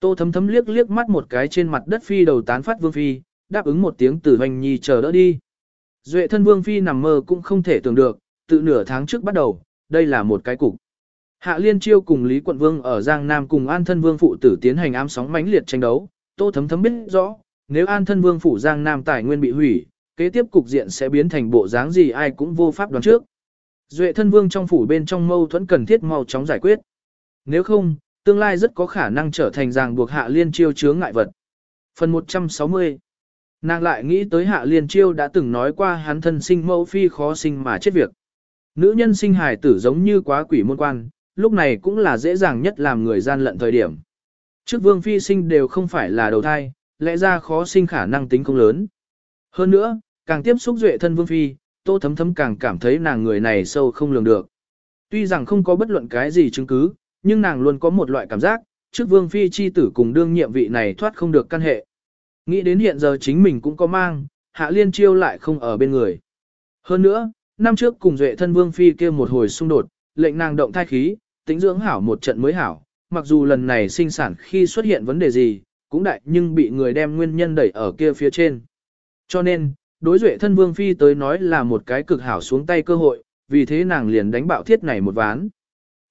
Speaker 1: Tô thấm thấm liếc liếc mắt một cái trên mặt đất phi đầu tán phát vương phi, đáp ứng một tiếng từ hoành nhi chờ đỡ đi. Duệ thân vương phi nằm mơ cũng không thể tưởng được, tự nửa tháng trước bắt đầu, đây là một cái cục. Hạ Liên Chiêu cùng Lý Quận Vương ở Giang Nam cùng An Thân Vương phụ tử tiến hành ám sóng mãnh liệt tranh đấu, Tô Thấm Thấm biết rõ, nếu An Thân Vương phủ Giang Nam tài nguyên bị hủy, kế tiếp cục diện sẽ biến thành bộ dáng gì ai cũng vô pháp đoán trước. Duệ Thân Vương trong phủ bên trong mâu thuẫn cần thiết mau chóng giải quyết. Nếu không, tương lai rất có khả năng trở thành ràng buộc Hạ Liên Chiêu chướng ngại vật. Phần 160 Nàng lại nghĩ tới Hạ Liên Chiêu đã từng nói qua hắn thân sinh mẫu phi khó sinh mà chết việc. Nữ nhân sinh hài tử giống như quá quỷ môn quan, lúc này cũng là dễ dàng nhất làm người gian lận thời điểm. Trước vương phi sinh đều không phải là đầu thai, lẽ ra khó sinh khả năng tính không lớn. Hơn nữa, càng tiếp xúc duệ thân vương phi, tô thấm thấm càng cảm thấy nàng người này sâu không lường được. Tuy rằng không có bất luận cái gì chứng cứ, nhưng nàng luôn có một loại cảm giác, trước vương phi chi tử cùng đương nhiệm vị này thoát không được căn hệ. Nghĩ đến hiện giờ chính mình cũng có mang, hạ liên chiêu lại không ở bên người. Hơn nữa, năm trước cùng duệ thân vương phi kia một hồi xung đột, lệnh nàng động thai khí, tính dưỡng hảo một trận mới hảo, mặc dù lần này sinh sản khi xuất hiện vấn đề gì, cũng đại nhưng bị người đem nguyên nhân đẩy ở kia phía trên. Cho nên, đối duệ thân vương phi tới nói là một cái cực hảo xuống tay cơ hội, vì thế nàng liền đánh bạo thiết này một ván.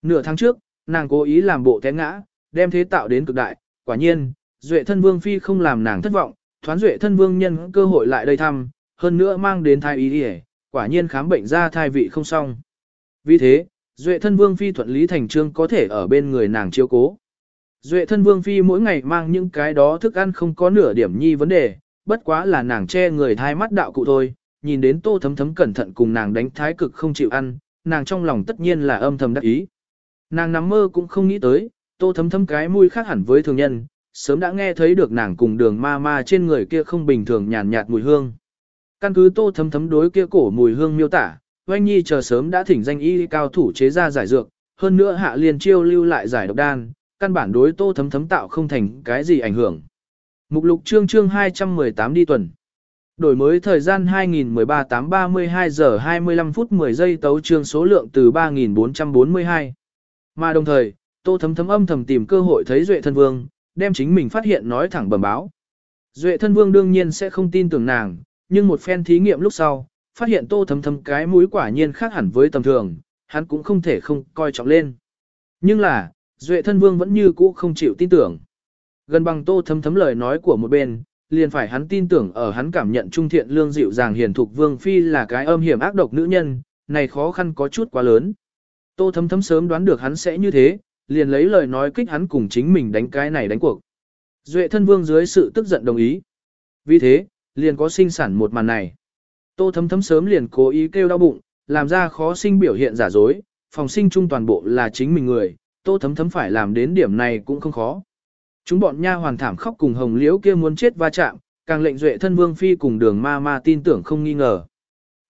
Speaker 1: Nửa tháng trước, nàng cố ý làm bộ té ngã, đem thế tạo đến cực đại, quả nhiên, duệ thân vương phi không làm nàng thất vọng, thoán duệ thân vương nhân cơ hội lại đây thăm, hơn nữa mang đến thai ý đi quả nhiên khám bệnh ra thai vị không xong. Vì thế, Duệ thân vương phi thuận lý thành trương có thể ở bên người nàng chiêu cố. Duệ thân vương phi mỗi ngày mang những cái đó thức ăn không có nửa điểm nhi vấn đề, bất quá là nàng che người thai mắt đạo cụ thôi, nhìn đến tô thấm thấm cẩn thận cùng nàng đánh thái cực không chịu ăn, nàng trong lòng tất nhiên là âm thầm đắc ý. Nàng nằm mơ cũng không nghĩ tới, tô thấm thấm cái mũi khác hẳn với thường nhân, sớm đã nghe thấy được nàng cùng đường ma ma trên người kia không bình thường nhàn nhạt mùi hương. Căn cứ tô thấm thấm đối kia cổ mùi hương miêu tả, Oanh Nhi chờ sớm đã thỉnh danh y cao thủ chế ra giải dược, hơn nữa hạ liền chiêu lưu lại giải độc đan, căn bản đối tô thấm thấm tạo không thành cái gì ảnh hưởng. Mục lục chương chương 218 đi tuần. Đổi mới thời gian 2013 8 32 giờ 25 phút 10 giây tấu chương số lượng từ 3442. Mà đồng thời, tô thấm thấm âm thầm tìm cơ hội thấy Duệ thân vương, đem chính mình phát hiện nói thẳng bẩm báo. Duệ thân vương đương nhiên sẽ không tin tưởng nàng, nhưng một phen thí nghiệm lúc sau, phát hiện tô thấm thấm cái mũi quả nhiên khác hẳn với tầm thường, hắn cũng không thể không coi trọng lên. Nhưng là, Duệ thân vương vẫn như cũ không chịu tin tưởng. Gần bằng tô thấm thấm lời nói của một bên, liền phải hắn tin tưởng ở hắn cảm nhận trung thiện lương dịu dàng hiền thục vương phi là cái âm hiểm ác độc nữ nhân, này khó khăn có chút quá lớn. Tô thấm thấm sớm đoán được hắn sẽ như thế, liền lấy lời nói kích hắn cùng chính mình đánh cái này đánh cuộc. Duệ thân vương dưới sự tức giận đồng ý. Vì thế, liền có sinh sản một màn này. Tô thấm thấm sớm liền cố ý kêu đau bụng, làm ra khó sinh biểu hiện giả dối, phòng sinh chung toàn bộ là chính mình người, tô thấm thấm phải làm đến điểm này cũng không khó. Chúng bọn nha hoàn thảm khóc cùng hồng liễu kia muốn chết va chạm, càng lệnh duệ thân vương phi cùng đường ma ma tin tưởng không nghi ngờ.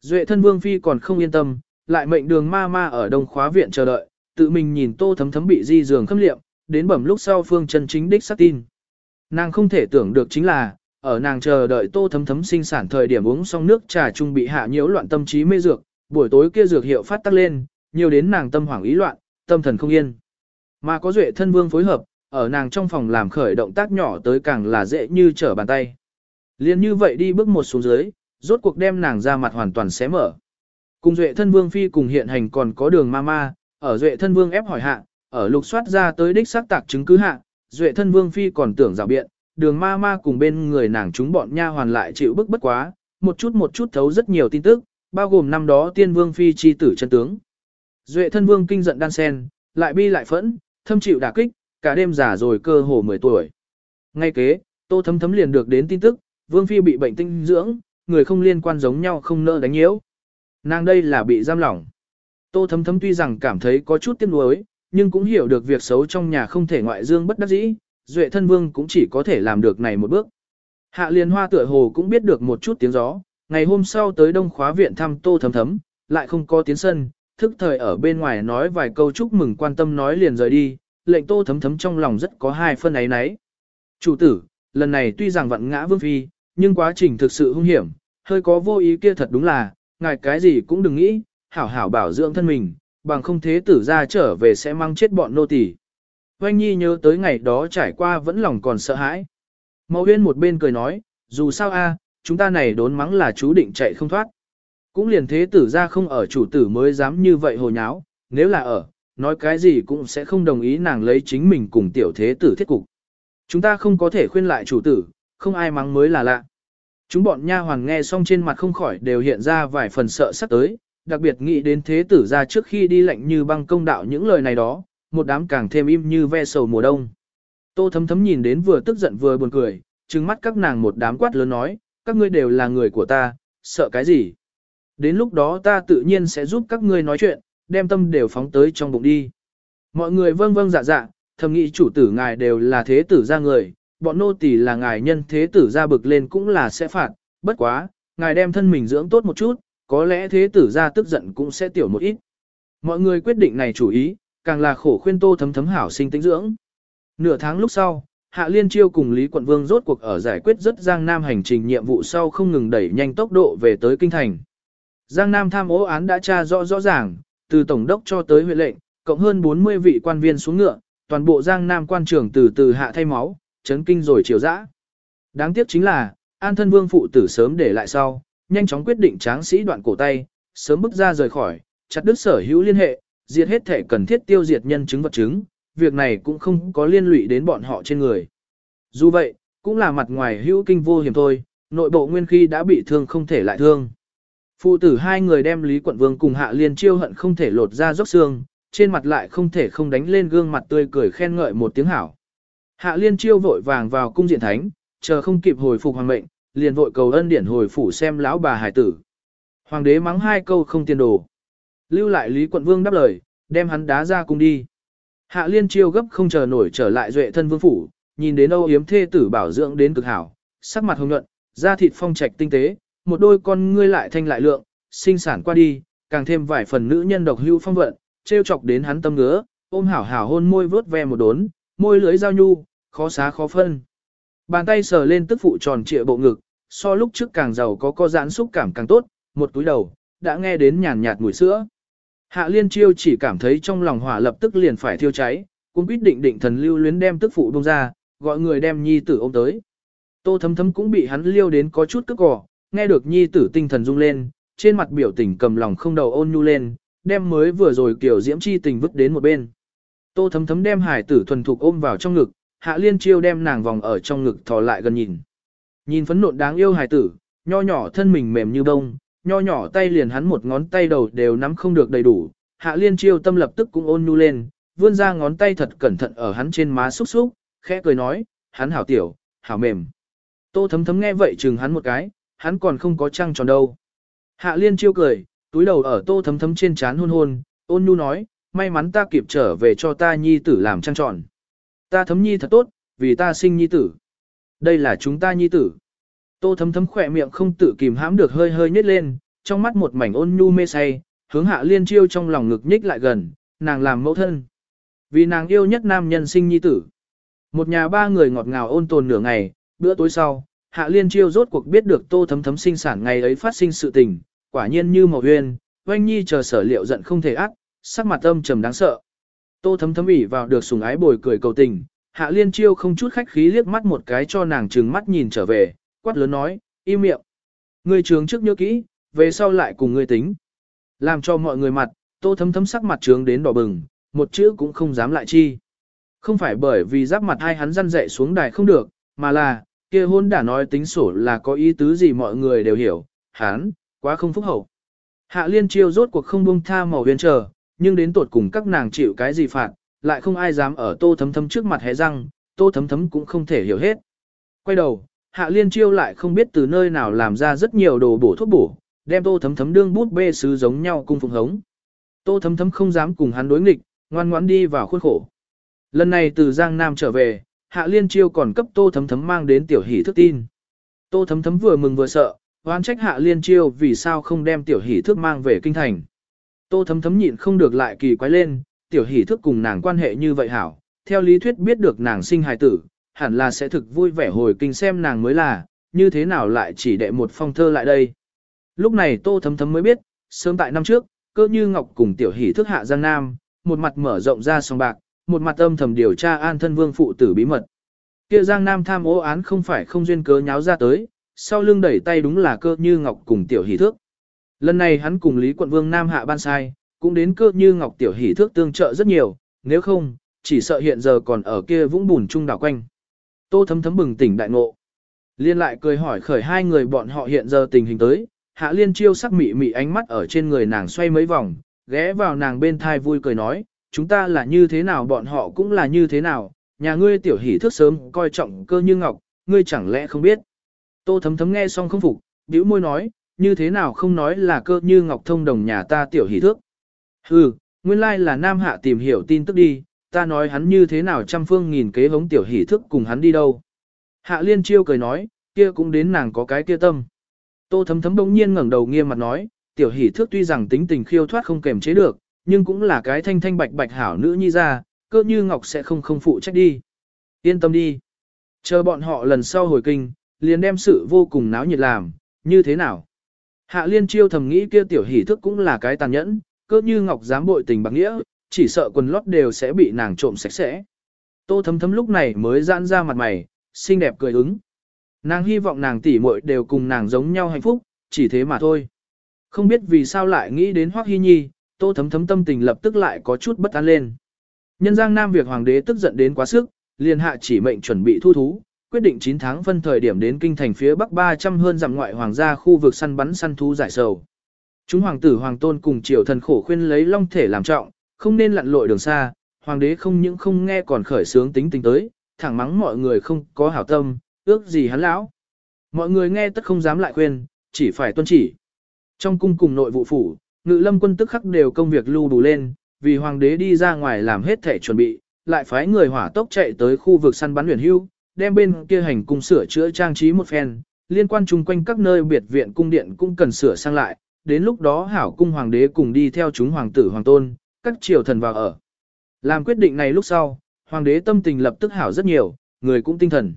Speaker 1: Duệ thân vương phi còn không yên tâm, lại mệnh đường ma ma ở đông khóa viện chờ đợi, tự mình nhìn tô thấm thấm bị di giường khâm liệm, đến bẩm lúc sau phương chân chính đích xác tin. Nàng không thể tưởng được chính là, ở nàng chờ đợi tô thấm thấm sinh sản thời điểm uống xong nước trà trung bị hạ nhiễu loạn tâm trí mê dược, buổi tối kia dược hiệu phát tắc lên, nhiều đến nàng tâm hoảng ý loạn, tâm thần không yên. Mà có duệ thân vương phối hợp, ở nàng trong phòng làm khởi động tác nhỏ tới càng là dễ như trở bàn tay. Liên như vậy đi bước một xuống dưới, rốt cuộc đem nàng ra mặt hoàn toàn xé mở. Cùng duệ thân vương phi cùng hiện hành còn có đường ma ma, ở duệ thân vương ép hỏi hạ, ở lục soát ra tới đích xác tạc chứng cứ hạ, duệ thân vương phi còn tưởng rào biện, đường ma ma cùng bên người nàng chúng bọn nha hoàn lại chịu bức bất quá, một chút một chút thấu rất nhiều tin tức, bao gồm năm đó tiên vương phi chi tử chân tướng. Duệ thân vương kinh giận đan sen, lại bi lại phẫn, thâm chịu đả kích, cả đêm già rồi cơ hồ 10 tuổi. Ngay kế, tô thấm thấm liền được đến tin tức, vương phi bị bệnh tinh dưỡng, người không liên quan giống nhau không nỡ đánh nhiễu. Nàng đây là bị giam lỏng. Tô thấm thấm tuy rằng cảm thấy có chút tiếc nuối, nhưng cũng hiểu được việc xấu trong nhà không thể ngoại dương bất đắc dĩ, Duệ thân vương cũng chỉ có thể làm được này một bước. Hạ liên hoa tựa hồ cũng biết được một chút tiếng gió, ngày hôm sau tới đông khóa viện thăm tô thấm thấm, lại không có tiến sân, thức thời ở bên ngoài nói vài câu chúc mừng quan tâm nói liền rời đi, lệnh tô thấm thấm trong lòng rất có hai phân ấy nấy. Chủ tử, lần này tuy rằng vặn ngã vương phi, nhưng quá trình thực sự hung hiểm, hơi có vô ý kia thật đúng là, ngài cái gì cũng đừng nghĩ, hảo hảo bảo dưỡng thân mình, bằng không thế tử ra trở về sẽ mang chết bọn nô tỳ. Oanh Nhi nhớ tới ngày đó trải qua vẫn lòng còn sợ hãi. Mậu huyên một bên cười nói, dù sao a, chúng ta này đốn mắng là chú định chạy không thoát. Cũng liền thế tử ra không ở chủ tử mới dám như vậy hồ nháo, nếu là ở, nói cái gì cũng sẽ không đồng ý nàng lấy chính mình cùng tiểu thế tử thiết cục. Chúng ta không có thể khuyên lại chủ tử, không ai mắng mới là lạ. Chúng bọn nha hoàng nghe xong trên mặt không khỏi đều hiện ra vài phần sợ sắp tới, đặc biệt nghĩ đến thế tử ra trước khi đi lệnh như băng công đạo những lời này đó, một đám càng thêm im như ve sầu mùa đông. Tô thấm thấm nhìn đến vừa tức giận vừa buồn cười, trừng mắt các nàng một đám quát lớn nói, các ngươi đều là người của ta, sợ cái gì? Đến lúc đó ta tự nhiên sẽ giúp các ngươi nói chuyện, đem tâm đều phóng tới trong bụng đi. Mọi người vâng vâng dạ dạ, thầm nghĩ chủ tử ngài đều là thế tử ra người, bọn nô tỳ là ngài nhân thế tử ra bực lên cũng là sẽ phạt, bất quá, ngài đem thân mình dưỡng tốt một chút, có lẽ thế tử ra tức giận cũng sẽ tiểu một ít. Mọi người quyết định này chủ ý, càng là khổ khuyên tô thấm thấm hảo sinh tính dưỡng. Nửa tháng lúc sau, Hạ Liên Chiêu cùng Lý Quận Vương rốt cuộc ở giải quyết rất Giang Nam hành trình nhiệm vụ sau không ngừng đẩy nhanh tốc độ về tới kinh thành. Giang Nam tham ô án đã tra rõ rõ ràng, từ tổng đốc cho tới huyện lệnh, cộng hơn 40 vị quan viên xuống ngựa, toàn bộ Giang Nam quan trưởng từ từ hạ thay máu, chấn kinh rồi chiều dã. Đáng tiếc chính là, An thân vương phụ tử sớm để lại sau, nhanh chóng quyết định tráng sĩ đoạn cổ tay, sớm bước ra rời khỏi, chặt đứt sở hữu liên hệ, diệt hết thể cần thiết tiêu diệt nhân chứng vật chứng, việc này cũng không có liên lụy đến bọn họ trên người. Dù vậy, cũng là mặt ngoài hữu kinh vô hiểm thôi, nội bộ nguyên khi đã bị thương không thể lại thương. Phụ tử hai người đem Lý Quận Vương cùng Hạ Liên chiêu hận không thể lột ra róc xương, trên mặt lại không thể không đánh lên gương mặt tươi cười khen ngợi một tiếng hảo. Hạ Liên chiêu vội vàng vào cung diện thánh, chờ không kịp hồi phục hoàng mệnh, liền vội cầu ân điển hồi phủ xem lão bà hải tử. Hoàng đế mắng hai câu không tiền đồ. Lưu lại Lý Quận Vương đáp lời, đem hắn đá ra cung đi. Hạ Liên chiêu gấp không chờ nổi trở lại duệ thân vương phủ, nhìn đến Âu Yếm thê tử bảo dưỡng đến cực hảo, sắc mặt hồng nhuận, da thịt phong trạch tinh tế, một đôi con ngươi lại thanh lại lượng, sinh sản qua đi, càng thêm vài phần nữ nhân độc hưu phong vận, trêu chọc đến hắn tâm ngứa, ôm hảo hảo hôn môi vớt ve một đốn, môi lưới giao nhu, khó xá khó phân. Bàn tay sờ lên tức phụ tròn trịa bộ ngực, so lúc trước càng giàu có co giãn xúc cảm càng tốt, một túi đầu, đã nghe đến nhàn nhạt mùi sữa. Hạ liên chiêu chỉ cảm thấy trong lòng hỏa lập tức liền phải thiêu cháy, cũng quyết định định thần lưu luyến đem tức phụ bông ra, gọi người đem nhi tử ôm tới. Tô thấm thấm cũng bị hắn liêu đến có chút tức cỏ, nghe được nhi tử tinh thần rung lên, trên mặt biểu tình cầm lòng không đầu ôn nhu lên, đem mới vừa rồi kiểu diễm chi tình vứt đến một bên. Tô thấm thấm đem hải tử thuần thục ôm vào trong ngực, hạ liên chiêu đem nàng vòng ở trong ngực thò lại gần nhìn. Nhìn phấn nộn đáng yêu hải tử, nho nhỏ thân mình mềm như bông, nho nhỏ tay liền hắn một ngón tay đầu đều nắm không được đầy đủ, hạ liên chiêu tâm lập tức cũng ôn nhu lên, vươn ra ngón tay thật cẩn thận ở hắn trên má xúc xúc, khẽ cười nói, hắn hảo tiểu, hảo mềm. Tô thấm thấm nghe vậy chừng hắn một cái, hắn còn không có trăng tròn đâu. Hạ liên chiêu cười, túi đầu ở tô thấm thấm trên chán hôn hôn, ôn nhu nói, may mắn ta kịp trở về cho ta nhi tử làm trăng tròn. Ta thấm nhi thật tốt, vì ta sinh nhi tử. Đây là chúng ta nhi tử. Tô thấm thấm khỏe miệng không tự kìm hãm được hơi hơi nhếch lên, trong mắt một mảnh ôn nhu mê say, hướng hạ liên chiêu trong lòng ngực nhích lại gần, nàng làm mẫu thân. Vì nàng yêu nhất nam nhân sinh nhi tử. Một nhà ba người ngọt ngào ôn tồn nửa ngày, bữa tối sau, hạ liên chiêu rốt cuộc biết được tô thấm thấm sinh sản ngày ấy phát sinh sự tình, quả nhiên như màu huyên, oanh nhi chờ sở liệu giận không thể ác, sắc mặt âm trầm đáng sợ. Tô thấm thấm ỉ vào được sùng ái bồi cười cầu tình, hạ liên chiêu không chút khách khí liếc mắt một cái cho nàng trừng mắt nhìn trở về, quát lớn nói, im miệng. Ngươi trướng trước nhớ kỹ, về sau lại cùng ngươi tính. Làm cho mọi người mặt, tô thấm thấm sắc mặt trướng đến đỏ bừng, một chữ cũng không dám lại chi. Không phải bởi vì giáp mặt hai hắn răn dậy xuống đài không được, mà là, kia hôn đã nói tính sổ là có ý tứ gì mọi người đều hiểu, hắn, quá không phúc hậu. Hạ liên chiêu rốt cuộc không buông tha màu huyền chờ, nhưng đến tột cùng các nàng chịu cái gì phạt, lại không ai dám ở tô thấm thấm trước mặt hé răng, tô thấm thấm cũng không thể hiểu hết. Quay đầu, hạ liên chiêu lại không biết từ nơi nào làm ra rất nhiều đồ bổ thuốc bổ, đem tô thấm thấm đương bút bê sứ giống nhau cung phụng hống. Tô thấm thấm không dám cùng hắn đối nghịch, ngoan ngoãn đi vào khuôn khổ. Lần này từ Giang Nam trở về, Hạ Liên Chiêu còn cấp Tô Thấm Thấm mang đến tiểu hỷ thức tin. Tô Thấm Thấm vừa mừng vừa sợ, oán trách Hạ Liên Chiêu vì sao không đem tiểu hỷ thức mang về kinh thành. Tô Thấm Thấm nhịn không được lại kỳ quái lên, tiểu hỷ thức cùng nàng quan hệ như vậy hảo, theo lý thuyết biết được nàng sinh hài tử, hẳn là sẽ thực vui vẻ hồi kinh xem nàng mới là, như thế nào lại chỉ đệ một phong thơ lại đây. Lúc này Tô Thấm Thấm mới biết, sớm tại năm trước, cơ như Ngọc cùng tiểu hỷ thức hạ Giang Nam, một mặt mở rộng ra song bạc, một mặt âm thầm điều tra an thân vương phụ tử bí mật. Kia Giang Nam tham ô án không phải không duyên cớ nháo ra tới, sau lưng đẩy tay đúng là cơ như ngọc cùng tiểu hỷ thước. Lần này hắn cùng Lý quận vương Nam hạ ban sai, cũng đến cơ như ngọc tiểu hỷ thước tương trợ rất nhiều, nếu không, chỉ sợ hiện giờ còn ở kia vũng bùn trung đảo quanh. Tô thấm thấm bừng tỉnh đại ngộ. Liên lại cười hỏi khởi hai người bọn họ hiện giờ tình hình tới, hạ liên chiêu sắc mị mị ánh mắt ở trên người nàng xoay mấy vòng, ghé vào nàng bên thai vui cười nói, chúng ta là như thế nào bọn họ cũng là như thế nào, nhà ngươi tiểu hỷ thức sớm coi trọng cơ như ngọc, ngươi chẳng lẽ không biết. Tô thấm thấm nghe xong không phục, bĩu môi nói, như thế nào không nói là cơ như ngọc thông đồng nhà ta tiểu hỷ thước. Hừ, nguyên lai là nam hạ tìm hiểu tin tức đi, ta nói hắn như thế nào trăm phương nghìn kế hống tiểu hỷ thức cùng hắn đi đâu. Hạ liên chiêu cười nói, kia cũng đến nàng có cái kia tâm. Tô thấm thấm bỗng nhiên ngẩng đầu nghiêm mặt nói, tiểu hỷ thước tuy rằng tính tình khiêu thoát không kềm chế được, nhưng cũng là cái thanh thanh bạch bạch hảo nữ nhi ra, cơ như ngọc sẽ không không phụ trách đi. Yên tâm đi. Chờ bọn họ lần sau hồi kinh, liền đem sự vô cùng náo nhiệt làm, như thế nào? Hạ liên chiêu thầm nghĩ kia tiểu hỷ thức cũng là cái tàn nhẫn, cơ như ngọc dám bội tình bằng nghĩa, chỉ sợ quần lót đều sẽ bị nàng trộm sạch sẽ. Tô thấm thấm lúc này mới giãn ra mặt mày, xinh đẹp cười ứng. Nàng hy vọng nàng tỷ muội đều cùng nàng giống nhau hạnh phúc, chỉ thế mà thôi. Không biết vì sao lại nghĩ đến Hoắc Hy Nhi, Tô thấm thấm tâm tình lập tức lại có chút bất an lên. Nhân Giang Nam việc hoàng đế tức giận đến quá sức, liền hạ chỉ mệnh chuẩn bị thu thú, quyết định 9 tháng phân thời điểm đến kinh thành phía bắc 300 hơn dặm ngoại hoàng gia khu vực săn bắn săn thú giải sầu. Chúng hoàng tử hoàng tôn cùng triều thần khổ khuyên lấy long thể làm trọng, không nên lặn lội đường xa, hoàng đế không những không nghe còn khởi sướng tính tình tới, thẳng mắng mọi người không có hảo tâm, ước gì hắn lão. Mọi người nghe tất không dám lại khuyên, chỉ phải tuân chỉ. Trong cung cùng nội vụ phủ, ngự lâm quân tức khắc đều công việc lưu đủ lên, vì hoàng đế đi ra ngoài làm hết thể chuẩn bị, lại phái người hỏa tốc chạy tới khu vực săn bắn huyền hưu, đem bên kia hành cung sửa chữa trang trí một phen, liên quan chung quanh các nơi biệt viện cung điện cũng cần sửa sang lại, đến lúc đó hảo cung hoàng đế cùng đi theo chúng hoàng tử hoàng tôn, các triều thần vào ở. Làm quyết định này lúc sau, hoàng đế tâm tình lập tức hảo rất nhiều, người cũng tinh thần.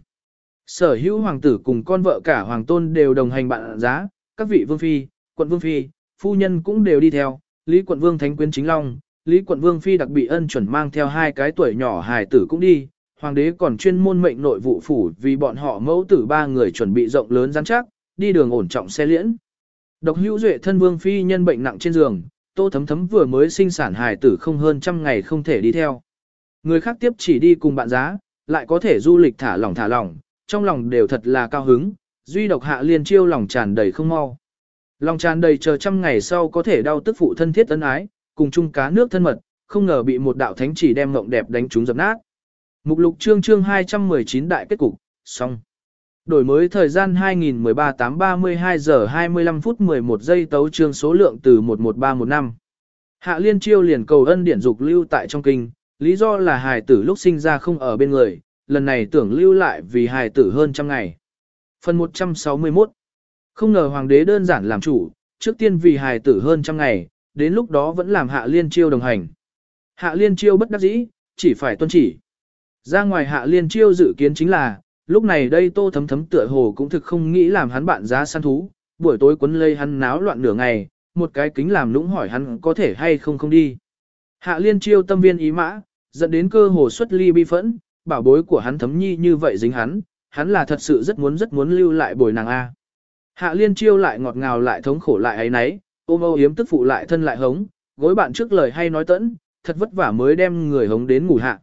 Speaker 1: Sở hữu hoàng tử cùng con vợ cả hoàng tôn đều đồng hành bạn giá, các vị vương phi, quận vương phi, phu nhân cũng đều đi theo, Lý quận vương thánh quyến chính long, Lý quận vương phi đặc bị ân chuẩn mang theo hai cái tuổi nhỏ hài tử cũng đi, hoàng đế còn chuyên môn mệnh nội vụ phủ vì bọn họ mẫu tử ba người chuẩn bị rộng lớn rắn chắc, đi đường ổn trọng xe liễn. Độc hữu duệ thân vương phi nhân bệnh nặng trên giường, tô thấm thấm vừa mới sinh sản hài tử không hơn trăm ngày không thể đi theo. Người khác tiếp chỉ đi cùng bạn giá, lại có thể du lịch thả lỏng thả lỏng, trong lòng đều thật là cao hứng, duy độc hạ liên chiêu lòng tràn đầy không mau. Lòng tràn đầy chờ trăm ngày sau có thể đau tức phụ thân thiết ân ái, cùng chung cá nước thân mật, không ngờ bị một đạo thánh chỉ đem mộng đẹp đánh trúng dập nát. Mục lục chương chương 219 đại kết cục, xong. Đổi mới thời gian 2013 8 32 giờ 25 phút 11 giây tấu chương số lượng từ 11315. Hạ liên chiêu liền cầu ân điển dục lưu tại trong kinh, lý do là hài tử lúc sinh ra không ở bên người, lần này tưởng lưu lại vì hài tử hơn trăm ngày. Phần 161 không ngờ hoàng đế đơn giản làm chủ, trước tiên vì hài tử hơn trăm ngày, đến lúc đó vẫn làm hạ liên chiêu đồng hành. Hạ liên chiêu bất đắc dĩ, chỉ phải tuân chỉ. Ra ngoài hạ liên chiêu dự kiến chính là, lúc này đây tô thấm thấm tựa hồ cũng thực không nghĩ làm hắn bạn giá săn thú, buổi tối quấn lây hắn náo loạn nửa ngày, một cái kính làm lũng hỏi hắn có thể hay không không đi. Hạ liên chiêu tâm viên ý mã, dẫn đến cơ hồ xuất ly bi phẫn, bảo bối của hắn thấm nhi như vậy dính hắn, hắn là thật sự rất muốn rất muốn lưu lại bồi nàng A. Hạ liên chiêu lại ngọt ngào lại thống khổ lại ấy nấy, ôm âu yếm tức phụ lại thân lại hống, gối bạn trước lời hay nói tẫn, thật vất vả mới đem người hống đến ngủ hạ.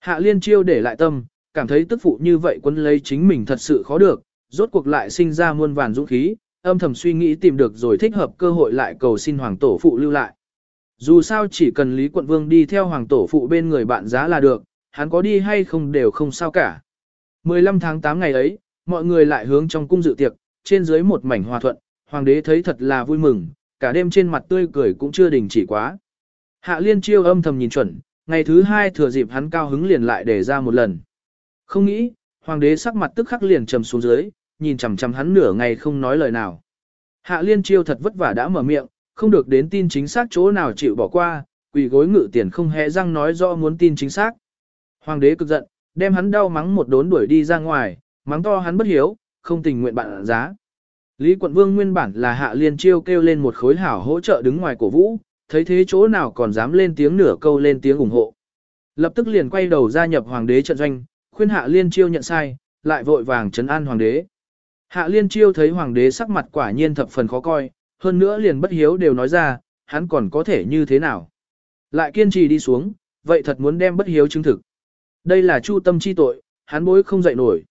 Speaker 1: Hạ liên chiêu để lại tâm, cảm thấy tức phụ như vậy quân lấy chính mình thật sự khó được, rốt cuộc lại sinh ra muôn vàn dũng khí, âm thầm suy nghĩ tìm được rồi thích hợp cơ hội lại cầu xin hoàng tổ phụ lưu lại. Dù sao chỉ cần Lý Quận Vương đi theo hoàng tổ phụ bên người bạn giá là được, hắn có đi hay không đều không sao cả. 15 tháng 8 ngày ấy, mọi người lại hướng trong cung dự tiệc, trên dưới một mảnh hòa thuận, hoàng đế thấy thật là vui mừng, cả đêm trên mặt tươi cười cũng chưa đình chỉ quá. Hạ liên chiêu âm thầm nhìn chuẩn, ngày thứ hai thừa dịp hắn cao hứng liền lại để ra một lần. Không nghĩ, hoàng đế sắc mặt tức khắc liền trầm xuống dưới, nhìn chằm chằm hắn nửa ngày không nói lời nào. Hạ liên chiêu thật vất vả đã mở miệng, không được đến tin chính xác chỗ nào chịu bỏ qua, quỳ gối ngự tiền không hề răng nói rõ muốn tin chính xác. Hoàng đế cực giận, đem hắn đau mắng một đốn đuổi đi ra ngoài, mắng to hắn bất hiếu, không tình nguyện bạn giá. Lý quận vương nguyên bản là hạ liên chiêu kêu lên một khối hảo hỗ trợ đứng ngoài cổ vũ, thấy thế chỗ nào còn dám lên tiếng nửa câu lên tiếng ủng hộ. Lập tức liền quay đầu gia nhập hoàng đế trận doanh, khuyên Hạ Liên Chiêu nhận sai, lại vội vàng trấn an hoàng đế. Hạ Liên Chiêu thấy hoàng đế sắc mặt quả nhiên thập phần khó coi, hơn nữa liền bất hiếu đều nói ra, hắn còn có thể như thế nào. Lại kiên trì đi xuống, vậy thật muốn đem bất hiếu chứng thực. Đây là chu tâm chi tội, hắn bối không dậy nổi.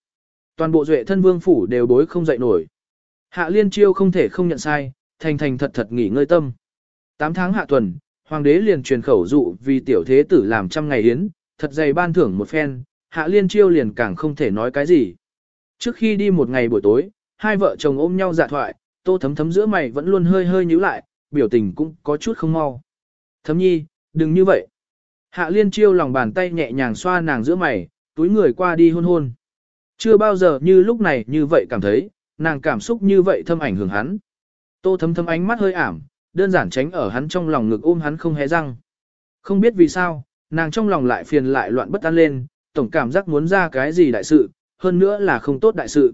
Speaker 1: Toàn bộ duệ thân vương phủ đều bối không dậy nổi. Hạ Liên Chiêu không thể không nhận sai, thành thành thật thật nghỉ ngơi tâm. Tám tháng hạ tuần, hoàng đế liền truyền khẩu dụ vì tiểu thế tử làm trăm ngày yến, thật dày ban thưởng một phen, Hạ Liên Chiêu liền càng không thể nói cái gì. Trước khi đi một ngày buổi tối, hai vợ chồng ôm nhau dạ thoại, tô thấm thấm giữa mày vẫn luôn hơi hơi nhíu lại, biểu tình cũng có chút không mau. Thấm nhi, đừng như vậy. Hạ Liên Chiêu lòng bàn tay nhẹ nhàng xoa nàng giữa mày, túi người qua đi hôn hôn. Chưa bao giờ như lúc này như vậy cảm thấy, nàng cảm xúc như vậy thâm ảnh hưởng hắn. Tô thấm thấm ánh mắt hơi ảm, đơn giản tránh ở hắn trong lòng ngực ôm hắn không hé răng. Không biết vì sao, nàng trong lòng lại phiền lại loạn bất an lên, tổng cảm giác muốn ra cái gì đại sự, hơn nữa là không tốt đại sự.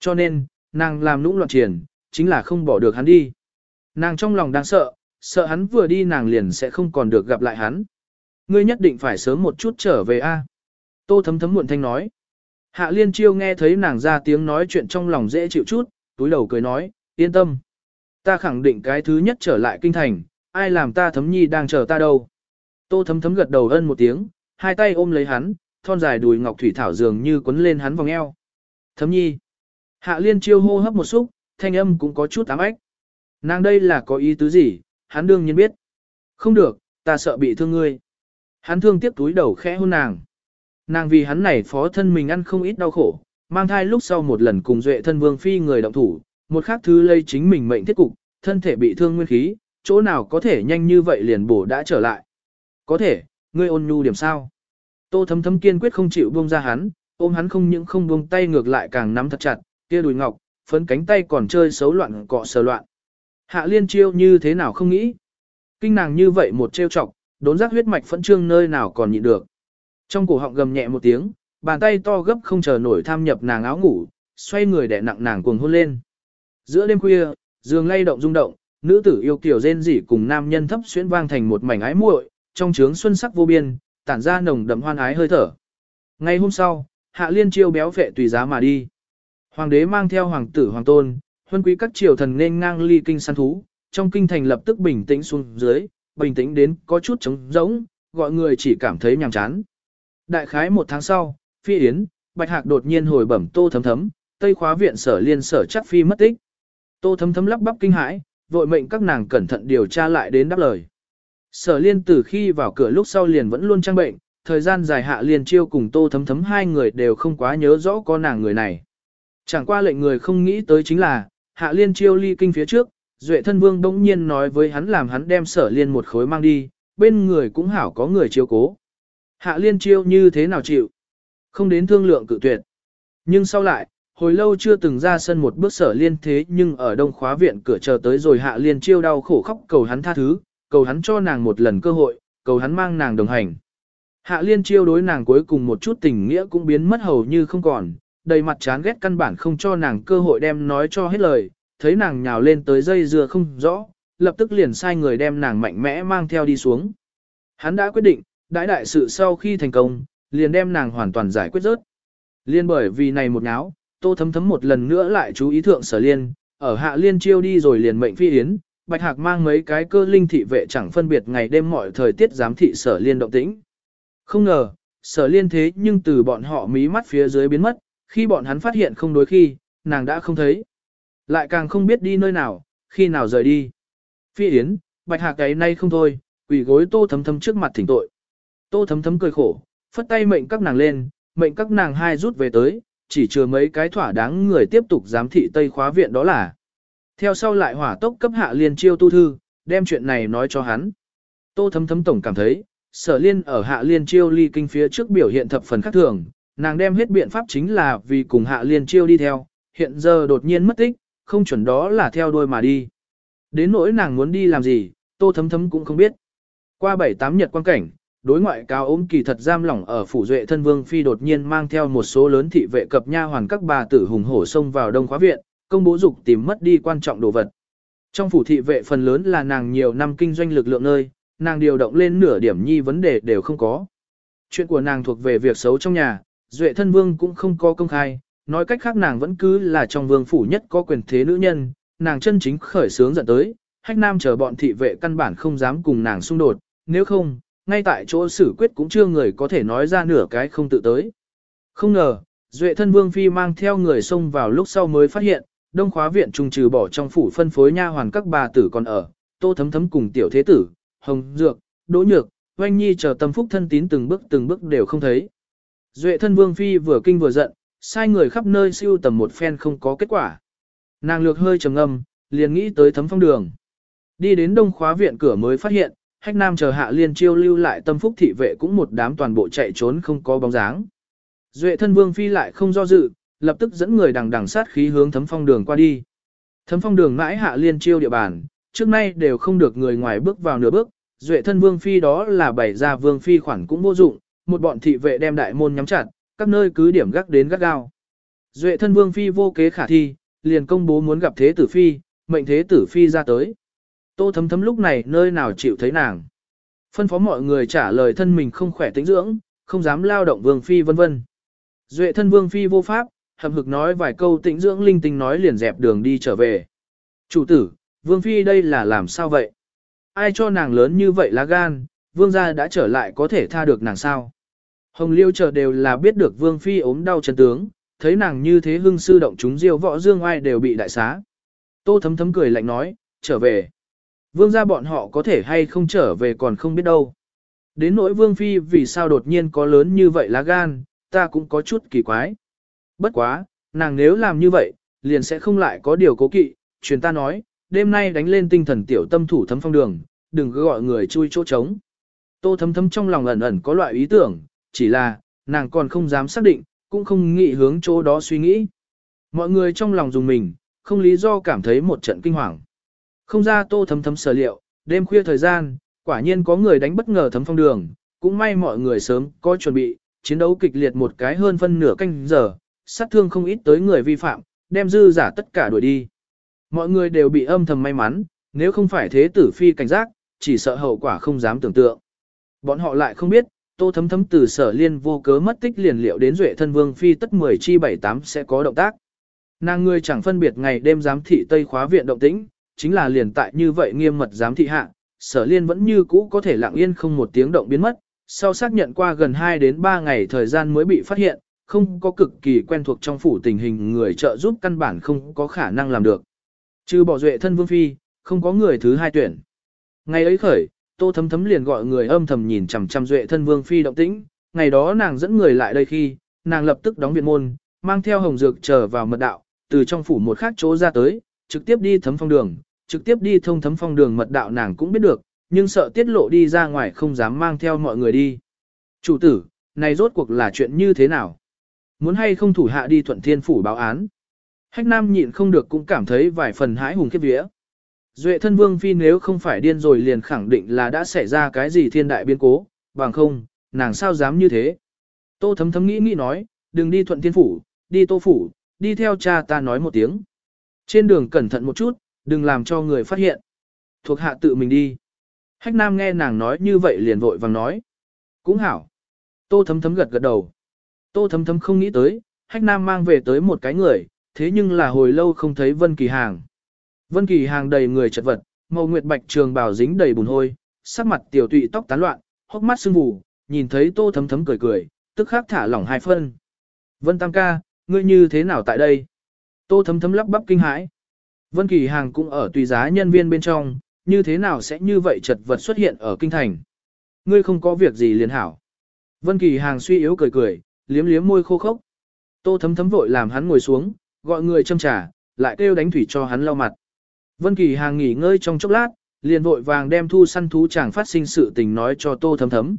Speaker 1: Cho nên, nàng làm nũng loạn triển, chính là không bỏ được hắn đi. Nàng trong lòng đang sợ, sợ hắn vừa đi nàng liền sẽ không còn được gặp lại hắn. Ngươi nhất định phải sớm một chút trở về a. Tô thấm thấm muộn thanh nói. Hạ liên chiêu nghe thấy nàng ra tiếng nói chuyện trong lòng dễ chịu chút, túi đầu cười nói, yên tâm. Ta khẳng định cái thứ nhất trở lại kinh thành, ai làm ta thấm nhi đang chờ ta đâu. Tô thấm thấm gật đầu ân một tiếng, hai tay ôm lấy hắn, thon dài đùi ngọc thủy thảo dường như quấn lên hắn vòng eo. Thấm nhi. Hạ liên chiêu hô hấp một xúc, thanh âm cũng có chút ám ách. Nàng đây là có ý tứ gì, hắn đương nhiên biết. Không được, ta sợ bị thương ngươi. Hắn thương tiếp túi đầu khẽ hôn nàng. Nàng vì hắn này phó thân mình ăn không ít đau khổ, mang thai lúc sau một lần cùng duệ thân vương phi người động thủ, một khác thứ lây chính mình mệnh thiết cục, thân thể bị thương nguyên khí, chỗ nào có thể nhanh như vậy liền bổ đã trở lại. Có thể, ngươi ôn nhu điểm sao? Tô thấm thấm kiên quyết không chịu buông ra hắn, ôm hắn không những không buông tay ngược lại càng nắm thật chặt, kia đùi ngọc, phấn cánh tay còn chơi xấu loạn cọ sờ loạn. Hạ liên chiêu như thế nào không nghĩ. Kinh nàng như vậy một trêu chọc, đốn giác huyết mạch phẫn trương nơi nào còn nhịn được. Trong cổ họng gầm nhẹ một tiếng, bàn tay to gấp không chờ nổi tham nhập nàng áo ngủ, xoay người đè nặng nàng cuồng hôn lên. Giữa đêm khuya, giường lay động rung động, nữ tử yêu kiểu rên rỉ cùng nam nhân thấp xuyên vang thành một mảnh ái muội, trong trướng xuân sắc vô biên, tản ra nồng đậm hoan ái hơi thở. Ngày hôm sau, Hạ Liên chiêu béo phệ tùy giá mà đi. Hoàng đế mang theo hoàng tử hoàng tôn, huân quý các triều thần nên ngang ly kinh săn thú, trong kinh thành lập tức bình tĩnh xuống dưới, bình tĩnh đến có chút trống rỗng, gọi người chỉ cảm thấy nhàm chán. Đại khái một tháng sau, phi yến, bạch hạc đột nhiên hồi bẩm tô thấm thấm, tây khóa viện sở liên sở chắc phi mất tích. Tô thấm thấm lắp bắp kinh hãi, vội mệnh các nàng cẩn thận điều tra lại đến đáp lời. Sở liên từ khi vào cửa lúc sau liền vẫn luôn trang bệnh, thời gian dài hạ liên chiêu cùng tô thấm thấm hai người đều không quá nhớ rõ có nàng người này. Chẳng qua lệnh người không nghĩ tới chính là, hạ liên chiêu ly kinh phía trước, Duệ thân vương bỗng nhiên nói với hắn làm hắn đem sở liên một khối mang đi, bên người cũng hảo có người chiếu cố. Hạ liên chiêu như thế nào chịu? Không đến thương lượng cự tuyệt. Nhưng sau lại, hồi lâu chưa từng ra sân một bước sở liên thế nhưng ở đông khóa viện cửa chờ tới rồi hạ liên chiêu đau khổ khóc cầu hắn tha thứ, cầu hắn cho nàng một lần cơ hội, cầu hắn mang nàng đồng hành. Hạ liên chiêu đối nàng cuối cùng một chút tình nghĩa cũng biến mất hầu như không còn, đầy mặt chán ghét căn bản không cho nàng cơ hội đem nói cho hết lời, thấy nàng nhào lên tới dây dừa không rõ, lập tức liền sai người đem nàng mạnh mẽ mang theo đi xuống. Hắn đã quyết định, đại đại sự sau khi thành công, liền đem nàng hoàn toàn giải quyết rớt. Liên bởi vì này một náo, tô thấm thấm một lần nữa lại chú ý thượng sở liên, ở hạ liên chiêu đi rồi liền mệnh phi yến, bạch hạc mang mấy cái cơ linh thị vệ chẳng phân biệt ngày đêm mọi thời tiết giám thị sở liên động tĩnh. Không ngờ, sở liên thế nhưng từ bọn họ mí mắt phía dưới biến mất, khi bọn hắn phát hiện không đối khi, nàng đã không thấy. Lại càng không biết đi nơi nào, khi nào rời đi. Phi Yến, bạch hạc cái nay không thôi, quỷ gối tô thấm thấm trước mặt thỉnh tội. Tô thấm thấm cười khổ, phất tay mệnh các nàng lên, mệnh các nàng hai rút về tới, chỉ chừa mấy cái thỏa đáng người tiếp tục giám thị Tây khóa viện đó là. Theo sau lại hỏa tốc cấp hạ liên chiêu tu thư, đem chuyện này nói cho hắn. Tô thấm thấm tổng cảm thấy, sở liên ở hạ liên chiêu ly kinh phía trước biểu hiện thập phần khác thường, nàng đem hết biện pháp chính là vì cùng hạ liên chiêu đi theo, hiện giờ đột nhiên mất tích, không chuẩn đó là theo đuôi mà đi. Đến nỗi nàng muốn đi làm gì, tô thấm thấm cũng không biết. Qua 7-8 nhật quan cảnh, đối ngoại cao ốm kỳ thật giam lỏng ở phủ duệ thân vương phi đột nhiên mang theo một số lớn thị vệ cập nha hoàn các bà tử hùng hổ xông vào đông khóa viện, công bố dục tìm mất đi quan trọng đồ vật. Trong phủ thị vệ phần lớn là nàng nhiều năm kinh doanh lực lượng nơi, nàng điều động lên nửa điểm nhi vấn đề đều không có. Chuyện của nàng thuộc về việc xấu trong nhà, Duệ thân vương cũng không có công khai, nói cách khác nàng vẫn cứ là trong vương phủ nhất có quyền thế nữ nhân, nàng chân chính khởi sướng dẫn tới, hách nam chờ bọn thị vệ căn bản không dám cùng nàng xung đột, nếu không, ngay tại chỗ xử quyết cũng chưa người có thể nói ra nửa cái không tự tới. Không ngờ, Duệ thân vương phi mang theo người xông vào lúc sau mới phát hiện, đông khóa viện trùng trừ bỏ trong phủ phân phối nha hoàn các bà tử còn ở, tô thấm thấm cùng tiểu thế tử, hồng dược, đỗ nhược, oanh nhi chờ tâm phúc thân tín từng bước từng bước đều không thấy. Duệ thân vương phi vừa kinh vừa giận, sai người khắp nơi siêu tầm một phen không có kết quả. Nàng lược hơi trầm ngâm, liền nghĩ tới thấm phong đường. Đi đến đông khóa viện cửa mới phát hiện, hách nam chờ hạ liên chiêu lưu lại tâm phúc thị vệ cũng một đám toàn bộ chạy trốn không có bóng dáng. Duệ thân vương phi lại không do dự, lập tức dẫn người đằng đằng sát khí hướng thấm phong đường qua đi. Thấm phong đường mãi hạ liên chiêu địa bàn, trước nay đều không được người ngoài bước vào nửa bước, duệ thân vương phi đó là bày ra vương phi khoản cũng vô dụng, một bọn thị vệ đem đại môn nhắm chặt, các nơi cứ điểm gác đến gác gao. Duệ thân vương phi vô kế khả thi, liền công bố muốn gặp thế tử phi, mệnh thế tử phi ra tới. Tô thấm thấm lúc này nơi nào chịu thấy nàng. Phân phó mọi người trả lời thân mình không khỏe tĩnh dưỡng, không dám lao động vương phi vân vân. Duệ thân vương phi vô pháp, hầm hực nói vài câu tĩnh dưỡng linh tinh nói liền dẹp đường đi trở về. Chủ tử, vương phi đây là làm sao vậy? Ai cho nàng lớn như vậy lá gan, vương gia đã trở lại có thể tha được nàng sao? Hồng liêu chờ đều là biết được vương phi ốm đau chân tướng, thấy nàng như thế hưng sư động chúng diêu võ dương ai đều bị đại xá. Tô thấm thấm cười lạnh nói, trở về. Vương gia bọn họ có thể hay không trở về còn không biết đâu. Đến nỗi vương phi vì sao đột nhiên có lớn như vậy lá gan, ta cũng có chút kỳ quái. Bất quá, nàng nếu làm như vậy, liền sẽ không lại có điều cố kỵ, truyền ta nói, đêm nay đánh lên tinh thần tiểu tâm thủ thấm phong đường, đừng cứ gọi người chui chỗ trống. Tô thấm thấm trong lòng ẩn ẩn có loại ý tưởng, chỉ là, nàng còn không dám xác định, cũng không nghĩ hướng chỗ đó suy nghĩ. Mọi người trong lòng dùng mình, không lý do cảm thấy một trận kinh hoàng. Không ra tô thấm thấm sở liệu, đêm khuya thời gian, quả nhiên có người đánh bất ngờ thấm phong đường, cũng may mọi người sớm có chuẩn bị, chiến đấu kịch liệt một cái hơn phân nửa canh giờ, sát thương không ít tới người vi phạm, đem dư giả tất cả đuổi đi. Mọi người đều bị âm thầm may mắn, nếu không phải thế tử phi cảnh giác, chỉ sợ hậu quả không dám tưởng tượng. Bọn họ lại không biết, tô thấm thấm từ sở liên vô cớ mất tích liền liệu đến duệ thân vương phi tất 10 chi 78 sẽ có động tác. Nàng người chẳng phân biệt ngày đêm giám thị Tây khóa viện động tĩnh, chính là liền tại như vậy nghiêm mật giám thị hạ, sở liên vẫn như cũ có thể lặng yên không một tiếng động biến mất, sau xác nhận qua gần 2 đến 3 ngày thời gian mới bị phát hiện, không có cực kỳ quen thuộc trong phủ tình hình người trợ giúp căn bản không có khả năng làm được. Trừ bỏ duệ thân vương phi, không có người thứ hai tuyển. Ngày ấy khởi, tô thấm thấm liền gọi người âm thầm nhìn chằm chằm duệ thân vương phi động tĩnh, ngày đó nàng dẫn người lại đây khi, nàng lập tức đóng viện môn, mang theo hồng dược trở vào mật đạo, từ trong phủ một khác chỗ ra tới, trực tiếp đi thấm phong đường, trực tiếp đi thông thấm phong đường mật đạo nàng cũng biết được, nhưng sợ tiết lộ đi ra ngoài không dám mang theo mọi người đi. Chủ tử, này rốt cuộc là chuyện như thế nào? Muốn hay không thủ hạ đi thuận thiên phủ báo án? Hách Nam nhịn không được cũng cảm thấy vài phần hãi hùng khiếp vía. Duệ thân vương phi nếu không phải điên rồi liền khẳng định là đã xảy ra cái gì thiên đại biến cố, bằng không, nàng sao dám như thế. Tô thấm thấm nghĩ nghĩ nói, đừng đi thuận thiên phủ, đi tô phủ, đi theo cha ta nói một tiếng. Trên đường cẩn thận một chút, đừng làm cho người phát hiện. Thuộc hạ tự mình đi. Hách Nam nghe nàng nói như vậy liền vội vàng nói. Cũng hảo. Tô thấm thấm gật gật đầu. Tô thấm thấm không nghĩ tới, Hách Nam mang về tới một cái người, thế nhưng là hồi lâu không thấy Vân Kỳ Hàng. Vân Kỳ Hàng đầy người chật vật, màu nguyệt bạch trường bào dính đầy bùn hôi, sắc mặt tiểu tụy tóc tán loạn, hốc mắt sưng vù, nhìn thấy Tô thấm thấm cười cười, tức khắc thả lỏng hai phân. Vân Tam ca, ngươi như thế nào tại đây? Tô thấm thấm lắp bắp kinh hãi. Vân Kỳ Hàng cũng ở tùy giá nhân viên bên trong, như thế nào sẽ như vậy chật vật xuất hiện ở kinh thành. Ngươi không có việc gì liền hảo. Vân Kỳ Hàng suy yếu cười cười, liếm liếm môi khô khốc. Tô thấm thấm vội làm hắn ngồi xuống, gọi người châm trà, lại kêu đánh thủy cho hắn lau mặt. Vân Kỳ Hàng nghỉ ngơi trong chốc lát, liền vội vàng đem thu săn thú chàng phát sinh sự tình nói cho Tô thấm thấm.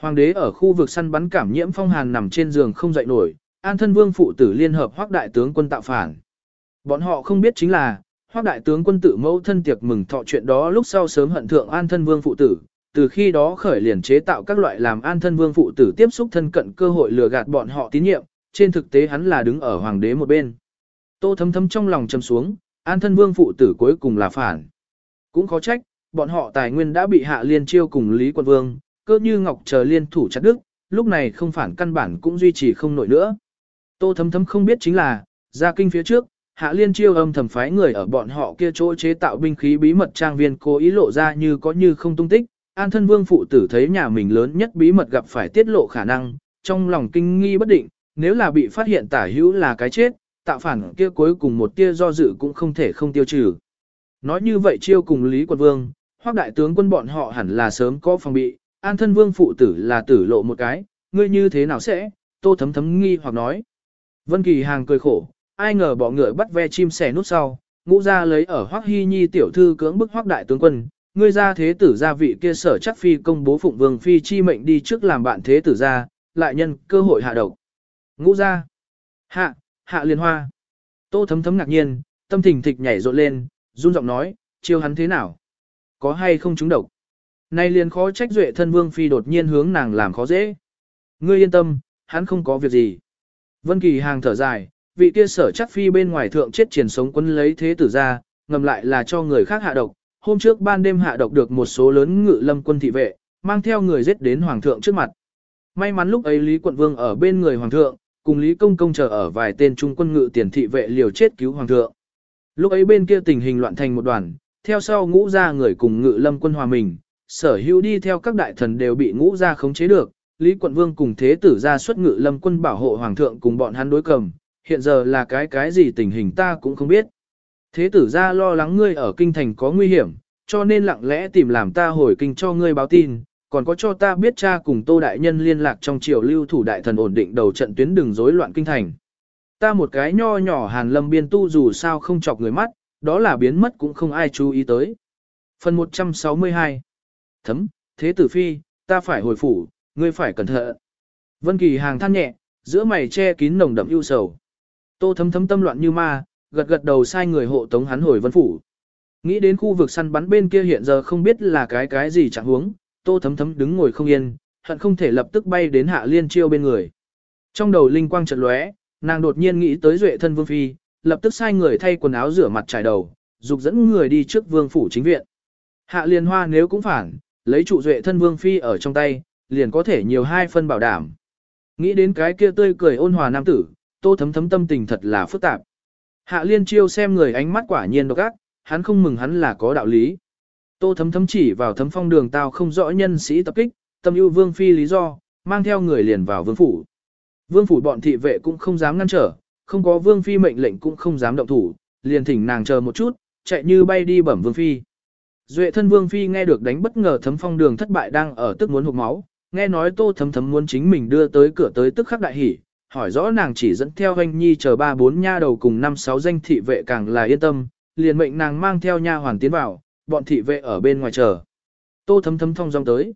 Speaker 1: Hoàng đế ở khu vực săn bắn cảm nhiễm phong hàn nằm trên giường không dậy nổi, An thân vương phụ tử liên hợp hoắc đại tướng quân tạo phản. Bọn họ không biết chính là, hoác đại tướng quân tự mẫu thân tiệc mừng thọ chuyện đó lúc sau sớm hận thượng an thân vương phụ tử, từ khi đó khởi liền chế tạo các loại làm an thân vương phụ tử tiếp xúc thân cận cơ hội lừa gạt bọn họ tín nhiệm, trên thực tế hắn là đứng ở hoàng đế một bên. Tô thấm thấm trong lòng châm xuống, an thân vương phụ tử cuối cùng là phản. Cũng khó trách, bọn họ tài nguyên đã bị hạ liên chiêu cùng Lý Quân Vương, cơ như Ngọc chờ liên thủ chặt đức, lúc này không phản căn bản cũng duy trì không nổi nữa. Tô thấm thấm không biết chính là, ra kinh phía trước, Hạ Liên chiêu âm thầm phái người ở bọn họ kia chỗ chế tạo binh khí bí mật trang viên cố ý lộ ra như có như không tung tích. An thân vương phụ tử thấy nhà mình lớn nhất bí mật gặp phải tiết lộ khả năng, trong lòng kinh nghi bất định, nếu là bị phát hiện tả hữu là cái chết, tạo phản kia cuối cùng một tia do dự cũng không thể không tiêu trừ. Nói như vậy chiêu cùng Lý quân Vương, hoặc đại tướng quân bọn họ hẳn là sớm có phòng bị, an thân vương phụ tử là tử lộ một cái, ngươi như thế nào sẽ, tô thấm thấm nghi hoặc nói. Vân Kỳ Hàng cười khổ, ai ngờ bỏ ngựa bắt ve chim sẻ nút sau, ngũ ra lấy ở Hoắc Hy Nhi tiểu thư cưỡng bức Hoắc đại tướng quân, ngươi ra thế tử gia vị kia sở chắc phi công bố phụng vương phi chi mệnh đi trước làm bạn thế tử gia, lại nhân cơ hội hạ độc. Ngũ ra. Hạ, hạ liên hoa. Tô thấm thấm ngạc nhiên, tâm thình thịch nhảy rộn lên, run giọng nói, chiêu hắn thế nào? Có hay không trúng độc? Nay liền khó trách duệ thân vương phi đột nhiên hướng nàng làm khó dễ. Ngươi yên tâm, hắn không có việc gì. Vân Kỳ hàng thở dài, vị kia sở chắc phi bên ngoài thượng chết triển sống quân lấy thế tử ra, ngầm lại là cho người khác hạ độc. Hôm trước ban đêm hạ độc được một số lớn ngự lâm quân thị vệ, mang theo người giết đến hoàng thượng trước mặt. May mắn lúc ấy Lý Quận Vương ở bên người hoàng thượng, cùng Lý Công Công chờ ở vài tên trung quân ngự tiền thị vệ liều chết cứu hoàng thượng. Lúc ấy bên kia tình hình loạn thành một đoàn, theo sau ngũ ra người cùng ngự lâm quân hòa mình, sở hữu đi theo các đại thần đều bị ngũ ra khống chế được, Lý Quận Vương cùng thế tử ra xuất ngự lâm quân bảo hộ hoàng thượng cùng bọn hắn đối cầm, hiện giờ là cái cái gì tình hình ta cũng không biết. Thế tử ra lo lắng ngươi ở kinh thành có nguy hiểm, cho nên lặng lẽ tìm làm ta hồi kinh cho ngươi báo tin, còn có cho ta biết cha cùng Tô Đại Nhân liên lạc trong triều lưu thủ đại thần ổn định đầu trận tuyến đường rối loạn kinh thành. Ta một cái nho nhỏ hàn lâm biên tu dù sao không chọc người mắt, đó là biến mất cũng không ai chú ý tới. Phần 162 Thấm, thế tử phi, ta phải hồi phủ, ngươi phải cẩn thận. Vân Kỳ hàng than nhẹ, giữa mày che kín nồng đậm ưu sầu. Tô thấm thấm tâm loạn như ma, gật gật đầu sai người hộ tống hắn hồi vân phủ. Nghĩ đến khu vực săn bắn bên kia hiện giờ không biết là cái cái gì chẳng huống, tô thấm thấm đứng ngồi không yên, hận không thể lập tức bay đến hạ liên chiêu bên người. Trong đầu linh quang chợt lóe, nàng đột nhiên nghĩ tới duệ thân vương phi, lập tức sai người thay quần áo rửa mặt trải đầu, dục dẫn người đi trước vương phủ chính viện. Hạ liên hoa nếu cũng phản, lấy trụ duệ thân vương phi ở trong tay, liền có thể nhiều hai phân bảo đảm. Nghĩ đến cái kia tươi cười ôn hòa nam tử, tô thấm thấm tâm tình thật là phức tạp. Hạ liên chiêu xem người ánh mắt quả nhiên độc ác, hắn không mừng hắn là có đạo lý. Tô thấm thấm chỉ vào thấm phong đường tao không rõ nhân sĩ tập kích, tâm ưu vương phi lý do, mang theo người liền vào vương phủ. Vương phủ bọn thị vệ cũng không dám ngăn trở, không có vương phi mệnh lệnh cũng không dám động thủ, liền thỉnh nàng chờ một chút, chạy như bay đi bẩm vương phi. Duệ thân vương phi nghe được đánh bất ngờ thấm phong đường thất bại đang ở tức muốn hụt máu, nghe nói tô thấm thấm muốn chính mình đưa tới cửa tới tức khắc đại hỉ, hỏi rõ nàng chỉ dẫn theo hoanh nhi chờ ba bốn nha đầu cùng năm sáu danh thị vệ càng là yên tâm, liền mệnh nàng mang theo nha hoàn tiến vào, bọn thị vệ ở bên ngoài chờ. Tô thấm thấm thông dong tới.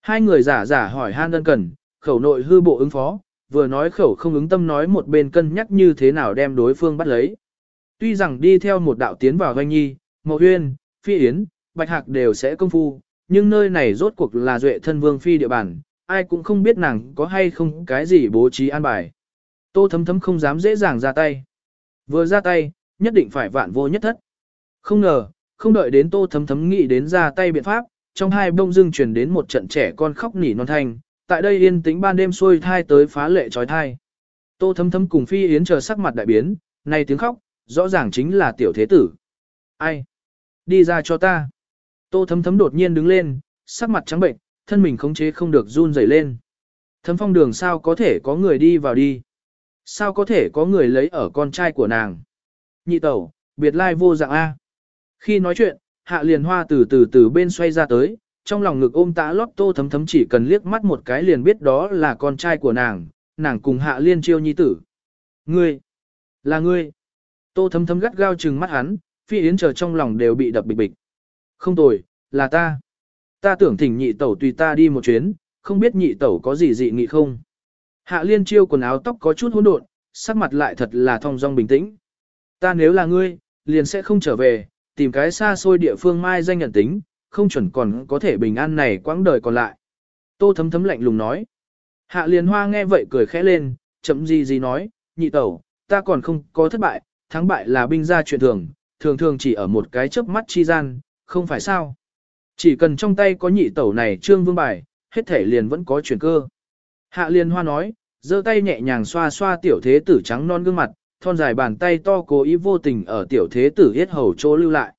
Speaker 1: Hai người giả giả hỏi han đơn cần, khẩu nội hư bộ ứng phó, vừa nói khẩu không ứng tâm nói một bên cân nhắc như thế nào đem đối phương bắt lấy. Tuy rằng đi theo một đạo tiến vào doanh nhi, mộ huyên, phi yến, bạch hạc đều sẽ công phu, nhưng nơi này rốt cuộc là duệ thân vương phi địa bàn, ai cũng không biết nàng có hay không cái gì bố trí an bài. Tô thấm thấm không dám dễ dàng ra tay. Vừa ra tay, nhất định phải vạn vô nhất thất. Không ngờ, không đợi đến tô thấm thấm nghĩ đến ra tay biện pháp, trong hai bông dưng truyền đến một trận trẻ con khóc nỉ non thanh, tại đây yên tĩnh ban đêm xuôi thai tới phá lệ trói thai. Tô thấm thấm cùng phi yến chờ sắc mặt đại biến, này tiếng khóc, rõ ràng chính là tiểu thế tử. Ai? Đi ra cho ta. Tô thấm thấm đột nhiên đứng lên, sắc mặt trắng bệnh, thân mình khống chế không được run rẩy lên. Thấm phong đường sao có thể có người đi vào đi? Sao có thể có người lấy ở con trai của nàng? Nhị tẩu, biệt lai vô dạng A. Khi nói chuyện, hạ liền hoa từ từ từ bên xoay ra tới, trong lòng ngực ôm tã lót tô thấm thấm chỉ cần liếc mắt một cái liền biết đó là con trai của nàng, nàng cùng hạ liên chiêu nhi tử. Ngươi, là ngươi. Tô thấm thấm gắt gao trừng mắt hắn, phi yến chờ trong lòng đều bị đập bịch bịch. Không tồi, là ta. Ta tưởng thỉnh nhị tẩu tùy ta đi một chuyến, không biết nhị tẩu có gì dị nghị không. Hạ liên chiêu quần áo tóc có chút hỗn độn, sắc mặt lại thật là thong dong bình tĩnh. Ta nếu là ngươi, liền sẽ không trở về, tìm cái xa xôi địa phương mai danh nhận tính, không chuẩn còn có thể bình an này quãng đời còn lại. Tô thấm thấm lạnh lùng nói. Hạ liên hoa nghe vậy cười khẽ lên, chậm gì gì nói, nhị tẩu, ta còn không có thất bại, thắng bại là binh gia chuyện thường, thường thường chỉ ở một cái chớp mắt chi gian, không phải sao. Chỉ cần trong tay có nhị tẩu này trương vương bài, hết thể liền vẫn có chuyển cơ. Hạ liên hoa nói, giơ tay nhẹ nhàng xoa xoa tiểu thế tử trắng non gương mặt, thon dài bàn tay to cố ý vô tình ở tiểu thế tử hết hầu chỗ lưu lại.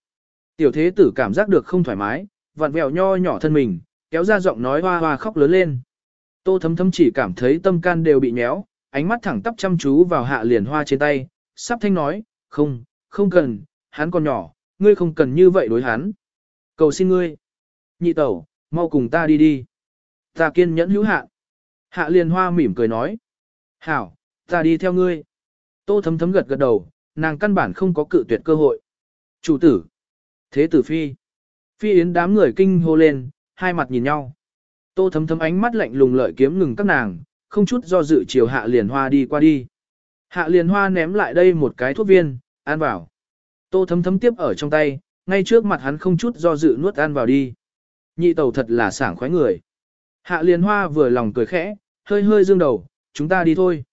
Speaker 1: Tiểu thế tử cảm giác được không thoải mái, vặn vẹo nho nhỏ thân mình, kéo ra giọng nói hoa hoa khóc lớn lên. Tô thấm thấm chỉ cảm thấy tâm can đều bị nhéo, ánh mắt thẳng tắp chăm chú vào hạ liền hoa trên tay, sắp thanh nói, không, không cần, hắn còn nhỏ, ngươi không cần như vậy đối hắn. Cầu xin ngươi. Nhị tẩu, mau cùng ta đi đi. Ta kiên nhẫn hữu hạn. Hạ liền hoa mỉm cười nói. Hảo, ta đi theo ngươi. Tô thấm thấm gật gật đầu, nàng căn bản không có cự tuyệt cơ hội. Chủ tử. Thế tử phi. Phi yến đám người kinh hô lên, hai mặt nhìn nhau. Tô thấm thấm ánh mắt lạnh lùng lợi kiếm ngừng các nàng, không chút do dự chiều hạ liền hoa đi qua đi. Hạ liền hoa ném lại đây một cái thuốc viên, ăn vào. Tô thấm thấm tiếp ở trong tay, ngay trước mặt hắn không chút do dự nuốt ăn vào đi. Nhị tẩu thật là sảng khoái người. Hạ liền hoa vừa lòng cười khẽ, hơi hơi dương đầu, chúng ta đi thôi.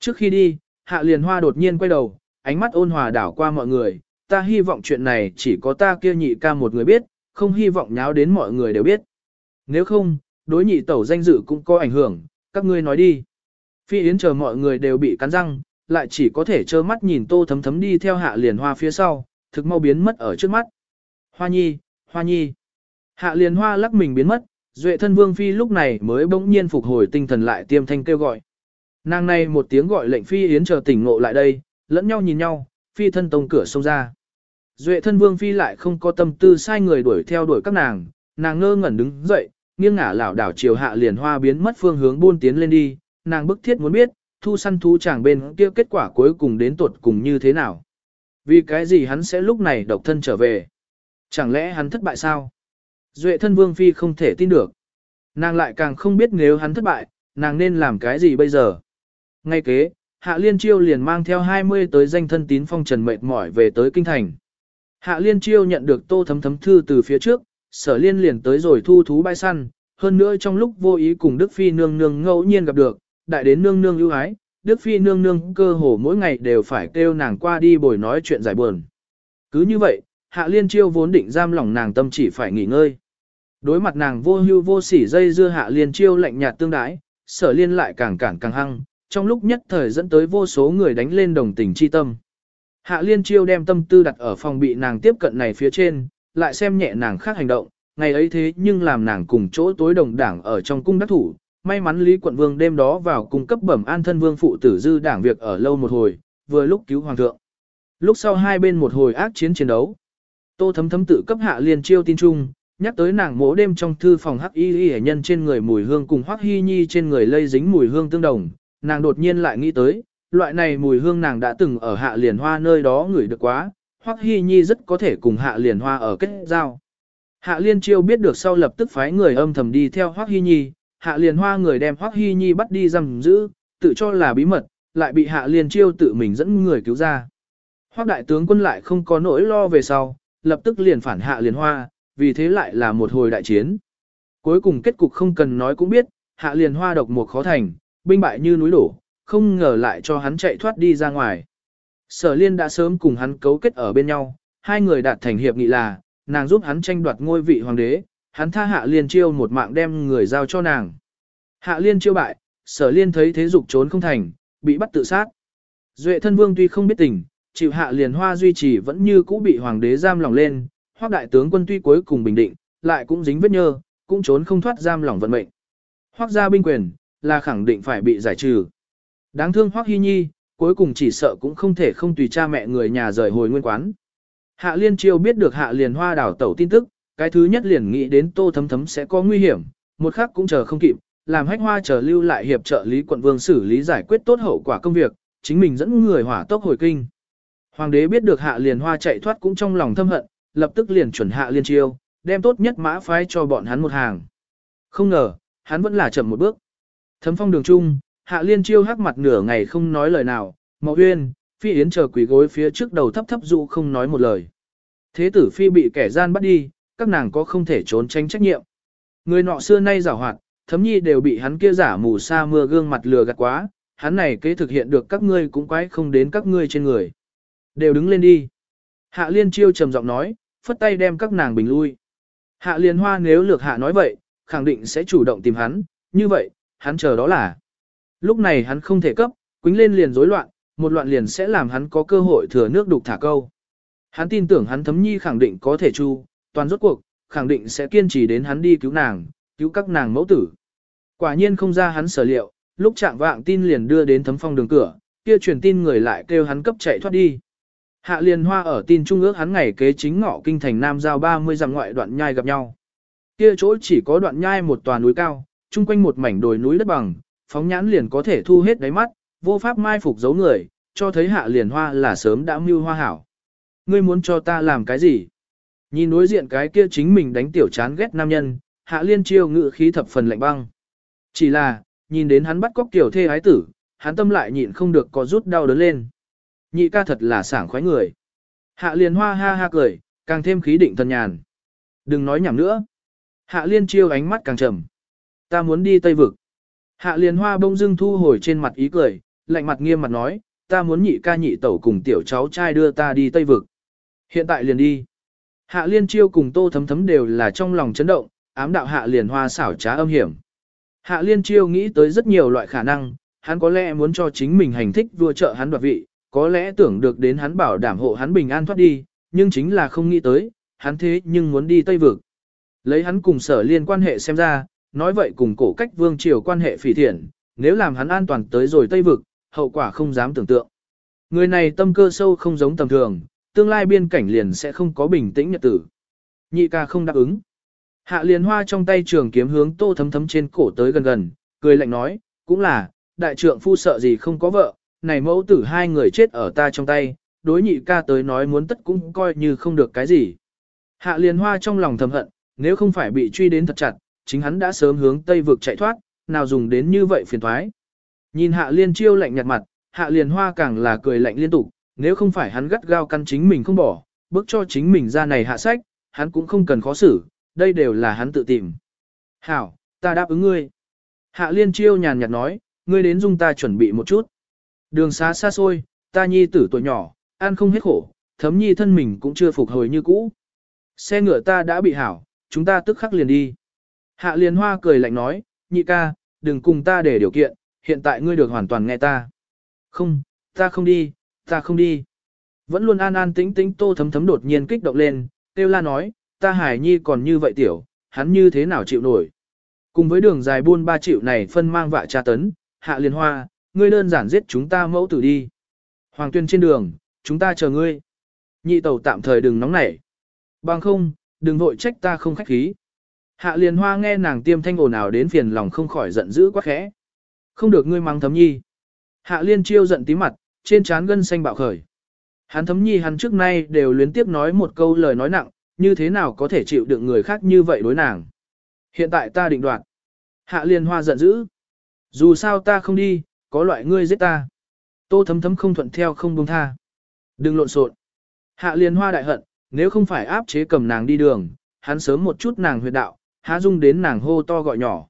Speaker 1: Trước khi đi, hạ liền hoa đột nhiên quay đầu, ánh mắt ôn hòa đảo qua mọi người, ta hy vọng chuyện này chỉ có ta kia nhị ca một người biết, không hy vọng nháo đến mọi người đều biết. Nếu không, đối nhị tẩu danh dự cũng có ảnh hưởng, các ngươi nói đi. Phi Yến chờ mọi người đều bị cắn răng, lại chỉ có thể trơ mắt nhìn tô thấm thấm đi theo hạ liền hoa phía sau, thực mau biến mất ở trước mắt. Hoa nhi, hoa nhi. Hạ liền hoa lắc mình biến mất, duệ thân vương phi lúc này mới bỗng nhiên phục hồi tinh thần lại tiêm thanh kêu gọi. Nàng này một tiếng gọi lệnh phi yến chờ tỉnh ngộ lại đây, lẫn nhau nhìn nhau, phi thân tông cửa xông ra. Duệ thân vương phi lại không có tâm tư sai người đuổi theo đuổi các nàng, nàng ngơ ngẩn đứng dậy, nghiêng ngả lảo đảo chiều hạ liền hoa biến mất phương hướng buôn tiến lên đi, nàng bức thiết muốn biết, thu săn thú chàng bên kia kết quả cuối cùng đến tuột cùng như thế nào. Vì cái gì hắn sẽ lúc này độc thân trở về? Chẳng lẽ hắn thất bại sao? Duệ thân vương phi không thể tin được. Nàng lại càng không biết nếu hắn thất bại, nàng nên làm cái gì bây giờ? Ngay kế, Hạ Liên Chiêu liền mang theo 20 tới danh thân tín phong trần mệt mỏi về tới kinh thành. Hạ Liên Chiêu nhận được tô thấm thấm thư từ phía trước, sở liên liền tới rồi thu thú bai săn, hơn nữa trong lúc vô ý cùng Đức Phi nương nương ngẫu nhiên gặp được, đại đến nương nương ưu ái, Đức Phi nương nương cơ hồ mỗi ngày đều phải kêu nàng qua đi bồi nói chuyện giải buồn. Cứ như vậy, Hạ Liên Chiêu vốn định giam lỏng nàng tâm chỉ phải nghỉ ngơi. Đối mặt nàng vô hưu vô sỉ dây dưa Hạ Liên Chiêu lạnh nhạt tương đái, sở liên lại càng cản càng hăng, trong lúc nhất thời dẫn tới vô số người đánh lên đồng tình chi tâm. Hạ Liên Chiêu đem tâm tư đặt ở phòng bị nàng tiếp cận này phía trên, lại xem nhẹ nàng khác hành động, ngày ấy thế nhưng làm nàng cùng chỗ tối đồng đảng ở trong cung đắc thủ. May mắn Lý Quận Vương đêm đó vào cung cấp bẩm an thân vương phụ tử dư đảng việc ở lâu một hồi, vừa lúc cứu hoàng thượng. Lúc sau hai bên một hồi ác chiến chiến đấu. Tô thấm thấm tự cấp hạ liên chiêu tin trung, nhắc tới nàng mỗ đêm trong thư phòng hắc y y nhân trên người mùi hương cùng hoắc hy nhi trên người lây dính mùi hương tương đồng, nàng đột nhiên lại nghĩ tới, loại này mùi hương nàng đã từng ở hạ liền hoa nơi đó ngửi được quá, Hoắc Hy Nhi rất có thể cùng Hạ Liền Hoa ở kết giao. Hạ Liên Chiêu biết được sau lập tức phái người âm thầm đi theo Hoắc Hy Nhi, Hạ Liền Hoa người đem Hoắc Hy Nhi bắt đi giam giữ, tự cho là bí mật, lại bị Hạ Liên Chiêu tự mình dẫn người cứu ra. Hoắc đại tướng quân lại không có nỗi lo về sau, lập tức liền phản Hạ Liền Hoa, vì thế lại là một hồi đại chiến. Cuối cùng kết cục không cần nói cũng biết, Hạ Liền Hoa độc một khó thành, binh bại như núi đổ, không ngờ lại cho hắn chạy thoát đi ra ngoài. Sở liên đã sớm cùng hắn cấu kết ở bên nhau, hai người đạt thành hiệp nghị là, nàng giúp hắn tranh đoạt ngôi vị hoàng đế, hắn tha hạ liên chiêu một mạng đem người giao cho nàng. Hạ liên chiêu bại, sở liên thấy thế dục trốn không thành, bị bắt tự sát. Duệ thân vương tuy không biết tình, chịu hạ liền hoa duy trì vẫn như cũ bị hoàng đế giam lỏng lên, hoác đại tướng quân tuy cuối cùng bình định, lại cũng dính vết nhơ, cũng trốn không thoát giam lỏng vận mệnh. Hoác gia binh quyền, là khẳng định phải bị giải trừ. Đáng thương Hoắc Hy Nhi, cuối cùng chỉ sợ cũng không thể không tùy cha mẹ người nhà rời hồi nguyên quán. Hạ Liên Chiêu biết được Hạ Liền Hoa đảo tẩu tin tức, cái thứ nhất liền nghĩ đến Tô Thấm Thấm sẽ có nguy hiểm, một khắc cũng chờ không kịp, làm hách hoa chờ lưu lại hiệp trợ Lý Quận Vương xử lý giải quyết tốt hậu quả công việc, chính mình dẫn người hỏa tốc hồi kinh. Hoàng đế biết được Hạ Liền Hoa chạy thoát cũng trong lòng thâm hận, lập tức liền chuẩn Hạ Liên Chiêu, đem tốt nhất mã phái cho bọn hắn một hàng. Không ngờ, hắn vẫn là chậm một bước. Thấm phong đường trung, Hạ Liên Chiêu hắc mặt nửa ngày không nói lời nào, Mậu Uyên, Phi Yến chờ quỷ gối phía trước đầu thấp thấp dụ không nói một lời. Thế tử Phi bị kẻ gian bắt đi, các nàng có không thể trốn tránh trách nhiệm. Người nọ xưa nay giảo hoạt, thấm nhi đều bị hắn kia giả mù sa mưa gương mặt lừa gạt quá, hắn này kế thực hiện được các ngươi cũng quái không đến các ngươi trên người. Đều đứng lên đi. Hạ Liên Chiêu trầm giọng nói, phất tay đem các nàng bình lui. Hạ Liên Hoa nếu lược hạ nói vậy, khẳng định sẽ chủ động tìm hắn, như vậy, hắn chờ đó là. Lúc này hắn không thể cấp, quính lên liền rối loạn, một loạn liền sẽ làm hắn có cơ hội thừa nước đục thả câu. Hắn tin tưởng hắn thấm nhi khẳng định có thể chu, toàn rốt cuộc, khẳng định sẽ kiên trì đến hắn đi cứu nàng, cứu các nàng mẫu tử. Quả nhiên không ra hắn sở liệu, lúc trạng vạng tin liền đưa đến thấm phong đường cửa, kia truyền tin người lại kêu hắn cấp chạy thoát đi. Hạ Liên hoa ở tin trung ước hắn ngày kế chính ngọ kinh thành Nam Giao 30 dặm ngoại đoạn nhai gặp nhau. Kia chỗ chỉ có đoạn nhai một tòa núi cao, chung quanh một mảnh đồi núi đất bằng, phóng nhãn liền có thể thu hết đáy mắt, vô pháp mai phục giấu người, cho thấy hạ Liên hoa là sớm đã mưu hoa hảo. Ngươi muốn cho ta làm cái gì? Nhìn đối diện cái kia chính mình đánh tiểu chán ghét nam nhân, hạ liên chiêu ngự khí thập phần lạnh băng. Chỉ là, nhìn đến hắn bắt cóc tiểu thê ái tử, hắn tâm lại nhịn không được có rút đau đớn lên. Nhị ca thật là sảng khoái người. Hạ liên hoa ha ha cười, càng thêm khí định thần nhàn. Đừng nói nhảm nữa. Hạ liên chiêu ánh mắt càng trầm. Ta muốn đi Tây Vực. Hạ liên hoa bông dưng thu hồi trên mặt ý cười, lạnh mặt nghiêm mặt nói, ta muốn nhị ca nhị tẩu cùng tiểu cháu trai đưa ta đi Tây Vực. Hiện tại liền đi. Hạ liên chiêu cùng tô thấm thấm đều là trong lòng chấn động, ám đạo hạ liền hoa xảo trá âm hiểm. Hạ liên chiêu nghĩ tới rất nhiều loại khả năng, hắn có lẽ muốn cho chính mình hành thích vua trợ hắn đoạt vị, có lẽ tưởng được đến hắn bảo đảm hộ hắn bình an thoát đi, nhưng chính là không nghĩ tới, hắn thế nhưng muốn đi Tây Vực. Lấy hắn cùng sở liên quan hệ xem ra, nói vậy cùng cổ cách vương triều quan hệ phỉ thiện, nếu làm hắn an toàn tới rồi Tây Vực, hậu quả không dám tưởng tượng. Người này tâm cơ sâu không giống tầm thường, tương lai biên cảnh liền sẽ không có bình tĩnh nhật tử. Nhị ca không đáp ứng. Hạ liền hoa trong tay trường kiếm hướng tô thấm thấm trên cổ tới gần gần, cười lạnh nói, cũng là, đại trượng phu sợ gì không có vợ, này mẫu tử hai người chết ở ta trong tay, đối nhị ca tới nói muốn tất cũng coi như không được cái gì. Hạ liền hoa trong lòng thầm hận, nếu không phải bị truy đến thật chặt, chính hắn đã sớm hướng tây vực chạy thoát, nào dùng đến như vậy phiền thoái. Nhìn hạ liên chiêu lạnh nhạt mặt, hạ liền hoa càng là cười lạnh liên tục, nếu không phải hắn gắt gao căn chính mình không bỏ, bước cho chính mình ra này hạ sách, hắn cũng không cần khó xử, đây đều là hắn tự tìm. Hảo, ta đáp ứng ngươi. Hạ liên chiêu nhàn nhạt nói, ngươi đến dung ta chuẩn bị một chút. Đường xá xa xôi, ta nhi tử tuổi nhỏ, ăn không hết khổ, thấm nhi thân mình cũng chưa phục hồi như cũ. Xe ngựa ta đã bị hảo, chúng ta tức khắc liền đi. Hạ liên hoa cười lạnh nói, nhị ca, đừng cùng ta để điều kiện, hiện tại ngươi được hoàn toàn nghe ta. Không, ta không đi, ta không đi. Vẫn luôn an an tĩnh tĩnh tô thấm thấm đột nhiên kích động lên, tiêu la nói, ta hải nhi còn như vậy tiểu, hắn như thế nào chịu nổi. Cùng với đường dài buôn ba triệu này phân mang vạ tra tấn, hạ liên hoa, ngươi đơn giản giết chúng ta mẫu tử đi. Hoàng tuyên trên đường, chúng ta chờ ngươi. Nhị tẩu tạm thời đừng nóng nảy. Bằng không, đừng vội trách ta không khách khí. Hạ liền hoa nghe nàng tiêm thanh ồn ào đến phiền lòng không khỏi giận dữ quá khẽ. Không được ngươi mang thấm nhi. Hạ liên chiêu giận tí mặt, trên trán gân xanh bạo khởi. Hắn thấm nhi hắn trước nay đều luyến tiếp nói một câu lời nói nặng, như thế nào có thể chịu đựng người khác như vậy đối nàng. Hiện tại ta định đoạt. Hạ liên hoa giận dữ. Dù sao ta không đi, có loại ngươi giết ta. Tô thấm thấm không thuận theo không buông tha. Đừng lộn xộn. Hạ liên hoa đại hận, nếu không phải áp chế cầm nàng đi đường, hắn sớm một chút nàng huyệt đạo, há dung đến nàng hô to gọi nhỏ.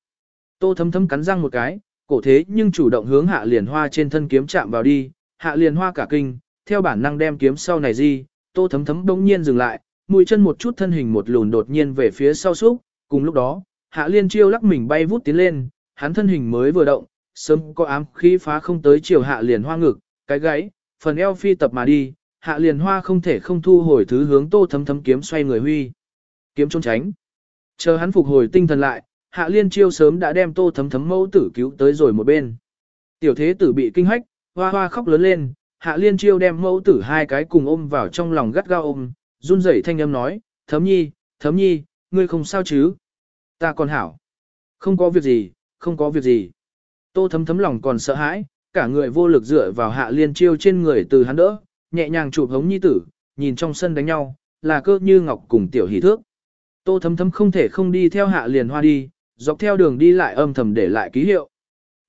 Speaker 1: Tô thấm thấm cắn răng một cái, cổ thế nhưng chủ động hướng hạ liền hoa trên thân kiếm chạm vào đi, hạ liền hoa cả kinh, theo bản năng đem kiếm sau này di, tô thấm thấm đông nhiên dừng lại, mũi chân một chút thân hình một lùn đột nhiên về phía sau xúc, cùng lúc đó, hạ liên chiêu lắc mình bay vút tiến lên, hắn thân hình mới vừa động, sớm có ám khí phá không tới chiều hạ liền hoa ngực, cái gáy, phần eo phi tập mà đi, hạ liền hoa không thể không thu hồi thứ hướng tô thấm thấm kiếm xoay người huy. Kiếm trốn tránh. Chờ hắn phục hồi tinh thần lại, hạ liên chiêu sớm đã đem tô thấm thấm mẫu tử cứu tới rồi một bên. Tiểu thế tử bị kinh hách, hoa hoa khóc lớn lên, hạ liên chiêu đem mẫu tử hai cái cùng ôm vào trong lòng gắt gao ôm, run rẩy thanh âm nói, thấm nhi, thấm nhi, ngươi không sao chứ? Ta còn hảo. Không có việc gì, không có việc gì. Tô thấm thấm lòng còn sợ hãi, cả người vô lực dựa vào hạ liên chiêu trên người từ hắn đỡ, nhẹ nhàng chụp hống nhi tử, nhìn trong sân đánh nhau, là cơ như ngọc cùng tiểu hỷ thước. Tô thấm thấm không thể không đi theo hạ liền hoa đi, dọc theo đường đi lại âm thầm để lại ký hiệu.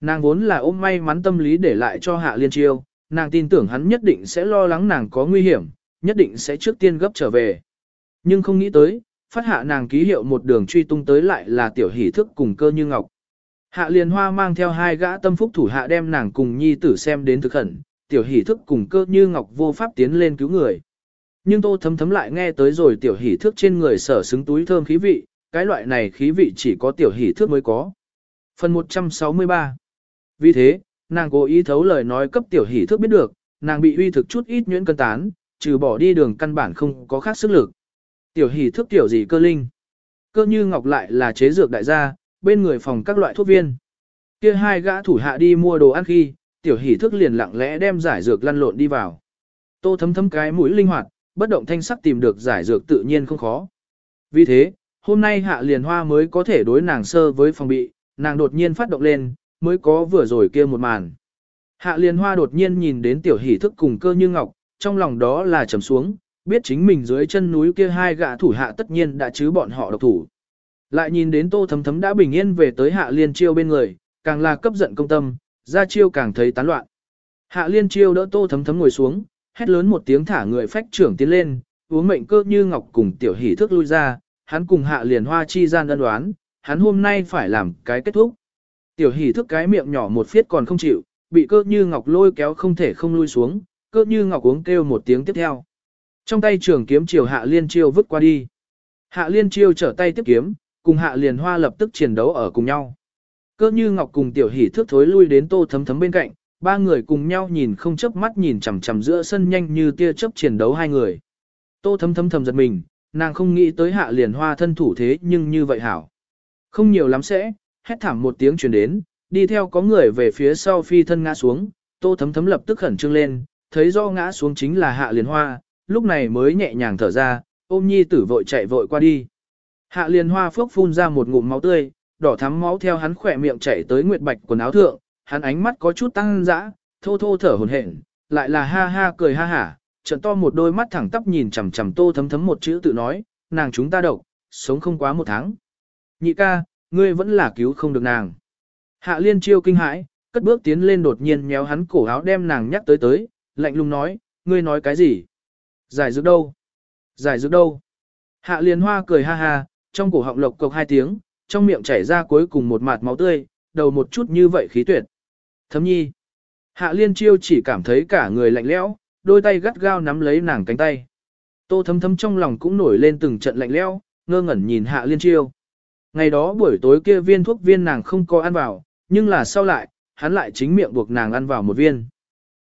Speaker 1: Nàng vốn là ôm may mắn tâm lý để lại cho hạ liên chiêu, nàng tin tưởng hắn nhất định sẽ lo lắng nàng có nguy hiểm, nhất định sẽ trước tiên gấp trở về. Nhưng không nghĩ tới, phát hạ nàng ký hiệu một đường truy tung tới lại là tiểu hỷ thức cùng cơ như ngọc. Hạ liền hoa mang theo hai gã tâm phúc thủ hạ đem nàng cùng nhi tử xem đến thực khẩn, tiểu hỷ thức cùng cơ như ngọc vô pháp tiến lên cứu người. Nhưng tô thấm thấm lại nghe tới rồi tiểu hỷ thức trên người sở xứng túi thơm khí vị, cái loại này khí vị chỉ có tiểu hỷ thức mới có. Phần 163 Vì thế, nàng cố ý thấu lời nói cấp tiểu hỷ Thức biết được, nàng bị uy thực chút ít nhuyễn cân tán, trừ bỏ đi đường căn bản không có khác sức lực. Tiểu hỷ Thức tiểu gì cơ linh. Cơ như ngọc lại là chế dược đại gia, bên người phòng các loại thuốc viên. Kia hai gã thủ hạ đi mua đồ ăn khi, tiểu hỷ thức liền lặng lẽ đem giải dược lăn lộn đi vào. Tô thấm thấm cái mũi linh hoạt, bất động thanh sắc tìm được giải dược tự nhiên không khó. Vì thế, hôm nay hạ liền hoa mới có thể đối nàng sơ với phòng bị, nàng đột nhiên phát động lên, mới có vừa rồi kia một màn. Hạ liền hoa đột nhiên nhìn đến tiểu hỷ thức cùng cơ như ngọc, trong lòng đó là trầm xuống, biết chính mình dưới chân núi kia hai gã thủ hạ tất nhiên đã chứ bọn họ độc thủ. Lại nhìn đến tô thấm thấm đã bình yên về tới hạ liên chiêu bên người, càng là cấp giận công tâm, ra chiêu càng thấy tán loạn. Hạ liên chiêu đỡ tô thấm thấm ngồi xuống, hét lớn một tiếng thả người phách trưởng tiến lên, uống mệnh cơ như ngọc cùng tiểu hỷ thức lui ra, hắn cùng hạ liền hoa chi gian đơn đoán, hắn hôm nay phải làm cái kết thúc. Tiểu hỷ thức cái miệng nhỏ một phiết còn không chịu, bị cơ như ngọc lôi kéo không thể không lui xuống, cơ như ngọc uống kêu một tiếng tiếp theo. Trong tay trường kiếm chiều hạ liên chiêu vứt qua đi. Hạ liên chiêu trở tay tiếp kiếm, cùng hạ liền hoa lập tức chiến đấu ở cùng nhau. Cơ như ngọc cùng tiểu hỷ thước thối lui đến tô thấm thấm bên cạnh, ba người cùng nhau nhìn không chớp mắt nhìn chằm chằm giữa sân nhanh như tia chớp chiến đấu hai người. Tô thấm thấm thầm giật mình, nàng không nghĩ tới hạ liền hoa thân thủ thế nhưng như vậy hảo. Không nhiều lắm sẽ, hét thảm một tiếng truyền đến, đi theo có người về phía sau phi thân ngã xuống, tô thấm thấm lập tức khẩn trương lên, thấy do ngã xuống chính là hạ liền hoa, lúc này mới nhẹ nhàng thở ra, ôm nhi tử vội chạy vội qua đi. Hạ liền hoa phước phun ra một ngụm máu tươi, đỏ thắm máu theo hắn khỏe miệng chảy tới nguyệt bạch quần áo thượng, hắn ánh mắt có chút tăng dã, thô thô thở hồn hển, lại là ha ha cười ha hả, trận to một đôi mắt thẳng tắp nhìn chằm chằm tô thấm thấm một chữ tự nói, nàng chúng ta độc, sống không quá một tháng. Nhị ca, ngươi vẫn là cứu không được nàng. Hạ liên chiêu kinh hãi, cất bước tiến lên đột nhiên nhéo hắn cổ áo đem nàng nhắc tới tới, lạnh lùng nói, ngươi nói cái gì? Giải dược đâu? Giải dược đâu? Hạ liên hoa cười ha ha, trong cổ họng lộc cộc hai tiếng, trong miệng chảy ra cuối cùng một mạt máu tươi, đầu một chút như vậy khí tuyệt. Thấm nhi. Hạ liên chiêu chỉ cảm thấy cả người lạnh lẽo, đôi tay gắt gao nắm lấy nàng cánh tay. Tô thấm thấm trong lòng cũng nổi lên từng trận lạnh lẽo, ngơ ngẩn nhìn hạ liên chiêu. Ngày đó buổi tối kia viên thuốc viên nàng không có ăn vào, nhưng là sau lại, hắn lại chính miệng buộc nàng ăn vào một viên.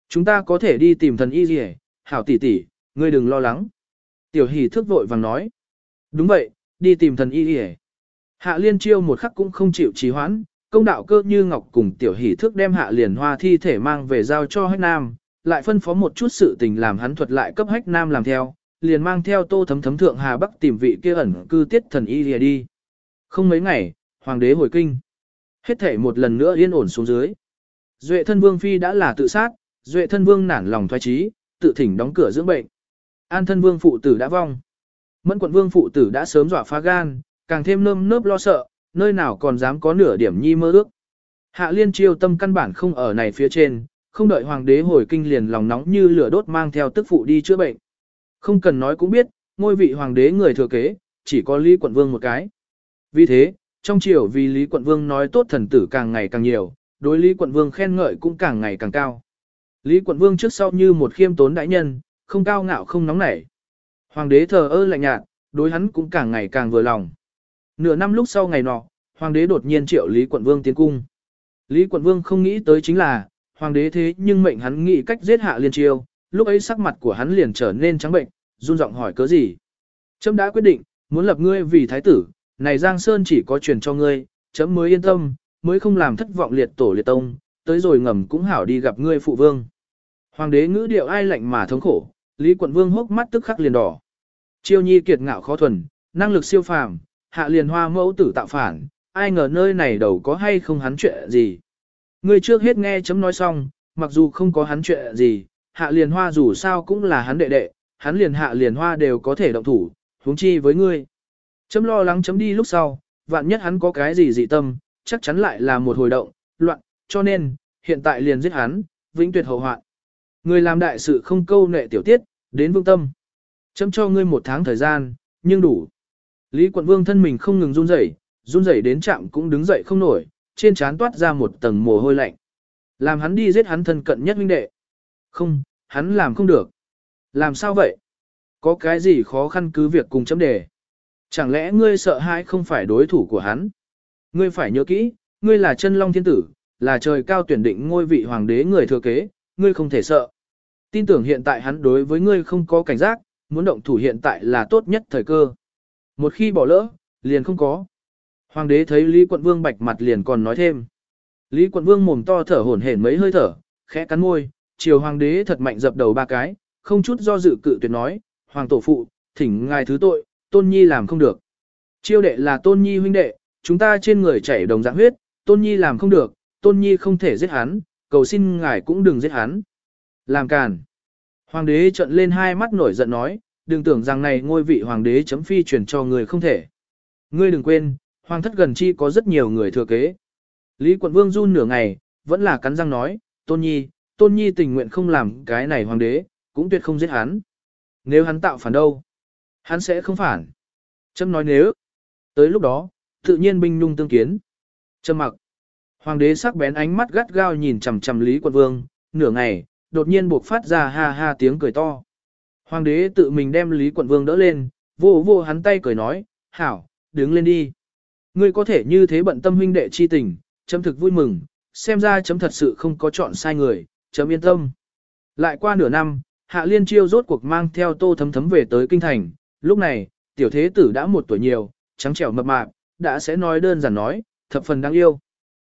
Speaker 1: Chúng ta có thể đi tìm thần y gì hảo tỷ tỷ, ngươi đừng lo lắng. Tiểu hỷ thức vội vàng nói. Đúng vậy, đi tìm thần y y Hạ liên chiêu một khắc cũng không chịu trì hoãn, công đạo cơ như ngọc cùng tiểu hỷ thức đem hạ liền hoa thi thể mang về giao cho hách nam, lại phân phó một chút sự tình làm hắn thuật lại cấp hách nam làm theo, liền mang theo tô thấm thấm thượng Hà Bắc tìm vị kia ẩn cư tiết thần y lìa đi. Không mấy ngày, hoàng đế hồi kinh. Hết thể một lần nữa yên ổn xuống dưới. Duệ thân vương phi đã là tự sát, duệ thân vương nản lòng thoái trí, tự thỉnh đóng cửa dưỡng bệnh. An thân vương phụ tử đã vong. Mẫn quận vương phụ tử đã sớm dọa phá gan, càng thêm nơm nớp lo sợ, nơi nào còn dám có nửa điểm nhi mơ ước. Hạ liên triều tâm căn bản không ở này phía trên, không đợi hoàng đế hồi kinh liền lòng nóng như lửa đốt mang theo tức phụ đi chữa bệnh. Không cần nói cũng biết, ngôi vị hoàng đế người thừa kế, chỉ có Lý Quận Vương một cái. Vì thế, trong triều vì Lý Quận Vương nói tốt thần tử càng ngày càng nhiều, đối Lý Quận Vương khen ngợi cũng càng ngày càng cao. Lý Quận Vương trước sau như một khiêm tốn đại nhân, không cao ngạo không nóng nảy. Hoàng đế thờ ơ lạnh nhạt, đối hắn cũng càng ngày càng vừa lòng. Nửa năm lúc sau ngày nọ, hoàng đế đột nhiên triệu Lý Quận Vương tiến cung. Lý Quận Vương không nghĩ tới chính là, hoàng đế thế nhưng mệnh hắn nghĩ cách giết hạ liên triều, lúc ấy sắc mặt của hắn liền trở nên trắng bệnh, run giọng hỏi cớ gì. Trâm đã quyết định, muốn lập ngươi vì thái tử, này Giang Sơn chỉ có truyền cho ngươi, chấm mới yên tâm, mới không làm thất vọng liệt tổ liệt tông, tới rồi ngầm cũng hảo đi gặp ngươi phụ vương. Hoàng đế ngữ điệu ai lạnh mà thống khổ, Lý Quận Vương hốc mắt tức khắc liền đỏ. Chiêu nhi kiệt ngạo khó thuần, năng lực siêu phàm, hạ liền hoa mẫu tử tạo phản, ai ngờ nơi này đầu có hay không hắn chuyện gì. Ngươi trước hết nghe chấm nói xong, mặc dù không có hắn chuyện gì, hạ liền hoa dù sao cũng là hắn đệ đệ, hắn liền hạ liền hoa đều có thể động thủ, huống chi với ngươi. Chấm lo lắng chấm đi lúc sau, vạn nhất hắn có cái gì dị tâm, chắc chắn lại là một hồi động, loạn, cho nên, hiện tại liền giết hắn, vĩnh tuyệt hậu hoạn. Người làm đại sự không câu nệ tiểu tiết, đến vương tâm. Chấm cho ngươi một tháng thời gian, nhưng đủ. Lý quận vương thân mình không ngừng run rẩy, run rẩy đến chạm cũng đứng dậy không nổi, trên trán toát ra một tầng mồ hôi lạnh. Làm hắn đi giết hắn thân cận nhất huynh đệ. Không, hắn làm không được. Làm sao vậy? Có cái gì khó khăn cứ việc cùng chấm đề. Chẳng lẽ ngươi sợ hãi không phải đối thủ của hắn? Ngươi phải nhớ kỹ, ngươi là chân long thiên tử, là trời cao tuyển định ngôi vị hoàng đế người thừa kế, ngươi không thể sợ. Tin tưởng hiện tại hắn đối với ngươi không có cảnh giác, muốn động thủ hiện tại là tốt nhất thời cơ. Một khi bỏ lỡ, liền không có. Hoàng đế thấy Lý Quận Vương bạch mặt liền còn nói thêm. Lý Quận Vương mồm to thở hổn hển mấy hơi thở, khẽ cắn môi, chiều hoàng đế thật mạnh dập đầu ba cái, không chút do dự cự tuyệt nói, hoàng tổ phụ, thỉnh ngài thứ tội, tôn nhi làm không được. Chiêu đệ là tôn nhi huynh đệ, chúng ta trên người chảy đồng dạng huyết, tôn nhi làm không được, tôn nhi không thể giết hắn, cầu xin ngài cũng đừng giết hắn. Làm càn. Hoàng đế trợn lên hai mắt nổi giận nói, đừng tưởng rằng này ngôi vị hoàng đế chấm phi truyền cho người không thể. Ngươi đừng quên, hoàng thất gần chi có rất nhiều người thừa kế. Lý quận vương run nửa ngày, vẫn là cắn răng nói, tôn nhi, tôn nhi tình nguyện không làm cái này hoàng đế, cũng tuyệt không giết hắn. Nếu hắn tạo phản đâu, hắn sẽ không phản. Chấm nói nếu, tới lúc đó, tự nhiên binh nhung tương kiến. Châm mặc, hoàng đế sắc bén ánh mắt gắt gao nhìn chằm chằm Lý quận vương, nửa ngày, đột nhiên buộc phát ra ha ha tiếng cười to. Hoàng đế tự mình đem Lý quận vương đỡ lên, vô vô hắn tay cười nói, hảo, đứng lên đi. Ngươi có thể như thế bận tâm huynh đệ chi tình, chấm thực vui mừng, xem ra chấm thật sự không có chọn sai người, chấm yên tâm. Lại qua nửa năm, Hạ Liên Chiêu rốt cuộc mang theo tô thấm thấm về tới kinh thành, lúc này, tiểu thế tử đã một tuổi nhiều, trắng trẻo mập mạp, đã sẽ nói đơn giản nói, thập phần đáng yêu.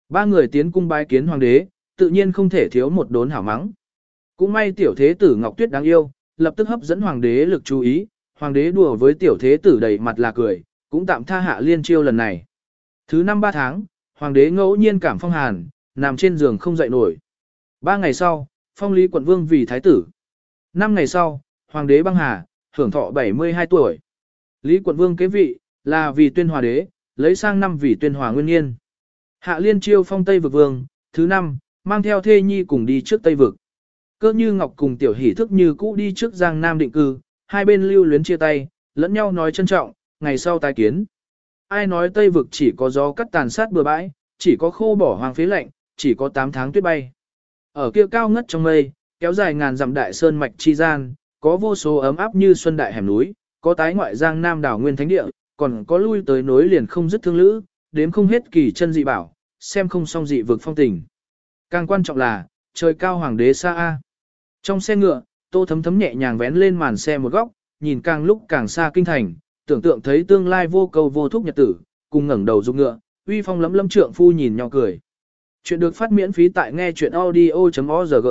Speaker 1: Ba người tiến cung bái kiến hoàng đế, tự nhiên không thể thiếu một đốn hảo mắng. Cũng may tiểu thế tử Ngọc Tuyết đáng yêu, lập tức hấp dẫn hoàng đế lực chú ý, hoàng đế đùa với tiểu thế tử đầy mặt là cười, cũng tạm tha hạ liên chiêu lần này. Thứ năm ba tháng, hoàng đế ngẫu nhiên cảm phong hàn, nằm trên giường không dậy nổi. Ba ngày sau, phong lý quận vương vì thái tử. Năm ngày sau, hoàng đế băng hà, hưởng thọ 72 tuổi. Lý quận vương kế vị, là vì tuyên hòa đế, lấy sang năm vì tuyên hòa nguyên nhiên. Hạ liên chiêu phong Tây vực vương, thứ năm, mang theo thê nhi cùng đi trước Tây vực. Cơ như Ngọc cùng tiểu hỷ thức như cũ đi trước Giang Nam định cư, hai bên lưu luyến chia tay, lẫn nhau nói trân trọng, ngày sau tái kiến. Ai nói Tây vực chỉ có gió cắt tàn sát bừa bãi, chỉ có khô bỏ hoàng phế lạnh, chỉ có 8 tháng tuyết bay. Ở kia cao ngất trong mây, kéo dài ngàn dặm đại sơn mạch chi gian, có vô số ấm áp như xuân đại hẻm núi, có tái ngoại giang nam đảo nguyên thánh địa, còn có lui tới nối liền không dứt thương lữ, đếm không hết kỳ chân dị bảo, xem không xong dị vực phong tình. Càng quan trọng là, trời cao hoàng đế xa A. Trong xe ngựa, tô thấm thấm nhẹ nhàng vén lên màn xe một góc, nhìn càng lúc càng xa kinh thành, tưởng tượng thấy tương lai vô cầu vô thúc nhật tử, cùng ngẩng đầu dục ngựa, uy phong lấm lâm trượng phu nhìn nhau cười. Chuyện được phát miễn phí tại nghe chuyện audio.org